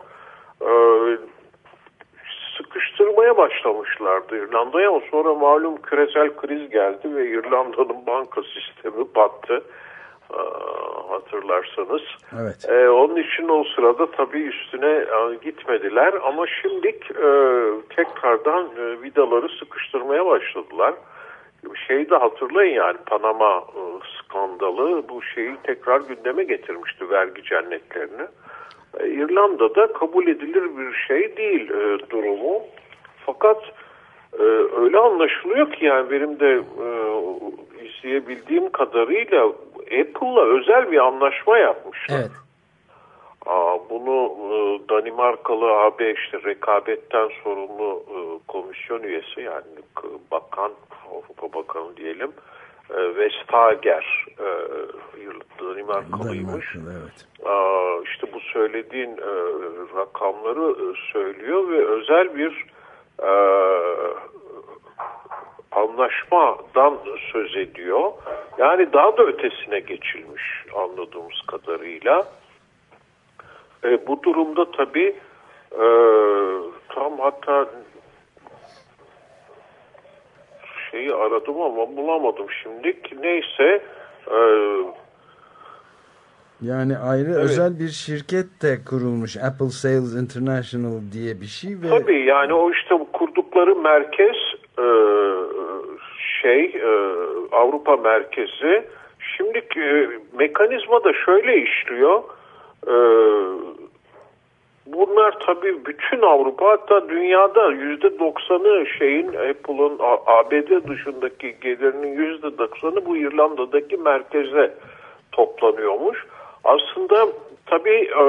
E, sıkıştırmaya başlamışlardı İrlanda'ya ama sonra malum küresel kriz geldi ve İrlanda'nın banka sistemi battı. E, hatırlarsanız. Evet. E, onun için o sırada tabii üstüne e, gitmediler ama şimdilik e, tekrardan e, vidaları sıkıştırmaya başladılar şeyi de hatırlayın yani Panama e, skandalı bu şeyi tekrar gündeme getirmişti vergi cennetlerini. E, İrlanda'da kabul edilir bir şey değil e, durumu. Fakat öyle anlaşılıyor ki yani benim de izleyebildiğim kadarıyla Apple'la özel bir anlaşma yapmışlar. Evet. Bunu Danimarkalı AB işte rekabetten sorumlu komisyon üyesi yani bakan Avrupa Bakanı diyelim e, Vestager e, Danimarkalıymış. Evet. İşte bu söylediğin e, rakamları söylüyor ve özel bir anlaşmadan söz ediyor. Yani daha da ötesine geçilmiş anladığımız kadarıyla. E, bu durumda tabii e, tam hatta şeyi aradım ama bulamadım şimdilik. Neyse e, yani ayrı evet. özel bir şirket de kurulmuş. Apple Sales International diye bir şey. Ve... Tabii yani o işte kurdukları merkez e, şey e, Avrupa merkezi. Şimdi e, mekanizma da şöyle işliyor. E, Bunlar tabii bütün Avrupa hatta dünyada yüzde doksanı şeyin Apple'ın ABD dışındaki gelirinin yüzde doksanı bu İrlanda'daki merkeze toplanıyormuş. Aslında tabii e,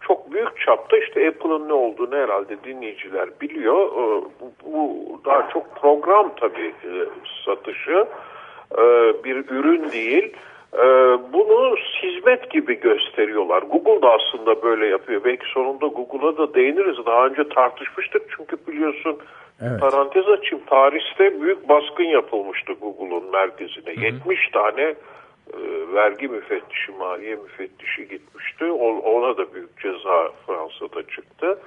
çok büyük çapta işte Apple'ın ne olduğunu herhalde dinleyiciler biliyor. E, bu daha çok program tabii e, satışı. bir ürün değil. E, bunu hizmet gibi gösteriyorlar. Google da aslında böyle yapıyor. Belki sonunda Google'a da değiniriz. Daha önce tartışmıştık çünkü biliyorsun Evet. parantez açayım Paris'te büyük baskın yapılmıştı Google'un merkezine. 70 tane e, vergi müfettişi, maliye müfettişi gitmişti. O- Ona da büyük ceza Fransa'da çıktı.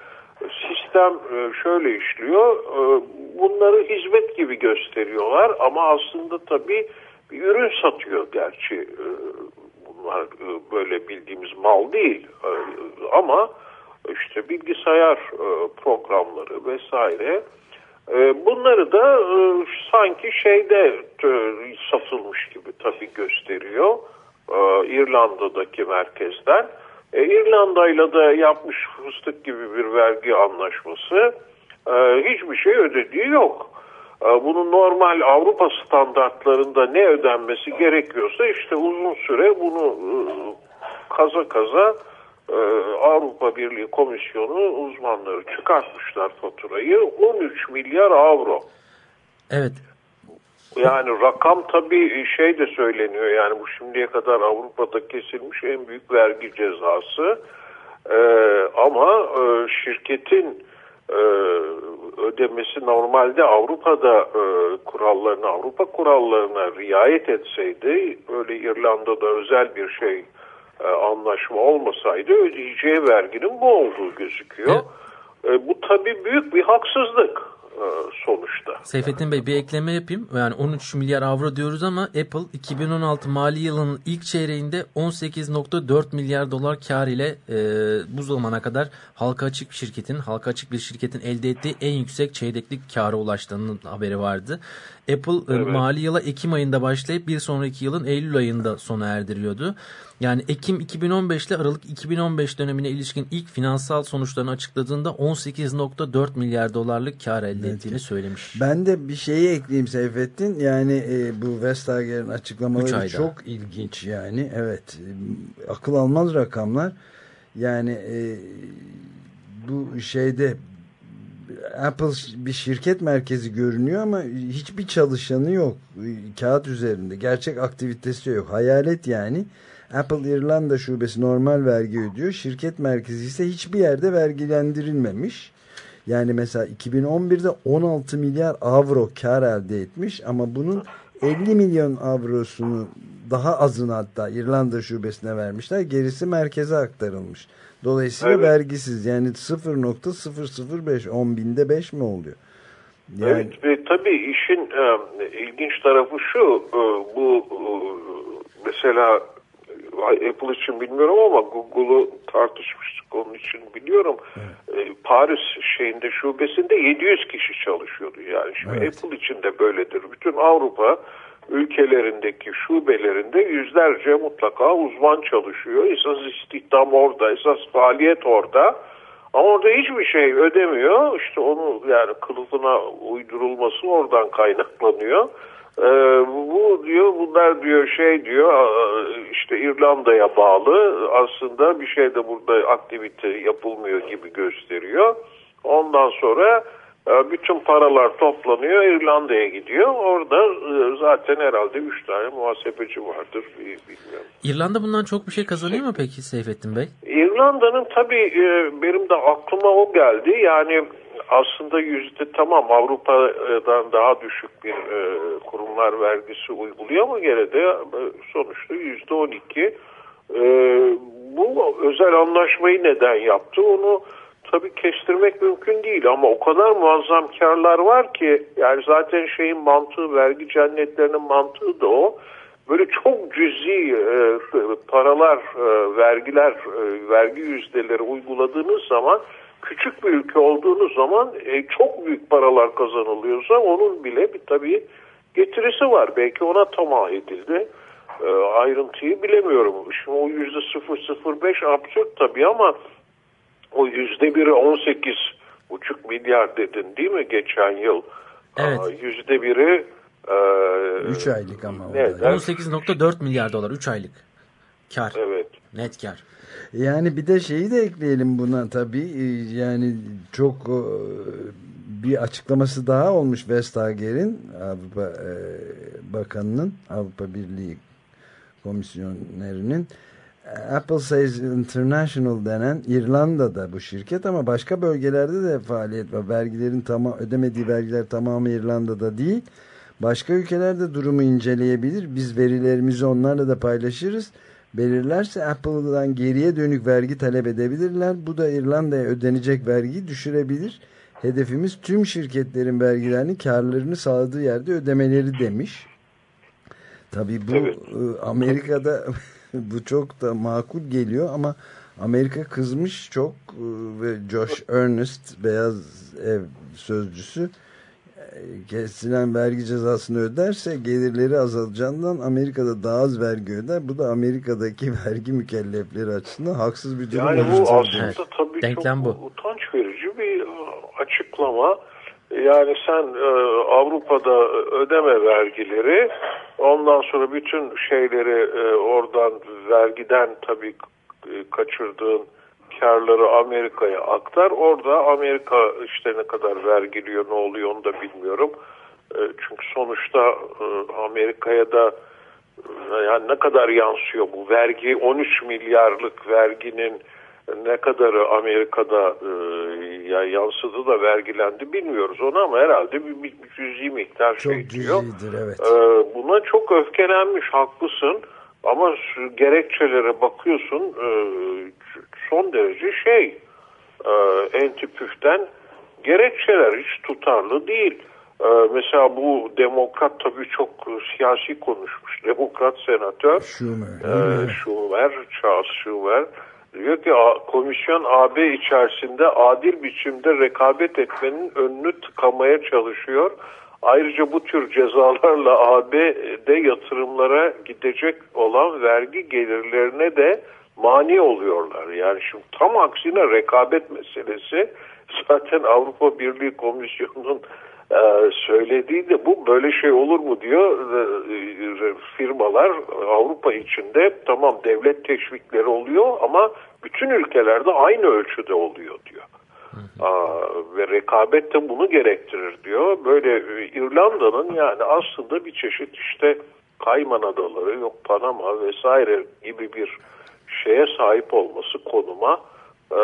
Sistem e, şöyle işliyor. e, Bunları hizmet gibi gösteriyorlar ama aslında tabii bir ürün satıyor gerçi. E, Bunlar e, böyle bildiğimiz mal değil. E, Ama işte bilgisayar programları vesaire bunları da sanki şeyde satılmış gibi tabii gösteriyor İrlanda'daki merkezden. E, İrlanda'yla da yapmış fıstık gibi bir vergi anlaşması hiçbir şey ödediği yok. E, Bunun normal Avrupa standartlarında ne ödenmesi gerekiyorsa işte uzun süre bunu e, kaza kaza e, Avrupa Birliği Komisyonu uzmanları çıkartmışlar faturayı 13 milyar avro. Evet. Yani rakam tabii şey de söyleniyor yani bu şimdiye kadar Avrupa'da kesilmiş en büyük vergi cezası. Ee, ama e, şirketin e, ödemesi normalde Avrupa'da e, kurallarına, Avrupa kurallarına riayet etseydi öyle İrlanda'da özel bir şey e, anlaşma olmasaydı ödeyeceği verginin bu olduğu gözüküyor. E, bu tabii büyük bir haksızlık sonuçta. Seyfettin Bey bir ekleme yapayım. Yani 13 milyar avro diyoruz ama Apple 2016 mali yılının ilk çeyreğinde 18.4 milyar dolar kar ile e, bu zamana kadar halka açık şirketin, halka açık bir şirketin elde ettiği en yüksek çeyreklik kâra ulaştığının haberi vardı. Apple e, Evet. mali yıla Ekim ayında başlayıp bir sonraki yılın Eylül ayında sona erdiriyordu. Yani Ekim 2015 ile Aralık 2015 dönemine ilişkin ilk finansal sonuçlarını açıkladığında 18.4 milyar dolarlık kar elde ettiğini söylemiş. Ben de bir şeyi ekleyeyim Seyfettin. Yani e, bu Vestager'in açıklamaları çok ilginç yani. Evet. e, akıl almaz rakamlar. Yani e, bu şeyde Apple bir şirket merkezi görünüyor ama hiçbir çalışanı yok. Kağıt üzerinde. Gerçek aktivitesi yok. Hayalet yani. Apple İrlanda şubesi normal vergi ödüyor. Şirket merkezi ise hiçbir yerde vergilendirilmemiş. Yani mesela 2011'de 16 milyar avro kar elde etmiş ama bunun 50 milyon avrosunu daha azını hatta İrlanda şubesine vermişler. Gerisi merkeze aktarılmış. Dolayısıyla Evet. vergisiz yani 0.005 10 binde 5 mi oluyor? Yani, Evet ve tabii işin e, ilginç tarafı şu e, bu e, mesela Apple için bilmiyorum ama Google'u tartışmıştık onun için biliyorum. E, Paris şeyinde şubesinde 700 kişi çalışıyordu yani. Şimdi Evet. Apple için de böyledir. Bütün Avrupa ülkelerindeki şubelerinde yüzlerce mutlaka uzman çalışıyor. Esas istihdam orada, esas faaliyet orada. Ama orada hiçbir şey ödemiyor. İşte onu yani kılıfına uydurulması oradan kaynaklanıyor. Ee, bu diyor bunlar diyor şey diyor e, işte İrlanda'ya bağlı aslında bir şey de burada aktivite yapılmıyor gibi gösteriyor. Ondan sonra e, bütün paralar toplanıyor İrlanda'ya gidiyor. Orada e, zaten herhalde 3 tane muhasebeci vardır bi- bilmiyorum. İrlanda bundan çok bir şey kazanıyor mu peki Seyfettin Bey? İrlanda'nın tabii e, benim de aklıma o geldi. Yani aslında yüzde tamam Avrupa'dan daha düşük bir e, kurumlar vergisi uyguluyor ama gene de e, sonuçta yüzde on iki. E, Bu özel anlaşmayı neden yaptı onu tabii kestirmek mümkün değil ama o kadar muazzam karlar var ki yani zaten şeyin mantığı vergi cennetlerinin mantığı da o böyle çok cüzi e, paralar, e, vergiler, e, vergi yüzdeleri uyguladığınız zaman küçük bir ülke olduğunuz zaman e, çok büyük paralar kazanılıyorsa onun bile bir tabii getirisi var. Belki ona tamah edildi. E, ayrıntıyı bilemiyorum. Şimdi o yüzde 0.05 absürt tabii ama o yüzde biri 18 buçuk milyar dedin değil mi geçen yıl? Evet. Yüzde biri e, 3 aylık ama. o da. Evet. 18.4 milyar dolar 3 aylık kar. Evet. Net kar. Yani bir de şeyi de ekleyelim buna tabii. Ee, Yani çok e, bir açıklaması daha olmuş Vestager'in Avrupa e, Bakanı'nın Avrupa Birliği komisyonerinin Apple Sales International denen İrlanda'da bu şirket ama başka bölgelerde de faaliyet var. Vergilerin tamam ödemediği vergiler tamamı İrlanda'da değil. Başka ülkelerde durumu inceleyebilir. Biz verilerimizi onlarla da paylaşırız. Belirlerse Apple'dan geriye dönük vergi talep edebilirler. Bu da İrlanda'ya ödenecek vergiyi düşürebilir. Hedefimiz tüm şirketlerin vergilerini karlarını sağladığı yerde ödemeleri demiş. Tabii bu Evet. e, Amerika'da bu çok da makul geliyor ama Amerika kızmış çok e, ve Josh Earnest Beyaz Ev sözcüsü kesilen vergi cezasını öderse gelirleri azalacağından Amerika'da daha az vergi öder. Bu da Amerika'daki vergi mükellefleri açısından haksız bir durum Yani bu aslında demiş. tabii Denklem çok bu. utanç verici bir e, açıklama. Yani sen e, Avrupa'da ödeme vergileri ondan sonra bütün şeyleri e, oradan vergiden tabii kaçırdığın karları Amerika'ya aktar. Orada Amerika işte ne kadar vergiliyor ne oluyor onu da bilmiyorum. E, çünkü sonuçta e, Amerika'ya da e, yani ne kadar yansıyor bu vergi 13 milyarlık verginin ne kadarı Amerika'da ya yansıdı da vergilendi bilmiyoruz onu ama herhalde bir, bir, bir cüzi miktar Çok şey diyor. evet. Buna çok öfkelenmiş haklısın ama gerekçelere bakıyorsun son derece şey e, entipüften gerekçeler hiç tutarlı değil. E, mesela bu demokrat tabii çok siyasi konuşmuş. Demokrat senatör Schumer. e, Schumer, Charles Schumer diyor ki "A- komisyon AB içerisinde adil biçimde rekabet etmenin önünü tıkamaya çalışıyor. Ayrıca bu tür cezalarla AB'de yatırımlara gidecek olan vergi gelirlerine de mani oluyorlar. Yani şimdi tam aksine rekabet meselesi zaten Avrupa Birliği Komisyonu'nun e, söylediği de bu böyle şey olur mu diyor E, e, firmalar Avrupa içinde tamam devlet teşvikleri oluyor ama bütün ülkelerde aynı ölçüde oluyor diyor. Aa, ve rekabet de bunu gerektirir diyor. Böyle e, İrlanda'nın yani aslında bir çeşit işte Kayman Adaları yok Panama vesaire gibi bir şeye sahip olması konuma e,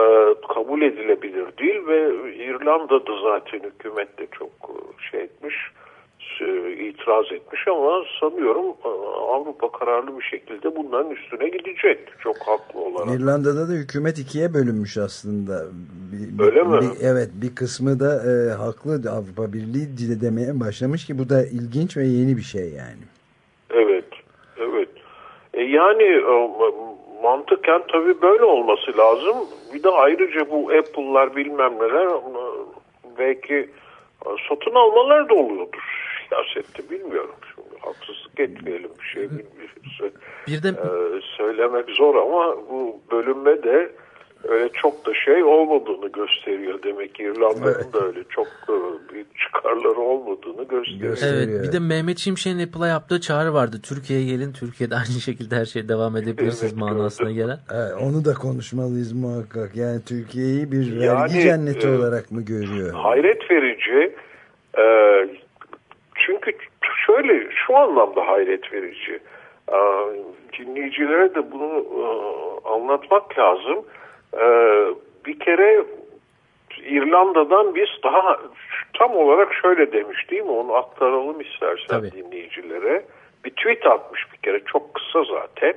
kabul edilebilir değil ve İrlanda'da zaten hükümet de çok e, şey etmiş e, itiraz etmiş ama sanıyorum e, Avrupa kararlı bir şekilde bunların üstüne gidecek çok haklı olarak. İrlanda'da da hükümet ikiye bölünmüş aslında. Bir- bir- Öyle mi? bir- evet bir kısmı da e, haklı Avrupa Birliği dile demeye başlamış ki bu da ilginç ve yeni bir şey yani. Evet, evet. E yani mantıken tabii böyle olması lazım. Bir de ayrıca bu Apple'lar bilmem neler belki e, satın almalar da oluyordur siyasette bilmiyorum. Şimdi haksızlık etmeyelim bir şey bilmiyoruz. Bir de E, söylemek zor ama bu bölünme de öyle çok da şey olmadığını gösteriyor. Demek ki İrlanda'nın Evet. da öyle çok e, büyük çıkarları olmadığını gösteriyor. Evet bir de Mehmet Şimşek'in Apple'a yaptığı çağrı vardı. Türkiye'ye gelin Türkiye'de aynı şekilde her şeye devam edebilirsiniz Evet, manasına gelen. Evet, onu da konuşmalıyız muhakkak. Yani Türkiye'yi bir vergi Yani, cenneti e, olarak mı görüyor? hayret verici. E, çünkü şöyle şu anlamda hayret verici. E, dinleyicilere de bunu e, anlatmak lazım. E, bir kere İrlanda'dan biz daha tam olarak şöyle demiş değil mi? Onu aktaralım istersen Tabii. dinleyicilere. Bir tweet atmış bir kere çok kısa zaten.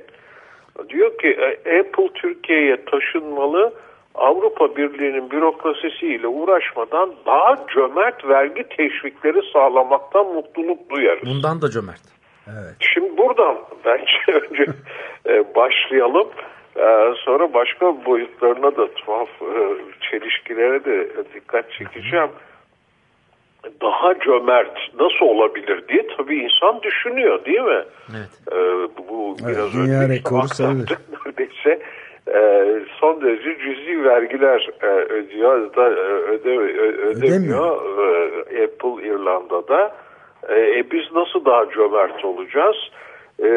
Diyor ki e, Apple Türkiye'ye taşınmalı Avrupa Birliği'nin bürokrasisiyle uğraşmadan daha cömert vergi teşvikleri sağlamaktan mutluluk duyarız. Bundan da cömert. Şimdi buradan bence önce e, başlayalım. E, sonra başka boyutlarına da tuhaf e, çelişkilere de dikkat çekeceğim. Daha cömert nasıl olabilir diye tabii insan düşünüyor değil mi? Evet. E, bu- Evet, biraz dünya önce rekoru aktardık neredeyse. E, son derece cüzi vergiler e, ödüyor da öde, ödemiyor e, Apple İrlanda'da. E, e, biz nasıl daha cömert olacağız? E,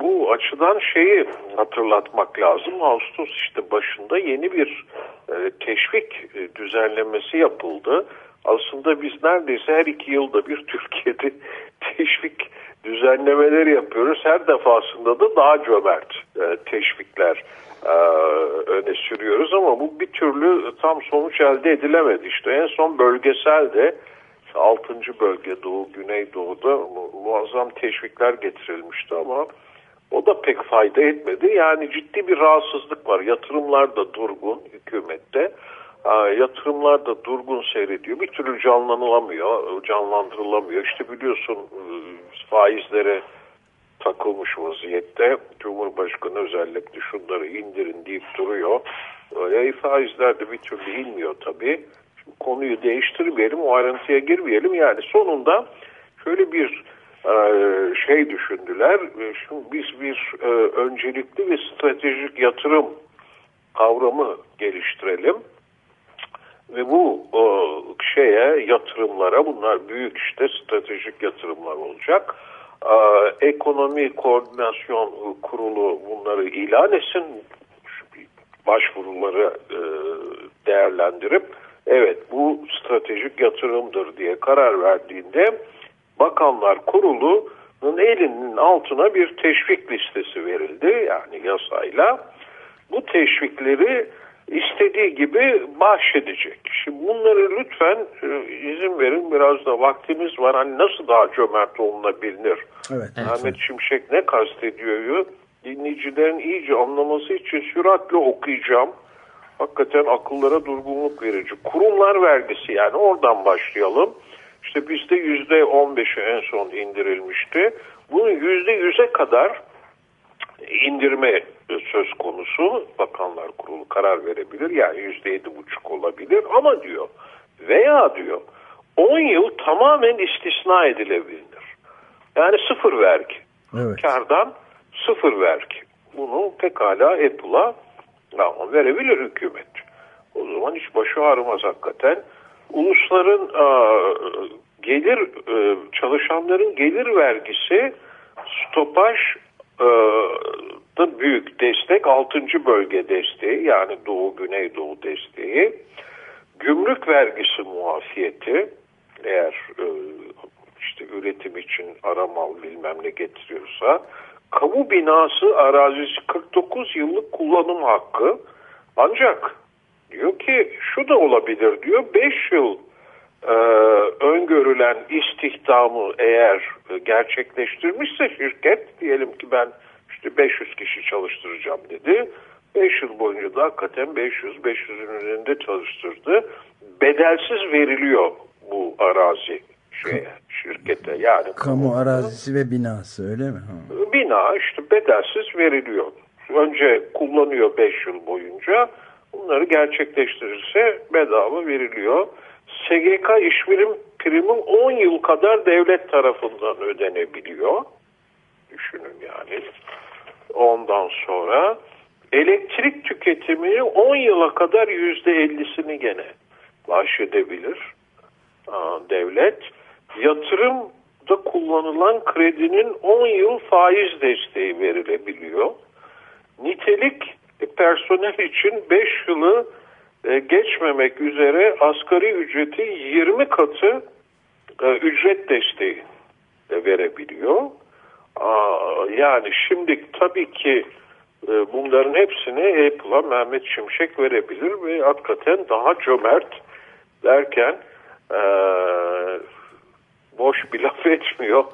bu açıdan şeyi hatırlatmak lazım. Ağustos işte başında yeni bir e, teşvik e, düzenlemesi yapıldı. Aslında biz neredeyse her iki yılda bir Türkiye'de teşvik düzenlemeleri yapıyoruz. Her defasında da daha cömert e, teşvikler e, öne sürüyoruz ama bu bir türlü tam sonuç elde edilemedi. İşte en son bölgesel de 6. bölge Doğu, Güneydoğu'da mu- muazzam teşvikler getirilmişti ama o da pek fayda etmedi. Yani ciddi bir rahatsızlık var. Yatırımlar da durgun hükümette. Yatırımlar da durgun seyrediyor. Bir türlü canlanılamıyor, canlandırılamıyor. İşte biliyorsun e, faizlere takılmış vaziyette. Cumhurbaşkanı özellikle şunları indirin deyip duruyor. Öyle faizler de bir türlü inmiyor tabii. Konuyu değiştirmeyelim, o ayrıntıya girmeyelim. Yani sonunda şöyle bir e, şey düşündüler. E, Şimdi biz bir e, öncelikli ve stratejik yatırım kavramı geliştirelim ve bu şeye yatırımlara bunlar büyük işte stratejik yatırımlar olacak. Ekonomi koordinasyon kurulu bunları ilan etsin başvuruları değerlendirip evet bu stratejik yatırımdır diye karar verdiğinde Bakanlar Kurulu'nun elinin altına bir teşvik listesi verildi yani yasayla. Bu teşvikleri istediği gibi bahşedecek. Şimdi bunları lütfen e, izin verin biraz da vaktimiz var. Hani nasıl daha cömert olunabilir? Evet. Ahmet Şimşek ne kastediyor? Dinleyicilerin iyice anlaması için süratle okuyacağım. Hakikaten akıllara durgunluk verici. Kurumlar vergisi yani oradan başlayalım. İşte bizde yüzde on beşi en son indirilmişti. Bunun yüzde yüze kadar indirme söz konusu. Bakanlar Kurulu karar verebilir. Yani yüzde yedi buçuk olabilir ama diyor veya diyor 10 yıl tamamen istisna edilebilir. Yani sıfır vergi. Evet. Kardan sıfır vergi. Bunu pekala Apple'a tamam, verebilir hükümet. O zaman hiç başı ağrımaz hakikaten. Ulusların e, gelir e, çalışanların gelir vergisi stopaj e, da büyük destek 6. bölge desteği yani Doğu Güneydoğu desteği gümrük vergisi muafiyeti eğer e, işte üretim için aramal bilmem ne getiriyorsa kamu binası arazisi 49 yıllık kullanım hakkı ancak diyor ki şu da olabilir diyor 5 yıl e, öngörülen istihdamı eğer gerçekleştirmişse şirket diyelim ki ben işte 500 kişi çalıştıracağım dedi. 5 yıl boyunca da hakikaten 500 500'ün üzerinde çalıştırdı. Bedelsiz veriliyor bu arazi şeye, şirkete yani Kamu arazisi ve binası öyle mi? Ha. bina işte bedelsiz veriliyor. Önce kullanıyor 5 yıl boyunca. Bunları gerçekleştirirse bedava veriliyor. SGK işverim primi 10 yıl kadar devlet tarafından ödenebiliyor. Düşünün yani. Ondan sonra elektrik tüketimini 10 yıla kadar %50'sini gene bahşedebilir devlet. Yatırımda kullanılan kredinin 10 yıl faiz desteği verilebiliyor. Nitelik personel için 5 yılı e, geçmemek üzere asgari ücreti 20 katı e, ücret desteği de verebiliyor. Yani şimdi tabii ki e, bunların hepsini Apple'a Mehmet Şimşek verebilir ve hakikaten daha cömert derken e, boş bir laf etmiyor.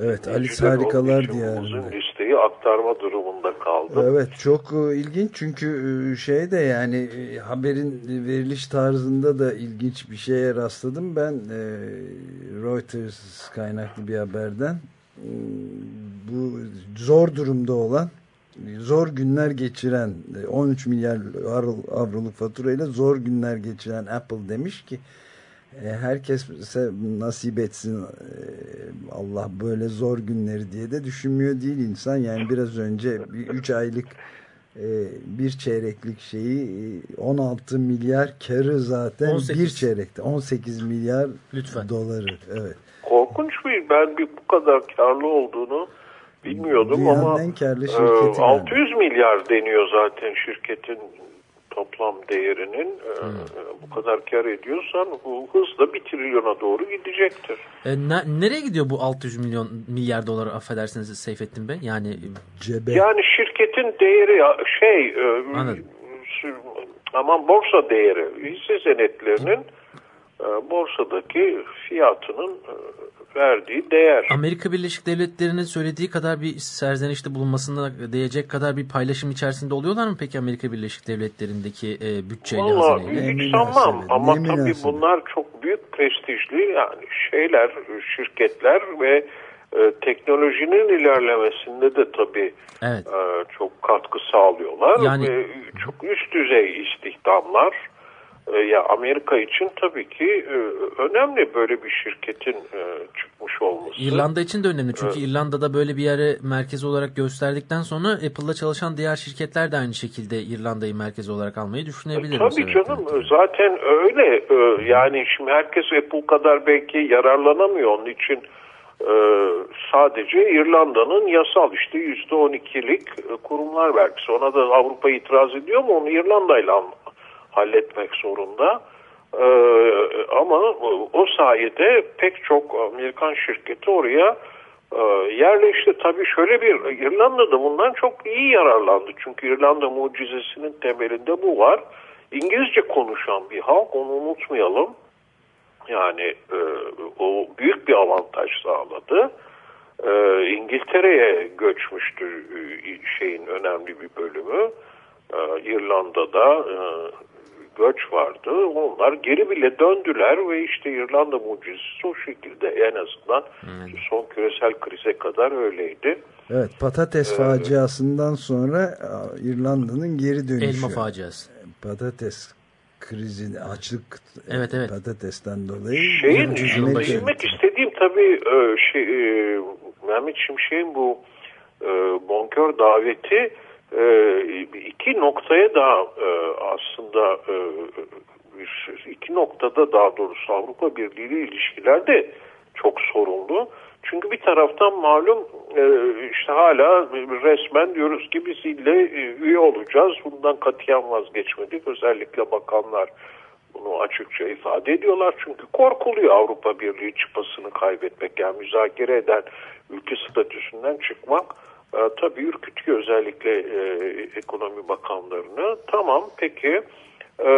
Evet onun Harikalar Diyarı'nda. Uzun listeyi aktarma durumunda kaldı. Evet çok e, ilginç çünkü e, şey de yani e, haberin veriliş tarzında da ilginç bir şeye rastladım. Ben Reuters kaynaklı bir haberden bu zor durumda olan zor günler geçiren e, 13 milyar avroluk faturayla zor günler geçiren Apple demiş ki herkese nasip etsin e, Allah böyle zor günleri diye de düşünmüyor değil insan. Yani biraz önce bir 3 aylık e, bir çeyreklik şeyi e, 16 milyar karı zaten 18. bir çeyrekte 18 milyar Lütfen. doları. Evet. Korkunç bir ben bir bu kadar karlı olduğunu bilmiyordum Dünyanın ama en karlı e, şirketi. 600 milyar deniyor zaten şirketin toplam değerinin e, bu kadar kar ediyorsan bu hızla bir trilyona doğru gidecektir. E, ne- nereye gidiyor bu 600 milyon milyar dolar affedersiniz Seyfettin Bey? Yani Cebe. Yani şirketin değeri şey e, Anladım. aman borsa değeri hisse senetlerinin e, borsadaki fiyatının e, verdiği değer. Amerika Birleşik Devletleri'nin söylediği kadar bir serzenişte bulunmasına değecek kadar bir paylaşım içerisinde oluyorlar mı peki Amerika Birleşik Devletleri'ndeki e, bütçeyle Vallahi hazineyle? Hiç sanmam ama ne tabii bunlar çok büyük prestijli yani şeyler, şirketler ve e, teknolojinin ilerlemesinde de tabii Evet. e, çok katkı sağlıyorlar Yani- ve çok üst düzey istihdamlar. E, ya Amerika için tabii ki e, önemli böyle bir şirketin e, çıkmış olması. İrlanda için de önemli çünkü İrlanda'da böyle bir yere merkez olarak gösterdikten sonra Apple'da çalışan diğer şirketler de aynı şekilde İrlanda'yı merkez olarak almayı düşünebilir. bu Tabii canım ötürü. zaten öyle yani şimdi herkes Apple kadar belki yararlanamıyor onun için e, sadece İrlanda'nın yasal işte yüzde on ikilik e, kurumlar vergisi ona da Avrupa itiraz ediyor mu onu İrlanda'yla halletmek zorunda Ee, ama o- sayede pek çok Amerikan şirketi oraya e, yerleşti. Tabii şöyle bir İrlanda'da bundan çok iyi yararlandı. Çünkü İrlanda mucizesinin temelinde bu var. İngilizce konuşan bir halk onu unutmayalım. Yani e, o büyük bir avantaj sağladı. E, İngiltere'ye göçmüştü e, şeyin önemli bir bölümü. E, İrlanda'da e, göç vardı. Onlar geri bile döndüler ve işte İrlanda mucizesi o şekilde en azından şu son küresel krize kadar öyleydi. Evet patates faciasından sonra a, İrlanda'nın geri dönüşü. Elma faciası. Patates krizi, açlık Evet, evet. patatesten dolayı. Şeyin bilmek istediğim tabii e, şey, e, Mehmet Şimşek'in bu e, bonkör daveti e, iki noktaya da e, aslında e, iki noktada daha doğrusu Avrupa Birliği ile ilişkilerde çok sorunlu. Çünkü bir taraftan malum e, işte hala resmen diyoruz ki biz ille üye olacağız. Bundan katiyen vazgeçmedik. Özellikle bakanlar bunu açıkça ifade ediyorlar. Çünkü korkuluyor Avrupa Birliği çıpasını kaybetmek. Yani müzakere eden ülke statüsünden çıkmak tabii ürkütüyor özellikle e, ekonomi bakanlarını. Tamam peki e,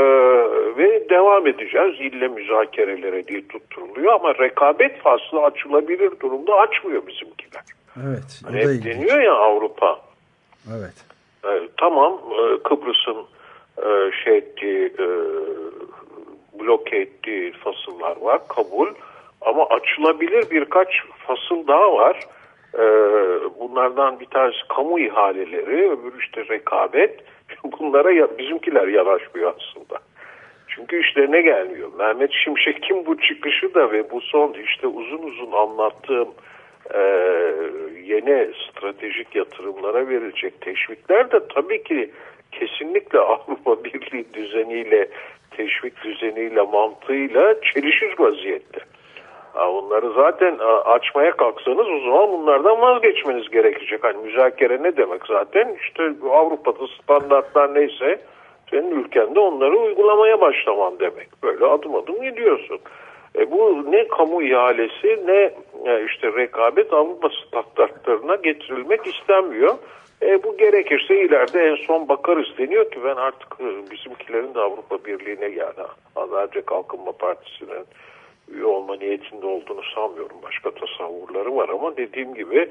ve devam edeceğiz. İlle müzakerelere diye tutturuluyor ama rekabet faslı açılabilir durumda açmıyor bizimkiler. Evet. Hani hep deniyor ya Avrupa Evet. e, tamam e, Kıbrıs'ın e, şey ettiği e, bloke ettiği fasıllar var kabul ama açılabilir birkaç fasıl daha var. E, bunlardan bir tanesi kamu ihaleleri öbürü işte rekabet bunlara ya, bizimkiler yanaşmıyor aslında. Çünkü işlerine gelmiyor. Mehmet Şimşek'in bu çıkışı da ve bu son işte uzun uzun anlattığım e, yeni stratejik yatırımlara verilecek teşvikler de tabii ki kesinlikle Avrupa Birliği düzeniyle, teşvik düzeniyle, mantığıyla çelişir vaziyette. Onları zaten açmaya kalksanız o zaman bunlardan vazgeçmeniz gerekecek. Hani müzakere ne demek zaten? İşte Avrupa'da standartlar neyse senin ülkende onları uygulamaya başlaman demek. Böyle adım adım gidiyorsun. E bu ne kamu ihalesi ne e, işte rekabet Avrupa standartlarına getirilmek istenmiyor. E bu gerekirse ileride en son bakarız deniyor ki ben artık e, bizimkilerin de Avrupa Birliği'ne yani Adalet ve Kalkınma Partisi'nin üye olma niyetinde olduğunu sanmıyorum. Başka tasavvurları var ama dediğim gibi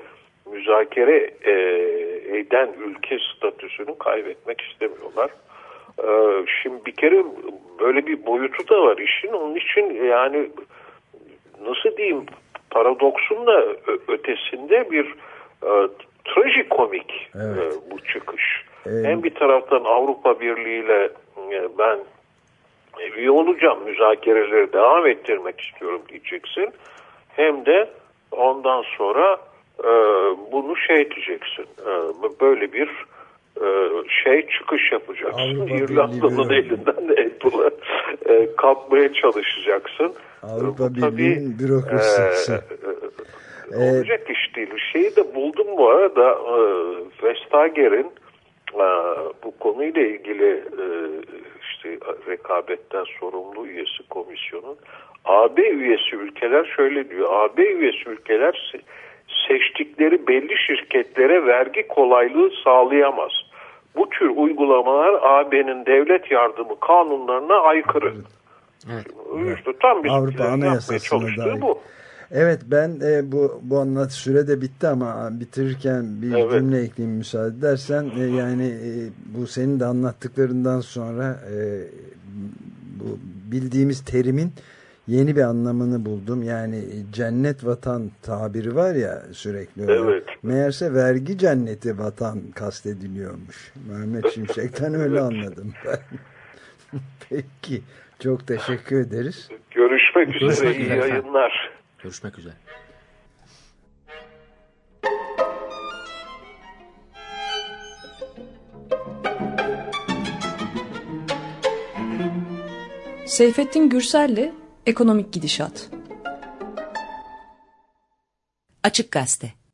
müzakere e, eden ülke statüsünü kaybetmek istemiyorlar. E, şimdi bir kere böyle bir boyutu da var işin. Onun için yani nasıl diyeyim paradoksun da ötesinde bir e, trajikomik Evet. e, bu çıkış. Evet. Hem bir taraftan Avrupa Birliği ile e, ben üye olacağım müzakereleri devam ettirmek istiyorum diyeceksin. Hem de ondan sonra e, bunu şey diyeceksin. E, böyle bir e, şey çıkış yapacaksın. Birliği elinden de Apple'ı e, kapmaya çalışacaksın. Avrupa tabii, Birliği'nin bürokrasisi. e, e, olacak iş değil. Şeyi de buldum bu arada e, Vestager'in e, bu konuyla ilgili e, üyesi, rekabetten sorumlu üyesi komisyonun. AB üyesi ülkeler şöyle diyor. AB üyesi ülkeler seçtikleri belli şirketlere vergi kolaylığı sağlayamaz. Bu tür uygulamalar AB'nin devlet yardımı kanunlarına aykırı. Evet. İşte tam bir Avrupa Anayasası'na dair. bu. Evet ben e, bu bu anlat süre de bitti ama bitirirken bir evet. cümle ekleyeyim müsaade edersen e, yani e, bu senin de anlattıklarından sonra e, bu bildiğimiz terimin yeni bir anlamını buldum. Yani cennet vatan tabiri var ya sürekli. Evet. Meğerse vergi cenneti vatan kastediliyormuş. Mehmet Şimşek'ten öyle anladım ben. Peki. Çok teşekkür ederiz. Görüşmek üzere. İyi yayınlar. Görüşmek üzere. Seyfettin Gürsel'le Ekonomik Gidişat. Açık Gazete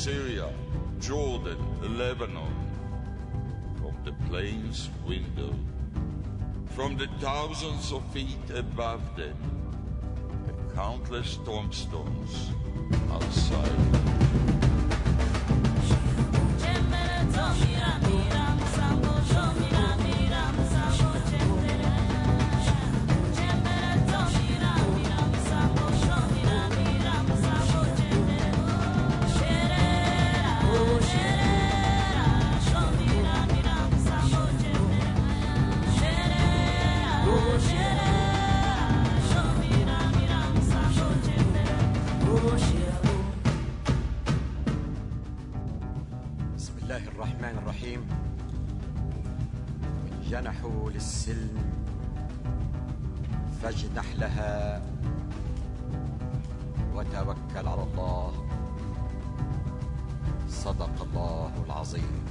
Syria, Jordan, Lebanon. From the plane's window, from the thousands of feet above them, the countless tombstones outside. السلم فاجنح لها وتوكل على الله. صدق الله العظيم.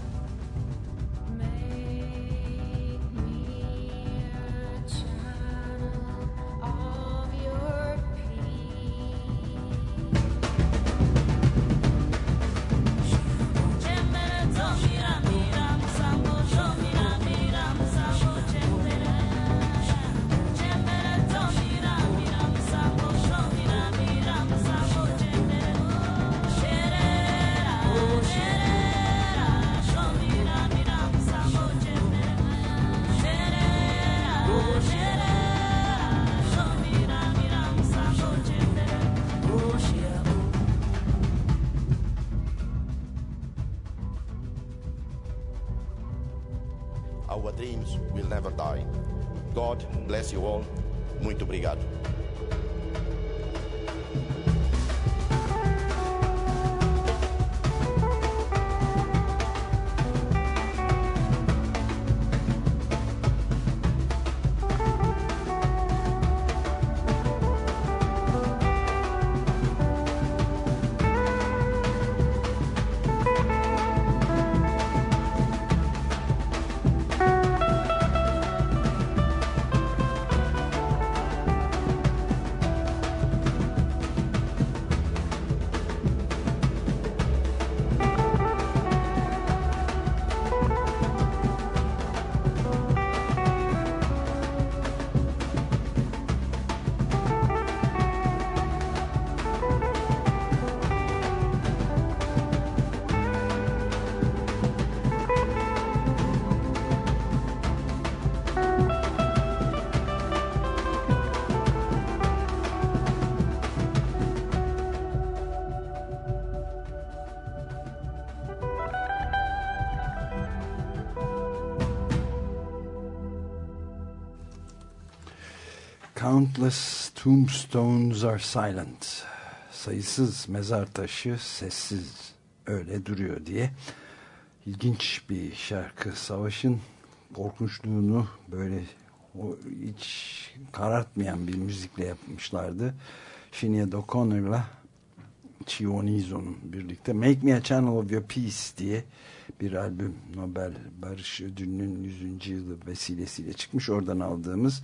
Countless tombstones are silent. Sayısız mezar taşı sessiz öyle duruyor diye. İlginç bir şarkı. Savaşın korkunçluğunu böyle o hiç karartmayan bir müzikle yapmışlardı. Sinead O'Connor'la Chionizo'nun birlikte Make Me a Channel of Your Peace diye bir albüm Nobel Barış Ödülü'nün 100. yılı vesilesiyle çıkmış. Oradan aldığımız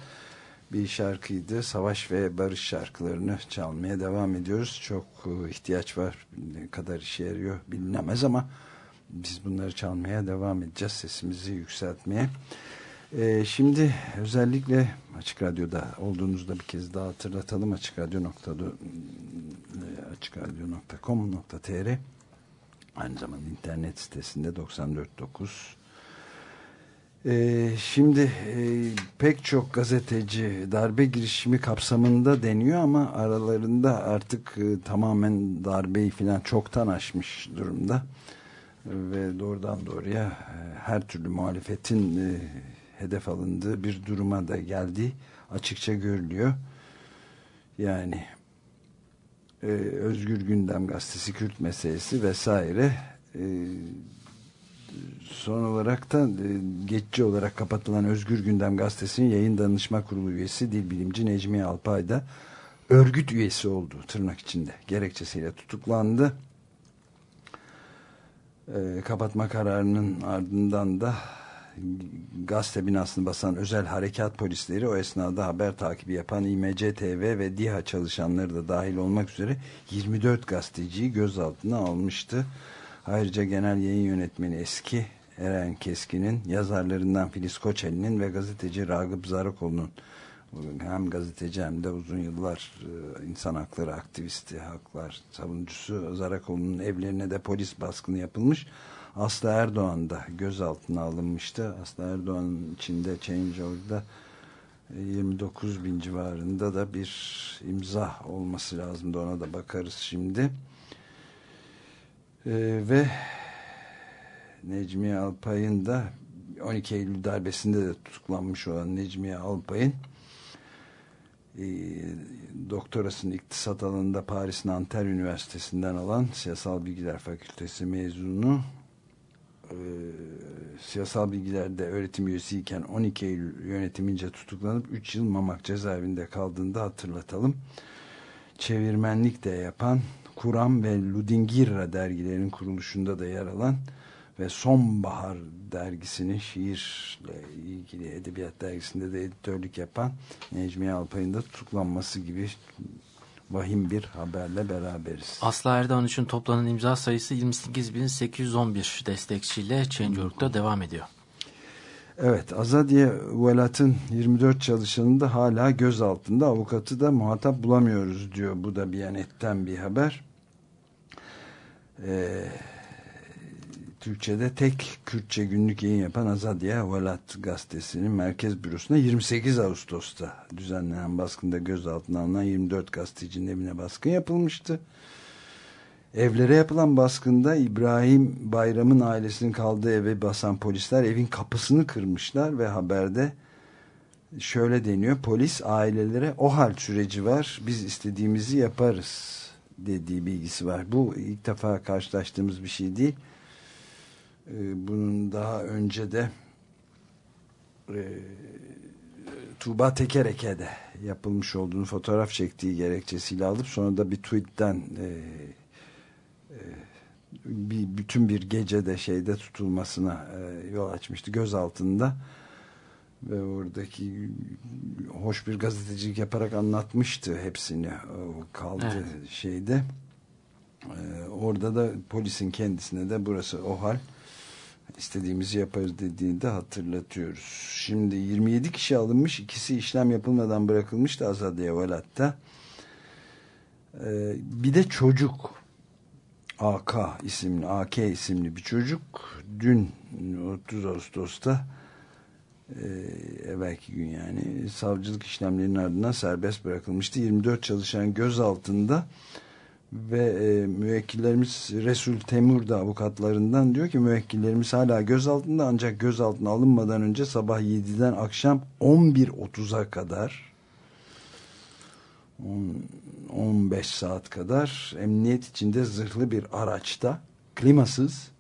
bir şarkıydı. Savaş ve barış şarkılarını çalmaya devam ediyoruz. Çok e, ihtiyaç var. Ne kadar işe yarıyor bilinemez ama biz bunları çalmaya devam edeceğiz. Sesimizi yükseltmeye. Ee, şimdi özellikle Açık Radyo'da olduğunuzda bir kez daha hatırlatalım. Açık Radyo açıkradyo.com.tr aynı zamanda internet sitesinde 94.9 ee, şimdi e, pek çok gazeteci darbe girişimi kapsamında deniyor ama aralarında artık e, tamamen darbeyi falan çoktan aşmış durumda ve doğrudan doğruya e, her türlü muhalefetin hedef alındığı bir duruma da geldi açıkça görülüyor. Yani Özgür Gündem Gazetesi Kürt meselesi vesaire son olarak da e, geçici olarak kapatılan Özgür Gündem Gazetesi'nin yayın danışma kurulu üyesi dil bilimci Necmiye Alpay da örgüt üyesi oldu tırnak içinde gerekçesiyle tutuklandı. E, kapatma kararının ardından da gazete binasını basan özel harekat polisleri o esnada haber takibi yapan İMC TV ve DİHA çalışanları da dahil olmak üzere 24 gazeteciyi gözaltına almıştı. Ayrıca genel yayın yönetmeni eski Eren Keskin'in yazarlarından Filiz Koçeli'nin ve gazeteci Ragıp Zarakoğlu'nun hem gazeteci hem de uzun yıllar e, insan hakları aktivisti, haklar savunucusu Zarakoğlu'nun evlerine de polis baskını yapılmış. Aslı Erdoğan da gözaltına alınmıştı. Aslı Erdoğan'ın içinde Change.org'da 29 bin civarında da bir imza olması lazımdı. Ona da bakarız şimdi. Ee, ve Necmiye Alpay'ın da 12 Eylül darbesinde de tutuklanmış olan Necmiye Alpay'ın e, doktorasını iktisat alanında Paris Nanterre Üniversitesi'nden alan Siyasal Bilgiler Fakültesi mezunu e, siyasal bilgilerde öğretim üyesiyken 12 Eylül yönetimince tutuklanıp 3 yıl Mamak cezaevinde kaldığında hatırlatalım. Çevirmenlik de yapan Kuram ve Ludingirra dergilerinin kuruluşunda da yer alan ve Sonbahar dergisinin şiirle ilgili edebiyat dergisinde de editörlük yapan Necmiye Alpay'ın da tutuklanması gibi vahim bir haberle beraberiz. Aslı Erdoğan için toplanan imza sayısı 28.811 destekçiyle Change.org'da devam ediyor. Evet Azadiye Velat'ın 24 çalışanını da hala gözaltında avukatı da muhatap bulamıyoruz diyor. Bu da Biyanet'ten bir haber. Eee Türkçe'de tek Kürtçe günlük yayın yapan Azadiye Velat gazetesinin merkez bürosuna 28 Ağustos'ta düzenlenen baskında gözaltına alınan 24 gazetecinin evine baskın yapılmıştı. Evlere yapılan baskında İbrahim Bayram'ın ailesinin kaldığı eve basan polisler evin kapısını kırmışlar ve haberde şöyle deniyor. Polis ailelere o hal süreci var biz istediğimizi yaparız dediği bilgisi var. Bu ilk defa karşılaştığımız bir şey değil ee, bunun daha önce de e, Tuğba Tekereke'de yapılmış olduğunu fotoğraf çektiği gerekçesiyle alıp sonra da bir tweetten e, e, bir, bütün bir gecede şeyde tutulmasına e, yol açmıştı göz altında ve oradaki hoş bir gazetecilik yaparak anlatmıştı hepsini o kaldı evet. şeyde e, orada da polisin kendisine de burası o hal istediğimizi yaparız dediğini de hatırlatıyoruz. Şimdi 27 kişi alınmış, ikisi işlem yapılmadan bırakılmıştı Azadiye Velat'ta. Ee, bir de çocuk AK isimli, AK isimli bir çocuk dün 30 Ağustos'ta e, evvelki gün yani savcılık işlemlerinin ardından serbest bırakılmıştı. 24 çalışan gözaltında altında ve e, müvekkillerimiz Resul Temur da avukatlarından diyor ki müvekkillerimiz hala gözaltında ancak gözaltına alınmadan önce sabah 7'den akşam 11.30'a kadar 15 saat kadar emniyet içinde zırhlı bir araçta klimasız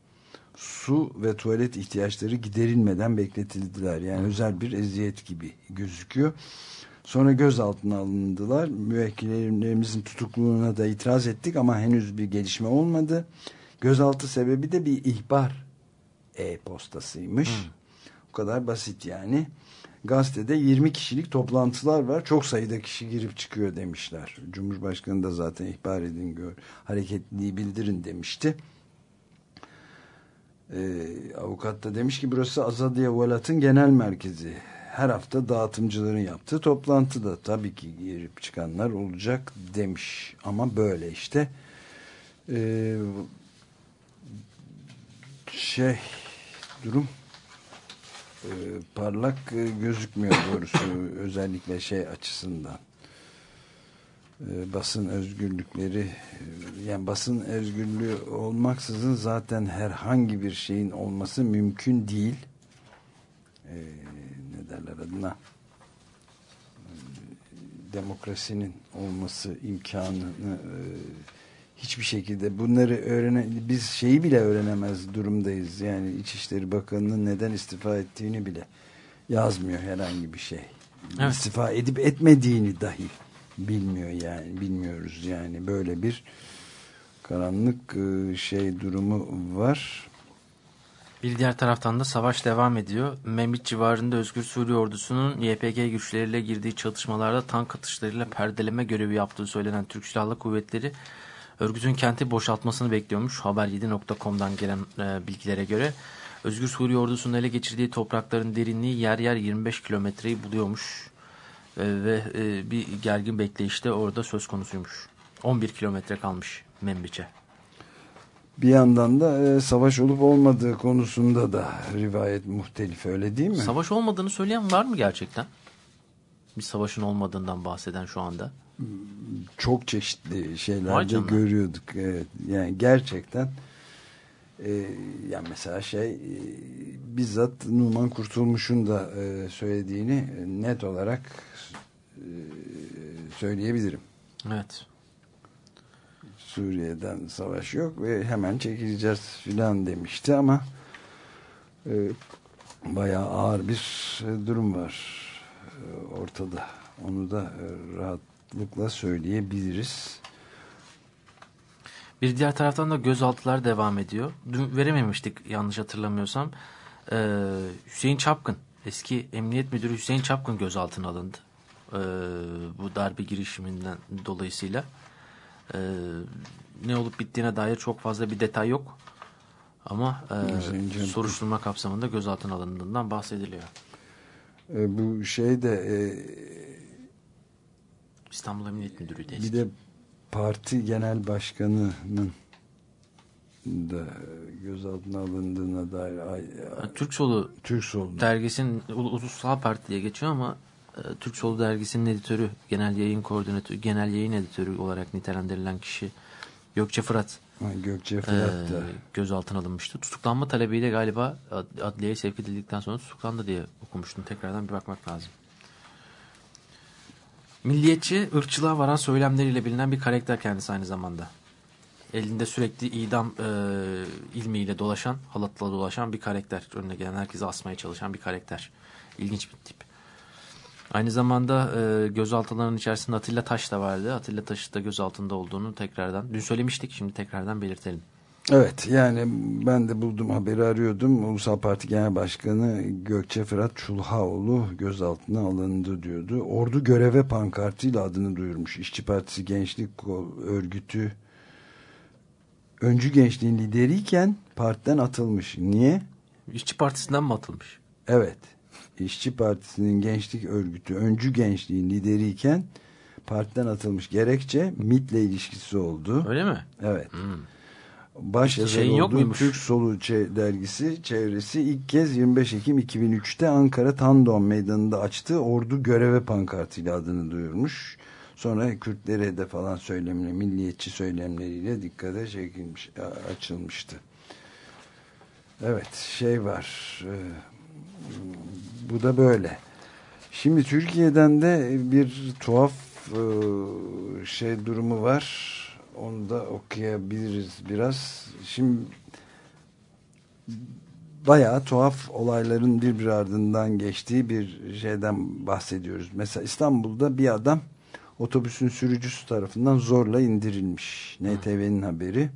su ve tuvalet ihtiyaçları giderilmeden bekletildiler. Yani özel bir eziyet gibi gözüküyor. Sonra gözaltına alındılar. Müvekkillerimizin tutukluğuna da itiraz ettik ama henüz bir gelişme olmadı. Gözaltı sebebi de bir ihbar e-postasıymış. O kadar basit yani. Gazetede 20 kişilik toplantılar var. Çok sayıda kişi girip çıkıyor demişler. Cumhurbaşkanı da zaten ihbar edin, gör, hareketliliği bildirin demişti. Ee, avukat da demiş ki burası Azadiye Velat'ın genel merkezi. Her hafta dağıtımcıların yaptığı toplantıda tabii ki girip çıkanlar olacak demiş. Ama böyle işte. Ee, şey durum e, parlak e, gözükmüyor doğrusu özellikle şey açısından. E, basın özgürlükleri yani basın özgürlüğü olmaksızın zaten herhangi bir şeyin olması mümkün değil. Ne derler adına? Demokrasinin olması imkanını hiçbir şekilde bunları öğrene biz şeyi bile öğrenemez durumdayız. Yani İçişleri Bakanı'nın neden istifa ettiğini bile yazmıyor herhangi bir şey. Evet. İstifa edip etmediğini dahi bilmiyor yani bilmiyoruz yani böyle bir karanlık ıı, şey durumu var. Bir diğer taraftan da savaş devam ediyor. Memit civarında Özgür Suriye ordusunun YPG güçleriyle girdiği çatışmalarda tank atışlarıyla perdeleme görevi yaptığı söylenen Türk Silahlı Kuvvetleri Örgütün kenti boşaltmasını bekliyormuş. Haber7.com'dan gelen e, bilgilere göre. Özgür Suriye ordusunun ele geçirdiği toprakların derinliği yer yer 25 kilometreyi buluyormuş. E, ve e, bir gergin bekleyişte orada söz konusuymuş. 11 kilometre kalmış Membiç'e. Bir yandan da e, savaş olup olmadığı konusunda da rivayet muhtelif öyle değil mi? Savaş olmadığını söyleyen var mı gerçekten? Bir savaşın olmadığından bahseden şu anda çok çeşitli şeylerde görüyorduk. Evet, yani gerçekten e, yani mesela şey e, bizzat Numan Kurtulmuş'un da e, söylediğini net olarak e, söyleyebilirim. Evet. Suriye'den savaş yok ve hemen çekileceğiz filan demişti ama e, bayağı ağır bir durum var e, ortada. Onu da e, rahat rahatlıkla söyleyebiliriz. Bir diğer taraftan da gözaltılar devam ediyor. Dün verememiştik yanlış hatırlamıyorsam. Ee, Hüseyin Çapkın, eski emniyet müdürü Hüseyin Çapkın gözaltına alındı. Ee, bu darbe girişiminden dolayısıyla. Ee, ne olup bittiğine dair çok fazla bir detay yok. Ama e, soruşturma kapsamında gözaltına alındığından bahsediliyor. E, bu şey de e, İstanbul Emniyet Müdürü de. Bir de parti genel başkanının da gözaltına alındığına dair Türk Solu Türk Solu dergisinin Ulusal Parti diye geçiyor ama e, Türk Solu dergisinin editörü, genel yayın koordinatörü, genel yayın editörü olarak nitelendirilen kişi Gökçe Fırat. Ha, Gökçe Fırat da. E, gözaltına alınmıştı. Tutuklanma talebiyle galiba adliyeye sevk edildikten sonra tutuklandı diye okumuştum. Tekrardan bir bakmak lazım. Milliyetçi, ırkçılığa varan söylemleriyle bilinen bir karakter kendisi aynı zamanda. Elinde sürekli idam e, ilmiyle dolaşan, halatla dolaşan bir karakter. Önüne gelen herkese asmaya çalışan bir karakter. İlginç bir tip. Aynı zamanda e, gözaltılarının içerisinde Atilla Taş da vardı. Atilla Taş'ı da gözaltında olduğunu tekrardan, dün söylemiştik şimdi tekrardan belirtelim. Evet yani ben de buldum haberi arıyordum. Ulusal Parti Genel Başkanı Gökçe Fırat Çulhaoğlu gözaltına alındı diyordu. Ordu göreve pankartıyla adını duyurmuş. İşçi Partisi Gençlik Örgütü öncü gençliğin lideriyken partiden atılmış. Niye? İşçi Partisi'nden mi atılmış? Evet. İşçi Partisi'nin gençlik örgütü öncü gençliğin lideriyken partiden atılmış. Gerekçe MIT'le ilişkisi oldu. Öyle mi? Evet. Hmm baş yazarı olduğu yok muymuş? Türk Solu dergisi çevresi ilk kez 25 Ekim 2003'te Ankara Tandon Meydanı'nda açtığı ordu göreve pankartıyla adını duyurmuş. Sonra Kürtlere de falan söylemle, milliyetçi söylemleriyle dikkate çekilmiş, açılmıştı. Evet, şey var. E, bu da böyle. Şimdi Türkiye'den de bir tuhaf e, şey durumu var. Onu da okuyabiliriz biraz. Şimdi bayağı tuhaf olayların birbiri ardından geçtiği bir şeyden bahsediyoruz. Mesela İstanbul'da bir adam otobüsün sürücüsü tarafından zorla indirilmiş. NTV'nin haberi.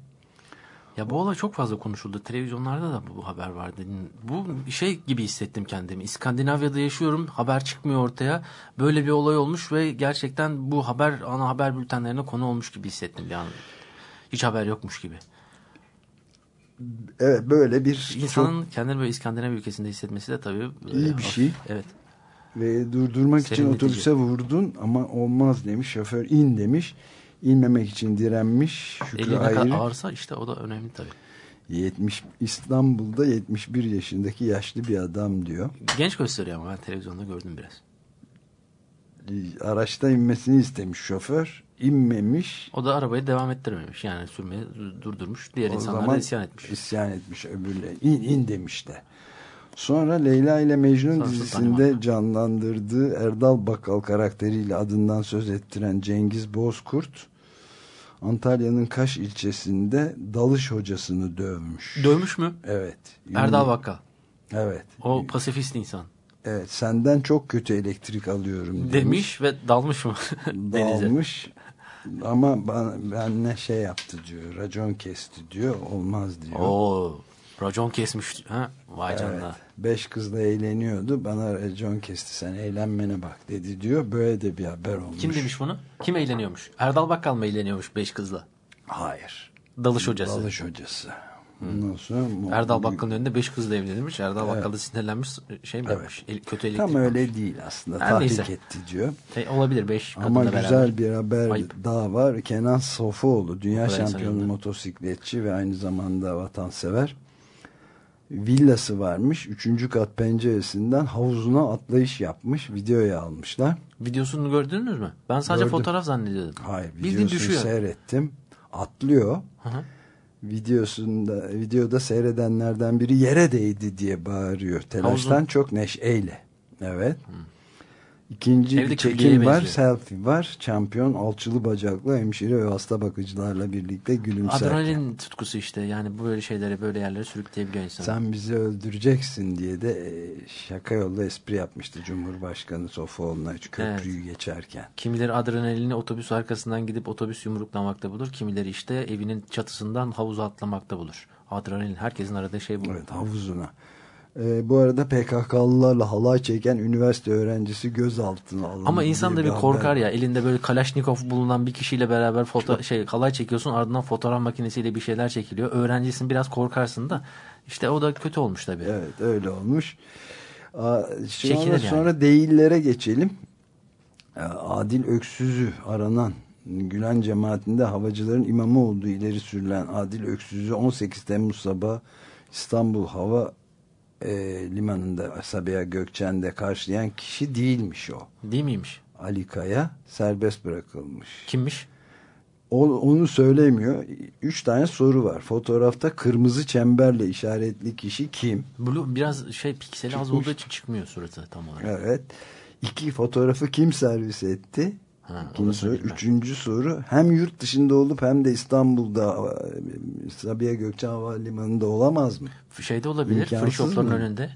Ya bu olay çok fazla konuşuldu. Televizyonlarda da bu haber vardı. Bu şey gibi hissettim kendimi. İskandinavya'da yaşıyorum. Haber çıkmıyor ortaya. Böyle bir olay olmuş ve gerçekten bu haber ana haber bültenlerine konu olmuş gibi hissettim bir an. Hiç haber yokmuş gibi. Evet böyle bir İnsanın kendini böyle İskandinav ülkesinde hissetmesi de tabii İyi bir şey. Evet. ve durdurmak için Serinletici. otobüse vurdun ama olmaz demiş. Şoför in demiş. İnmemek için direnmiş. Şükrü Eli ne kadar Ayrı. ağırsa işte o da önemli tabii. 70 İstanbul'da 71 yaşındaki yaşlı bir adam diyor. Genç gösteriyor ama ben televizyonda gördüm biraz. Araçta inmesini istemiş şoför. İnmemiş. O da arabayı devam ettirmemiş. Yani sürmeyi durdurmuş. Diğer O insanlar zaman da isyan etmiş. İsyan etmiş öbürle. İn in demiş de. Sonra Leyla ile Mecnun Sonra dizisinde canlandırdığı Erdal Bakkal karakteriyle adından söz ettiren Cengiz Bozkurt Antalya'nın Kaş ilçesinde dalış hocasını dövmüş. Dövmüş mü? Evet. Erdal Bakkal. Evet. O pasifist insan. Evet. Senden çok kötü elektrik alıyorum demiş. Demiş ve dalmış mı? Dalmış. Ama bana, ben ne şey yaptı diyor. Racon kesti diyor. Olmaz diyor. Oo, racon kesmiş. Ha? Vay Evet. canına. Beş kızla eğleniyordu. Bana racon kesti. Sen eğlenmene bak dedi diyor. Böyle de bir haber olmuş. Kim demiş bunu? Kim eğleniyormuş? Erdal Bakkal mı eğleniyormuş beş kızla? Hayır. Dalış hocası. Dalış hocası. Ondan sonra Erdal Bakkal'ın önünde beş kızla evlenirmiş. Erdal Bakkal da sinirlenmiş şey mi Evet. yapmış? El- kötü elektrik Tam öyle değil aslında. Her Tahrik neyse. etti diyor. E, olabilir beş Ama kadınla güzel beraber. bir haber Ayıp. daha var. Kenan Sofuoğlu dünya şampiyonu motosikletçi ve aynı zamanda vatansever. Villası varmış. Üçüncü kat penceresinden havuzuna atlayış yapmış. Videoya almışlar. Videosunu gördünüz mü? Ben sadece Gördüm. fotoğraf zannediyordum. Hayır Bildiğin düşüyor. seyrettim. Atlıyor. Hı hı. Videosunda videoda seyredenlerden biri yere değdi diye bağırıyor. Telaştan Havuzun- çok neşeyle. Evet. İkinci Evde bir çekim var, benziyor. selfie var. Şampiyon alçılı bacaklı hemşire ve hasta bakıcılarla birlikte gülümserken. Adrenalin tutkusu işte. Yani böyle şeylere böyle yerlere sürükleyebiliyor insanı. Sen bizi öldüreceksin diye de e, şaka yolda espri yapmıştı Cumhurbaşkanı Sofuoğlu'na hiç köprüyü geçerken. Kimileri adrenalini otobüs arkasından gidip otobüs yumruklamakta bulur. Kimileri işte evinin çatısından havuza atlamakta bulur. Adrenalin herkesin aradığı şey bu. Evet havuzuna. Ee, bu arada PKK'lılarla halay çeken üniversite öğrencisi gözaltına alındı. Ama insan da bir korkar ya elinde böyle Kalaşnikov bulunan bir kişiyle beraber foto şey halay çekiyorsun ardından fotoğraf makinesiyle bir şeyler çekiliyor. Öğrencisin biraz korkarsın da işte o da kötü olmuş tabii. Evet öyle olmuş. Aa, Sonra, yani. sonra değillere geçelim. Ee, Adil Öksüz'ü aranan Gülen cemaatinde havacıların imamı olduğu ileri sürülen Adil Öksüz'ü 18 Temmuz sabahı İstanbul Hava e, Limanı'nda Sabiha Gökçen'de karşılayan kişi değilmiş o. Değil miymiş? Ali Kaya serbest bırakılmış. Kimmiş? O, onu söylemiyor. Üç tane soru var. Fotoğrafta kırmızı çemberle işaretli kişi kim? Blue biraz şey pikseli az olduğu için çıkmıyor suratı tam olarak. Evet. İki fotoğrafı kim servis etti? Ha, soru. Üçüncü soru. Hem yurt dışında olup hem de İstanbul'da e, Sabiha Gökçen Havalimanı'nda olamaz mı? Şeyde olabilir. Free İmkansız shop'ların mı? önünde.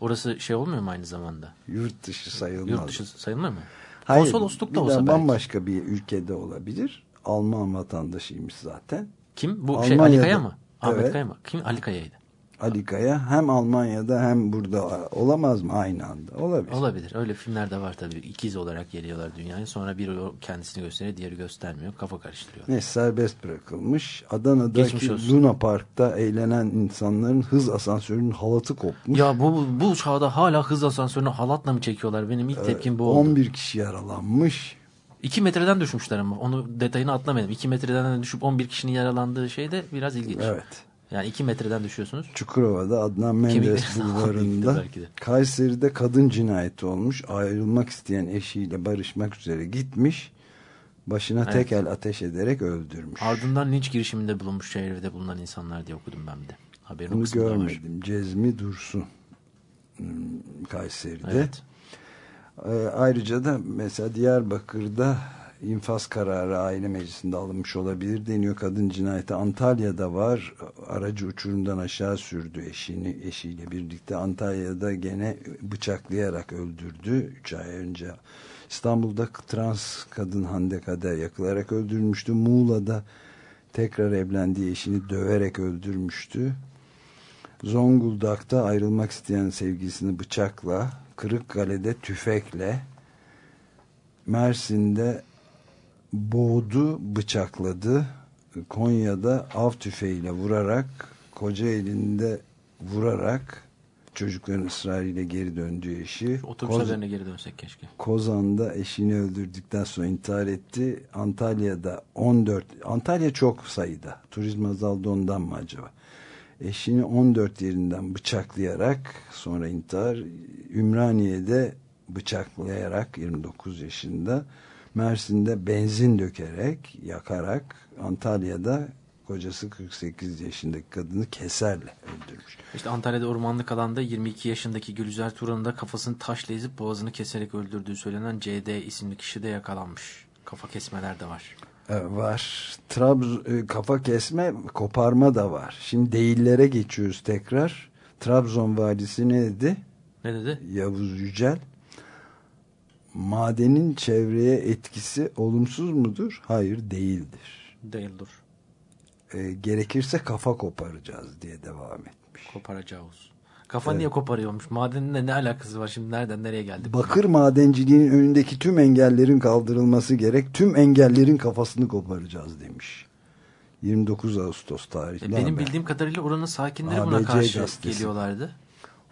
Orası şey olmuyor mu aynı zamanda? Yurt dışı sayılmaz. Yurt dışı sayılmıyor mu? Hayır, Konsolosluk bir da de olsa belki. bambaşka bir ülkede olabilir. Alman vatandaşıymış zaten. Kim? Bu şey Almanya'da. Ali Kaya mı? Ahmet Evet. Kaya mı? Kim? Ali Kaya'ydı. Ali Kaya hem Almanya'da hem burada olamaz mı aynı anda? Olabilir. Olabilir. Öyle filmler de var tabii. İkiz olarak geliyorlar dünyaya. Sonra biri kendisini gösteriyor, diğeri göstermiyor. Kafa karıştırıyor. Ne serbest bırakılmış. Adana'daki. Luna Park'ta eğlenen insanların hız asansörünün halatı kopmuş. Ya bu bu çağda hala hız asansörünü halatla mı çekiyorlar? Benim ilk tepkim bu oldu. 11 kişi yaralanmış. 2 metreden düşmüşler ama. Onu detayını atlamadım. 2 metreden düşüp 11 kişinin yaralandığı şey de biraz ilginç. Evet. Yani 2 metreden düşüyorsunuz. Çukurova'da Adnan Menderes bulvarında. Kayseri'de kadın cinayeti olmuş. Ayrılmak isteyen eşiyle barışmak üzere gitmiş. Başına Evet. tek el ateş ederek öldürmüş. Ardından linç girişiminde bulunmuş çevrede bulunan insanlar diye okudum ben de. Haberin Bunu da var. görmedim. Cezmi Dursun hmm, Kayseri'de. Evet. Ee, ayrıca da mesela Diyarbakır'da infaz kararı aile meclisinde alınmış olabilir deniyor. Kadın cinayeti Antalya'da var. Aracı uçurumdan aşağı sürdü eşini eşiyle birlikte. Antalya'da gene bıçaklayarak öldürdü. 3 ay önce İstanbul'da trans kadın Hande Kader yakılarak öldürmüştü. Muğla'da tekrar evlendiği eşini döverek öldürmüştü. Zonguldak'ta ayrılmak isteyen sevgilisini bıçakla, Kırıkkale'de tüfekle, Mersin'de boğdu, bıçakladı. Konya'da av tüfeğiyle vurarak, Kocaeli'nde vurarak çocukların ısrarıyla geri döndüğü eşi. Otobüs Koz- haberine geri dönsek keşke. Kozan'da eşini öldürdükten sonra intihar etti. Antalya'da 14, Antalya çok sayıda. Turizm azaldı ondan mı acaba? Eşini 14 yerinden bıçaklayarak sonra intihar. Ümraniye'de bıçaklayarak 29 yaşında. Mersin'de benzin dökerek, yakarak. Antalya'da kocası 48 yaşındaki kadını keserle öldürmüş. İşte Antalya'da ormanlık alanda 22 yaşındaki Gülüzer Turan'ın da kafasını taşla ezip boğazını keserek öldürdüğü söylenen CD isimli kişi de yakalanmış. Kafa kesmeler de var. E, var. Trabz e, kafa kesme, koparma da var. Şimdi değillere geçiyoruz tekrar. Trabzon valisi ne dedi? Ne dedi? Yavuz Yücel. Madenin çevreye etkisi olumsuz mudur? Hayır değildir. Değildir. E, gerekirse kafa koparacağız diye devam etmiş. Koparacağız. Kafa niye koparıyormuş? Madeninle ne alakası var şimdi? Nereden nereye geldik? Bakır madenciliğinin önündeki tüm engellerin kaldırılması gerek. Tüm engellerin kafasını koparacağız demiş. 29 Ağustos tarihli E, Benim haber. bildiğim kadarıyla oranın sakinleri buna ABC karşı gazetesi. geliyorlardı.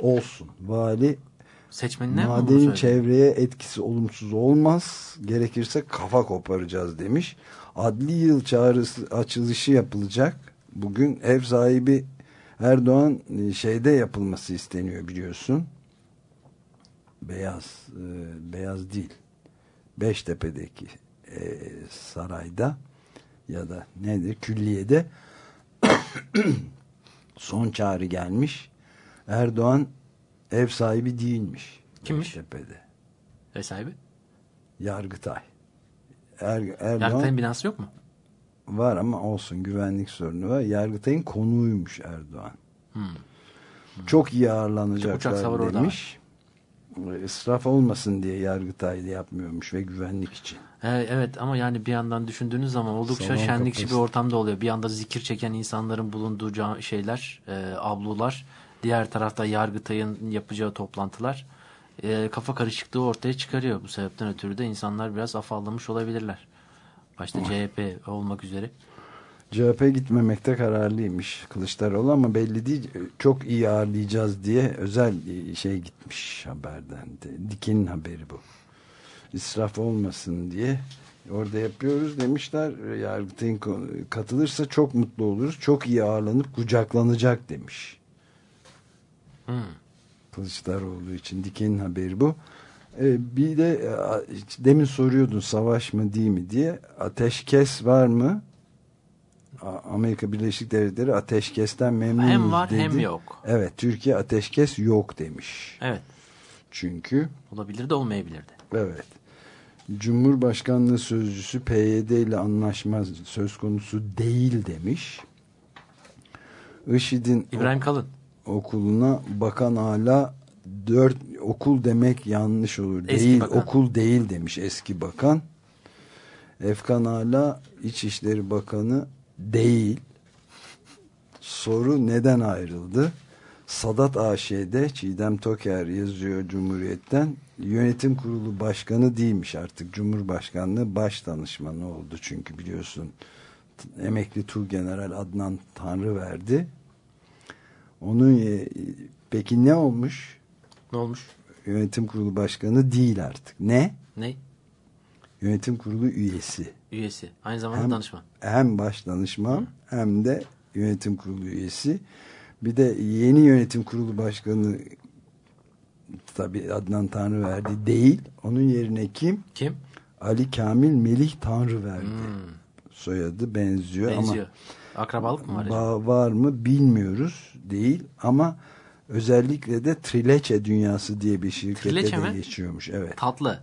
Olsun. Vali Seçmenine mi bunu Madenin söyledi? çevreye etkisi olumsuz olmaz. Gerekirse kafa koparacağız demiş. Adli yıl çağrısı açılışı yapılacak. Bugün ev sahibi Erdoğan e, şeyde yapılması isteniyor biliyorsun. Beyaz e, beyaz değil. Beştepe'deki e, sarayda ya da nedir külliyede son çağrı gelmiş. Erdoğan ev sahibi değilmiş. Kimmiş? Beştepe'de. Ev sahibi. Yargıtay. Er, Erdoğan Yargıtay'ın binası yok mu? var ama olsun güvenlik sorunu var. Yargıtay'ın konuğuymuş Erdoğan. Çok iyi ağırlanacaklar demiş. İsraf olmasın diye Yargıtay'da yapmıyormuş ve güvenlik için. E, evet ama yani bir yandan düşündüğünüz zaman oldukça Salon şenlikçi bir kapasite. ortamda oluyor. Bir yanda zikir çeken insanların bulunduğu şeyler, e, ablular. Diğer tarafta Yargıtay'ın yapacağı toplantılar. E, kafa karışıklığı ortaya çıkarıyor. Bu sebepten ötürü de insanlar biraz afallamış olabilirler. Başta CHP olmak üzere. CHP gitmemekte kararlıymış Kılıçdaroğlu ama belli değil. Çok iyi ağırlayacağız diye özel şey gitmiş haberden. de. Dikin'in haberi bu. İsraf olmasın diye orada yapıyoruz demişler. Yargıtay'ın katılırsa çok mutlu oluruz. Çok iyi ağırlanıp kucaklanacak demiş. Hmm. Kılıçdaroğlu için Diken'in haberi bu. Ee, bir de e, demin soruyordun savaş mı değil mi diye. Ateşkes var mı? Amerika Birleşik Devletleri ateşkesten memnunuz Hem var dedi. hem yok. Evet Türkiye ateşkes yok demiş. Evet. Çünkü Olabilir de olmayabilir de. evet Cumhurbaşkanlığı sözcüsü PYD ile anlaşma söz konusu değil demiş. IŞİD'in İbrahim Kalın. Okuluna bakan hala dört okul demek yanlış olur. Eski değil bakan. okul değil demiş eski bakan. Efkan hala İçişleri Bakanı değil. Soru neden ayrıldı? Sadat AŞ'de Çiğdem Toker yazıyor Cumhuriyet'ten. Yönetim kurulu başkanı değilmiş artık. Cumhurbaşkanlığı baş danışmanı oldu çünkü biliyorsun emekli Tuğgeneral Adnan Tanrıverdi. Onun e, peki ne olmuş? Ne olmuş? Yönetim kurulu başkanı değil artık. Ne? Ne? Yönetim kurulu üyesi. Üyesi. Aynı zamanda Hem- danışman. Hem baş danışman hem de yönetim kurulu üyesi. Bir de yeni yönetim kurulu başkanı tabi Adnan Tanrıverdi değil. Onun yerine kim? Kim? Ali Kamil Melih Tanrıverdi. Soyadı benziyor, Hmm. Benziyor. ama Akrabalık mı var acaba? Ba- var mı bilmiyoruz değil ama özellikle de Trileçe Dünyası diye bir şirkette Trileçe de mi? geçiyormuş. Evet. Tatlı.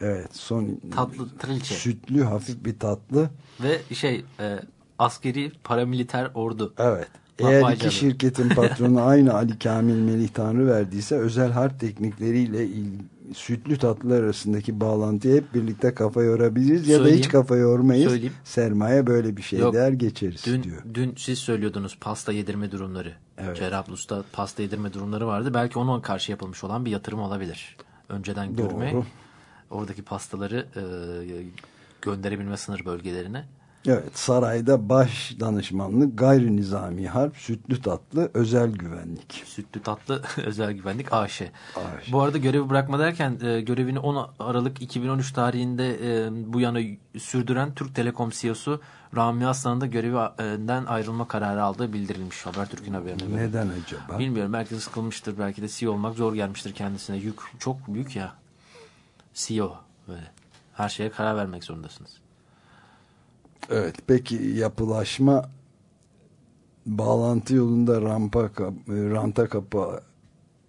Evet son Tatlı trilçe. sütlü hafif bir tatlı. Ve şey e, askeri paramiliter ordu. Evet. Eğer iki şirketin patronu aynı Ali Kamil Melih Tanrı verdiyse özel harp teknikleriyle il- sütlü tatlılar arasındaki bağlantıyı hep birlikte kafa yorabiliriz ya da hiç kafa yormayız. Söyleyeyim. Sermaye böyle bir şey Yok. der geçeriz Dün, diyor. dün siz söylüyordunuz pasta yedirme durumları. Evet. Cerrahpaşa'da pasta yedirme durumları vardı. Belki ona karşı yapılmış olan bir yatırım olabilir. Önceden Doğru. görme, oradaki pastaları e, gönderebilme sınır bölgelerine. Evet sarayda baş danışmanlık gayri nizami harp sütlü tatlı özel güvenlik. Sütlü tatlı özel güvenlik AŞ. AŞ. Bu arada görevi bırakma derken e, görevini 10 Aralık 2013 tarihinde e, bu yana sürdüren Türk Telekom CEO'su Rami Aslan'ın da görevinden ayrılma kararı aldığı bildirilmiş Habertürk'ün haberine göre. Neden acaba? Bilmiyorum belki sıkılmıştır belki de CEO olmak zor gelmiştir kendisine. Yük çok büyük ya. CEO böyle. Her şeye karar vermek zorundasınız. Evet peki yapılaşma bağlantı yolunda rampa kap- ranta kapı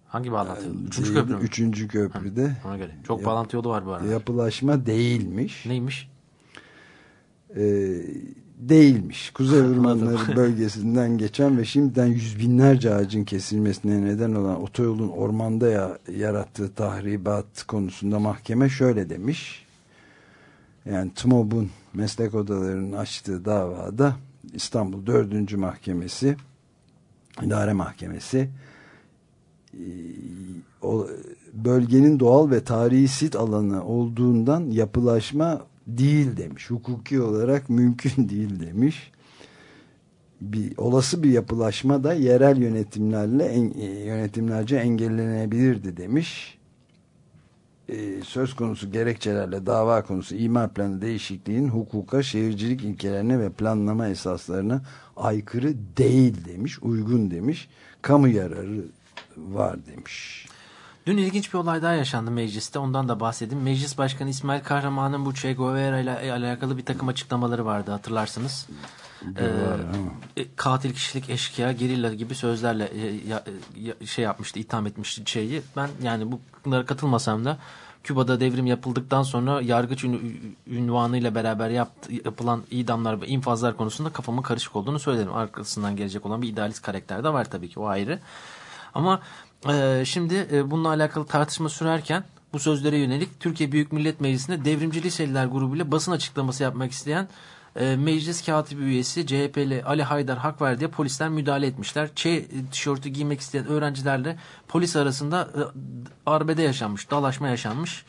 Hangi bağlantı? Üçüncü değil, köprü mü? Üçüncü köprüde Ona göre. Çok Yap- bağlantı yolu var bu arada. yapılaşma değilmiş. Neymiş? Ee, değilmiş. Kuzey Ormanları bölgesinden geçen ve şimdiden yüz binlerce ağacın kesilmesine neden olan otoyolun ormanda ya, yarattığı tahribat konusunda mahkeme şöyle demiş. Yani TMOB'un meslek odalarının açtığı davada İstanbul 4. Mahkemesi İdare Mahkemesi e, bölgenin doğal ve tarihi sit alanı olduğundan yapılaşma değil demiş. Hukuki olarak mümkün değil demiş. Bir olası bir yapılaşma da yerel yönetimlerle en, e, yönetimlerce engellenebilirdi demiş. E, söz konusu gerekçelerle dava konusu imar planı değişikliğin hukuka, şehircilik ilkelerine ve planlama esaslarına aykırı değil demiş, uygun demiş. Kamu yararı var demiş. Dün ilginç bir olay daha yaşandı mecliste. Ondan da bahsedeyim. Meclis Başkanı İsmail Kahraman'ın bu Che Guevara ile alakalı bir takım açıklamaları vardı hatırlarsınız. Ee, e, katil kişilik eşkıya gerilla gibi sözlerle e, ya- ya- şey yapmıştı itham etmişti şeyi ben yani bunlara katılmasam da Küba'da devrim yapıldıktan sonra yargıç ün, ünvanıyla beraber yaptı, yapılan idamlar ve infazlar konusunda kafamın karışık olduğunu söyledim. Arkasından gelecek olan bir idealist karakter de var tabii ki o ayrı. Ama e, şimdi e, bununla alakalı tartışma sürerken bu sözlere yönelik Türkiye Büyük Millet Meclisi'nde Devrimci Liseliler grubuyla basın açıklaması yapmak isteyen e, meclis katibi üyesi CHP'li Ali Haydar Hakverdi'ye polisler müdahale etmişler. Ç tişörtü giymek isteyen öğrencilerle polis arasında e, arbede yaşanmış, dalaşma yaşanmış.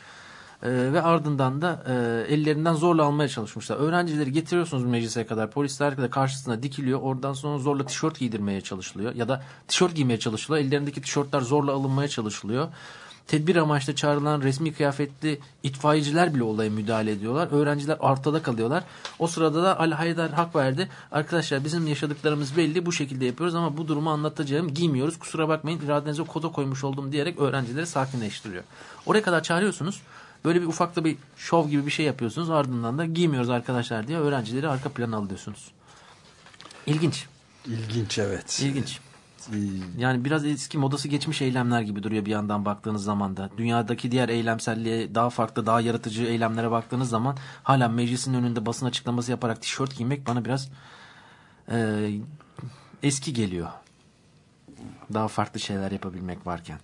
E, ve ardından da e, ellerinden zorla almaya çalışmışlar. Öğrencileri getiriyorsunuz meclise kadar. Polisler de karşısına dikiliyor. Oradan sonra zorla tişört giydirmeye çalışılıyor. Ya da tişört giymeye çalışılıyor. Ellerindeki tişörtler zorla alınmaya çalışılıyor. Tedbir amaçlı çağrılan resmi kıyafetli itfaiyeciler bile olaya müdahale ediyorlar. Öğrenciler ortada kalıyorlar. O sırada da Ali Haydar hak verdi. Arkadaşlar bizim yaşadıklarımız belli bu şekilde yapıyoruz ama bu durumu anlatacağım giymiyoruz. Kusura bakmayın iradenize koda koymuş oldum diyerek öğrencileri sakinleştiriyor. Oraya kadar çağırıyorsunuz. Böyle bir ufakta bir şov gibi bir şey yapıyorsunuz. Ardından da giymiyoruz arkadaşlar diye öğrencileri arka plana alıyorsunuz. İlginç. İlginç evet. İlginç. Ee, Yani biraz eski modası geçmiş eylemler gibi duruyor bir yandan baktığınız zaman da. Dünyadaki diğer eylemselliğe daha farklı, daha yaratıcı eylemlere baktığınız zaman hala meclisin önünde basın açıklaması yaparak tişört giymek bana biraz e, eski geliyor. Daha farklı şeyler yapabilmek varken.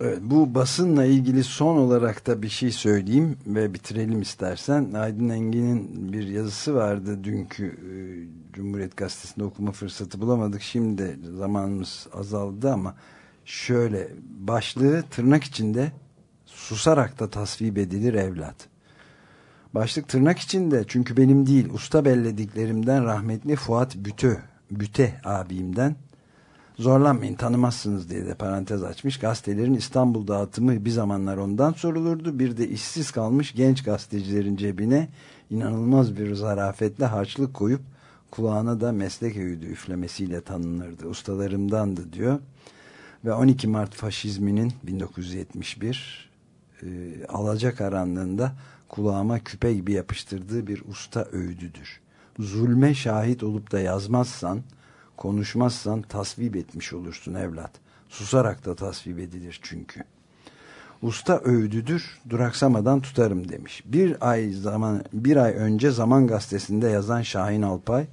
Evet, bu basınla ilgili son olarak da bir şey söyleyeyim ve bitirelim istersen. Aydın Engin'in bir yazısı vardı dünkü e, Cumhuriyet Gazetesi'nde okuma fırsatı bulamadık. Şimdi zamanımız azaldı ama şöyle başlığı tırnak içinde susarak da tasvip edilir evlat. Başlık tırnak içinde çünkü benim değil usta bellediklerimden rahmetli Fuat Bütö, Büte abimden Zorlanmayın tanımazsınız diye de parantez açmış. Gazetelerin İstanbul dağıtımı bir zamanlar ondan sorulurdu. Bir de işsiz kalmış genç gazetecilerin cebine inanılmaz bir zarafetle harçlık koyup kulağına da meslek öğüdü üflemesiyle tanınırdı. Ustalarımdandı diyor. Ve 12 Mart faşizminin 1971 e, alacakaranlığında kulağıma küpe gibi yapıştırdığı bir usta öğüdüdür. Zulme şahit olup da yazmazsan konuşmazsan tasvip etmiş olursun evlat. Susarak da tasvip edilir çünkü. Usta övdüdür, duraksamadan tutarım demiş. Bir ay zaman bir ay önce Zaman Gazetesi'nde yazan Şahin Alpay,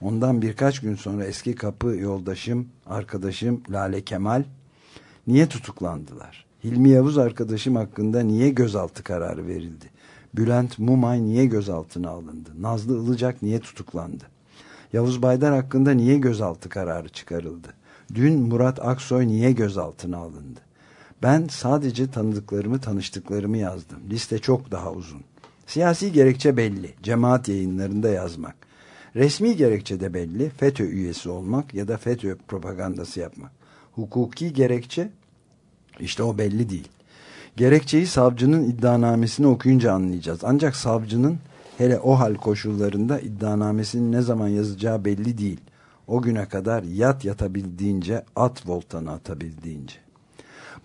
ondan birkaç gün sonra eski kapı yoldaşım, arkadaşım Lale Kemal niye tutuklandılar? Hilmi Yavuz arkadaşım hakkında niye gözaltı kararı verildi? Bülent Mumay niye gözaltına alındı? Nazlı Ilıcak niye tutuklandı? Yavuz Baydar hakkında niye gözaltı kararı çıkarıldı? Dün Murat Aksoy niye gözaltına alındı? Ben sadece tanıdıklarımı, tanıştıklarımı yazdım. Liste çok daha uzun. Siyasi gerekçe belli. Cemaat yayınlarında yazmak. Resmi gerekçe de belli. FETÖ üyesi olmak ya da FETÖ propagandası yapmak. Hukuki gerekçe işte o belli değil. Gerekçeyi savcının iddianamesini okuyunca anlayacağız. Ancak savcının hele o hal koşullarında iddianamesini ne zaman yazacağı belli değil. O güne kadar yat yatabildiğince, at voltanı atabildiğince.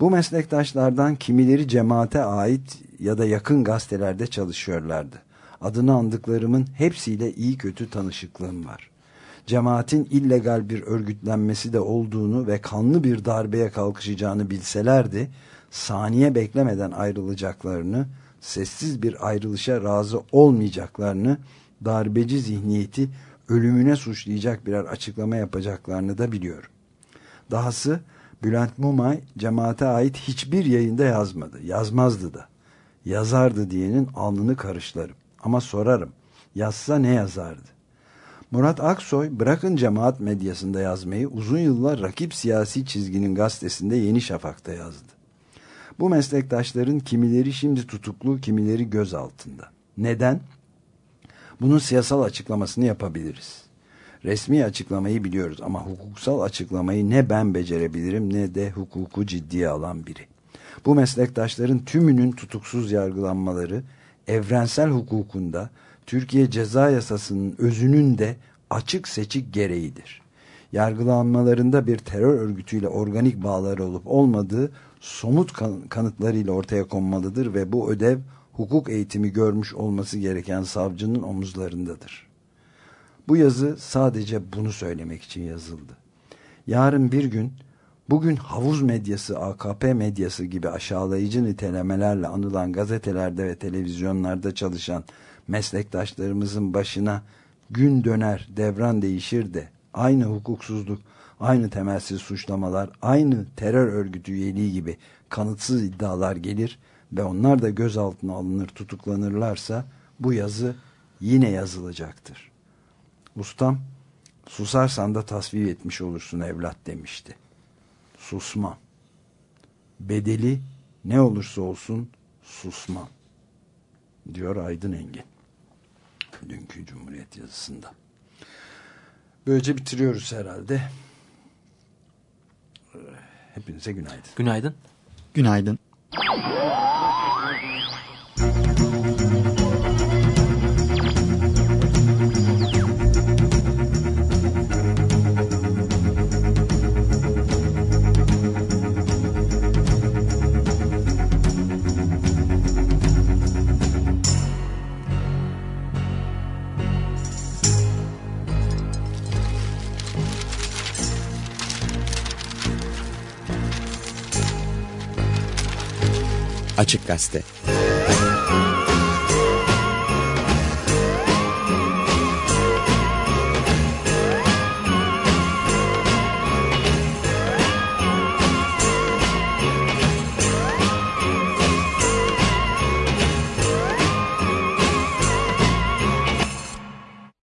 Bu meslektaşlardan kimileri cemaate ait ya da yakın gazetelerde çalışıyorlardı. Adını andıklarımın hepsiyle iyi kötü tanışıklığım var. Cemaatin illegal bir örgütlenmesi de olduğunu ve kanlı bir darbeye kalkışacağını bilselerdi, saniye beklemeden ayrılacaklarını, sessiz bir ayrılışa razı olmayacaklarını, darbeci zihniyeti ölümüne suçlayacak birer açıklama yapacaklarını da biliyorum. Dahası Bülent Mumay cemaate ait hiçbir yayında yazmadı. Yazmazdı da. Yazardı diyenin alnını karışlarım. Ama sorarım. Yazsa ne yazardı? Murat Aksoy bırakın cemaat medyasında yazmayı uzun yıllar rakip siyasi çizginin gazetesinde Yeni Şafak'ta yazdı. Bu meslektaşların kimileri şimdi tutuklu, kimileri gözaltında. Neden? Bunun siyasal açıklamasını yapabiliriz. Resmi açıklamayı biliyoruz ama hukuksal açıklamayı ne ben becerebilirim ne de hukuku ciddiye alan biri. Bu meslektaşların tümünün tutuksuz yargılanmaları evrensel hukukunda Türkiye Ceza Yasası'nın özünün de açık seçik gereğidir. Yargılanmalarında bir terör örgütüyle organik bağları olup olmadığı somut kan kanıtlarıyla ortaya konmalıdır ve bu ödev hukuk eğitimi görmüş olması gereken savcının omuzlarındadır. Bu yazı sadece bunu söylemek için yazıldı. Yarın bir gün bugün havuz medyası, AKP medyası gibi aşağılayıcı nitelemelerle anılan gazetelerde ve televizyonlarda çalışan meslektaşlarımızın başına gün döner, devran değişir de aynı hukuksuzluk, aynı temelsiz suçlamalar, aynı terör örgütü üyeliği gibi kanıtsız iddialar gelir ve onlar da gözaltına alınır, tutuklanırlarsa bu yazı yine yazılacaktır. Ustam, susarsan da tasvip etmiş olursun evlat demişti. Susmam. Bedeli ne olursa olsun susmam. Diyor Aydın Engin. Dünkü Cumhuriyet yazısında. Böylece bitiriyoruz herhalde. Hepinize günaydın. Günaydın. Günaydın. Açık Gazete